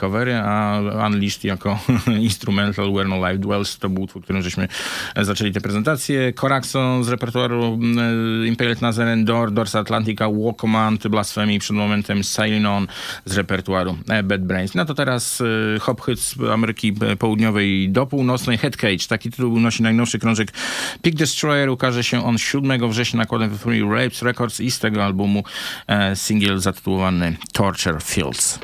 covery, a Unleashed jako instrumental Where No Life Dwells. To był utwór, którym żeśmy zaczęli tę prezentację. Coraxo z repertuaru mm, Imperial Nazaren, Door, Dorsa Atlantica, War Command, Blasphemy, przed momentem Sailing On z repertuaru Bad Brains. No to teraz hop hit z Ameryki Południowej do Północnej, Head Cage. Taki tytuł nosi najnowszy krążek Pig Destroyer. Ukaże się on 7 września nakładem wytwórni Rapes Records i z tego albumu e, zatytułowany Torture Fields.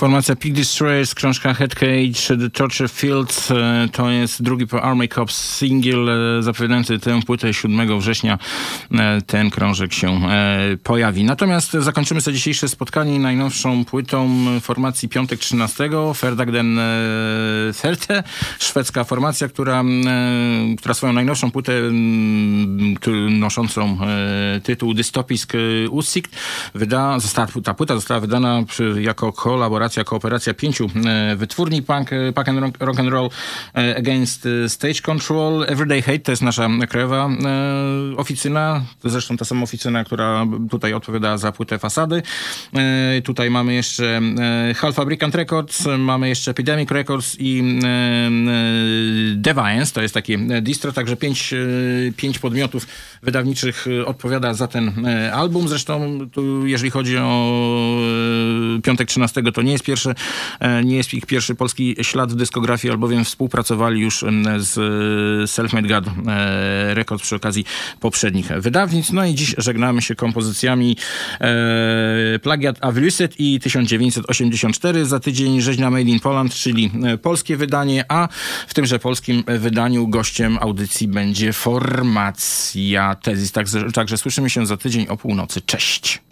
Formacja Pig Destroyers, książka Head Cage, Torture Fields. E, To jest drugi po Army Cops single e, zapowiadający tę płytę 7 września. e, Ten krążek się pojawi. Natomiast zakończymy sobie dzisiejsze spotkanie najnowszą płytą formacji Piątek 13, Ferdagden e, Ferte, szwedzka formacja, która, która swoją najnowszą płytę noszącą tytuł Dystopisk Usikt wyda, została, ta płyta została wydana przy, jako kolaboracja, kooperacja pięciu e, wytwórni punk, e, punk and rock, and roll e, against Stage Control. Everyday Hate to jest nasza krajowa oficyna, zresztą ta sama oficyna, która tutaj odpowiada za płytę Fasady. Tutaj mamy jeszcze Half Fabricant Records, mamy jeszcze Epidemic Records i Deviance, to jest takie e, distro, także pięć, pięć podmiotów wydawniczych odpowiada za ten album. Zresztą tu, jeżeli chodzi o Piątek 13, to nie jest pierwszy, e, nie jest ich pierwszy polski ślad w dyskografii, albowiem współpracowali już em, z e, Selfmade God e, Records przy okazji poprzednich wydawnictw. No i dziś żegnamy się kompozycjami e, Plagiat Avlyset i 1984. Za tydzień Rzeźnia Made in Poland, czyli e, polskie wydanie, a w tymże polskim wydaniu. Gościem audycji będzie formacja Tezis. Także, także słyszymy się za tydzień o północy. Cześć.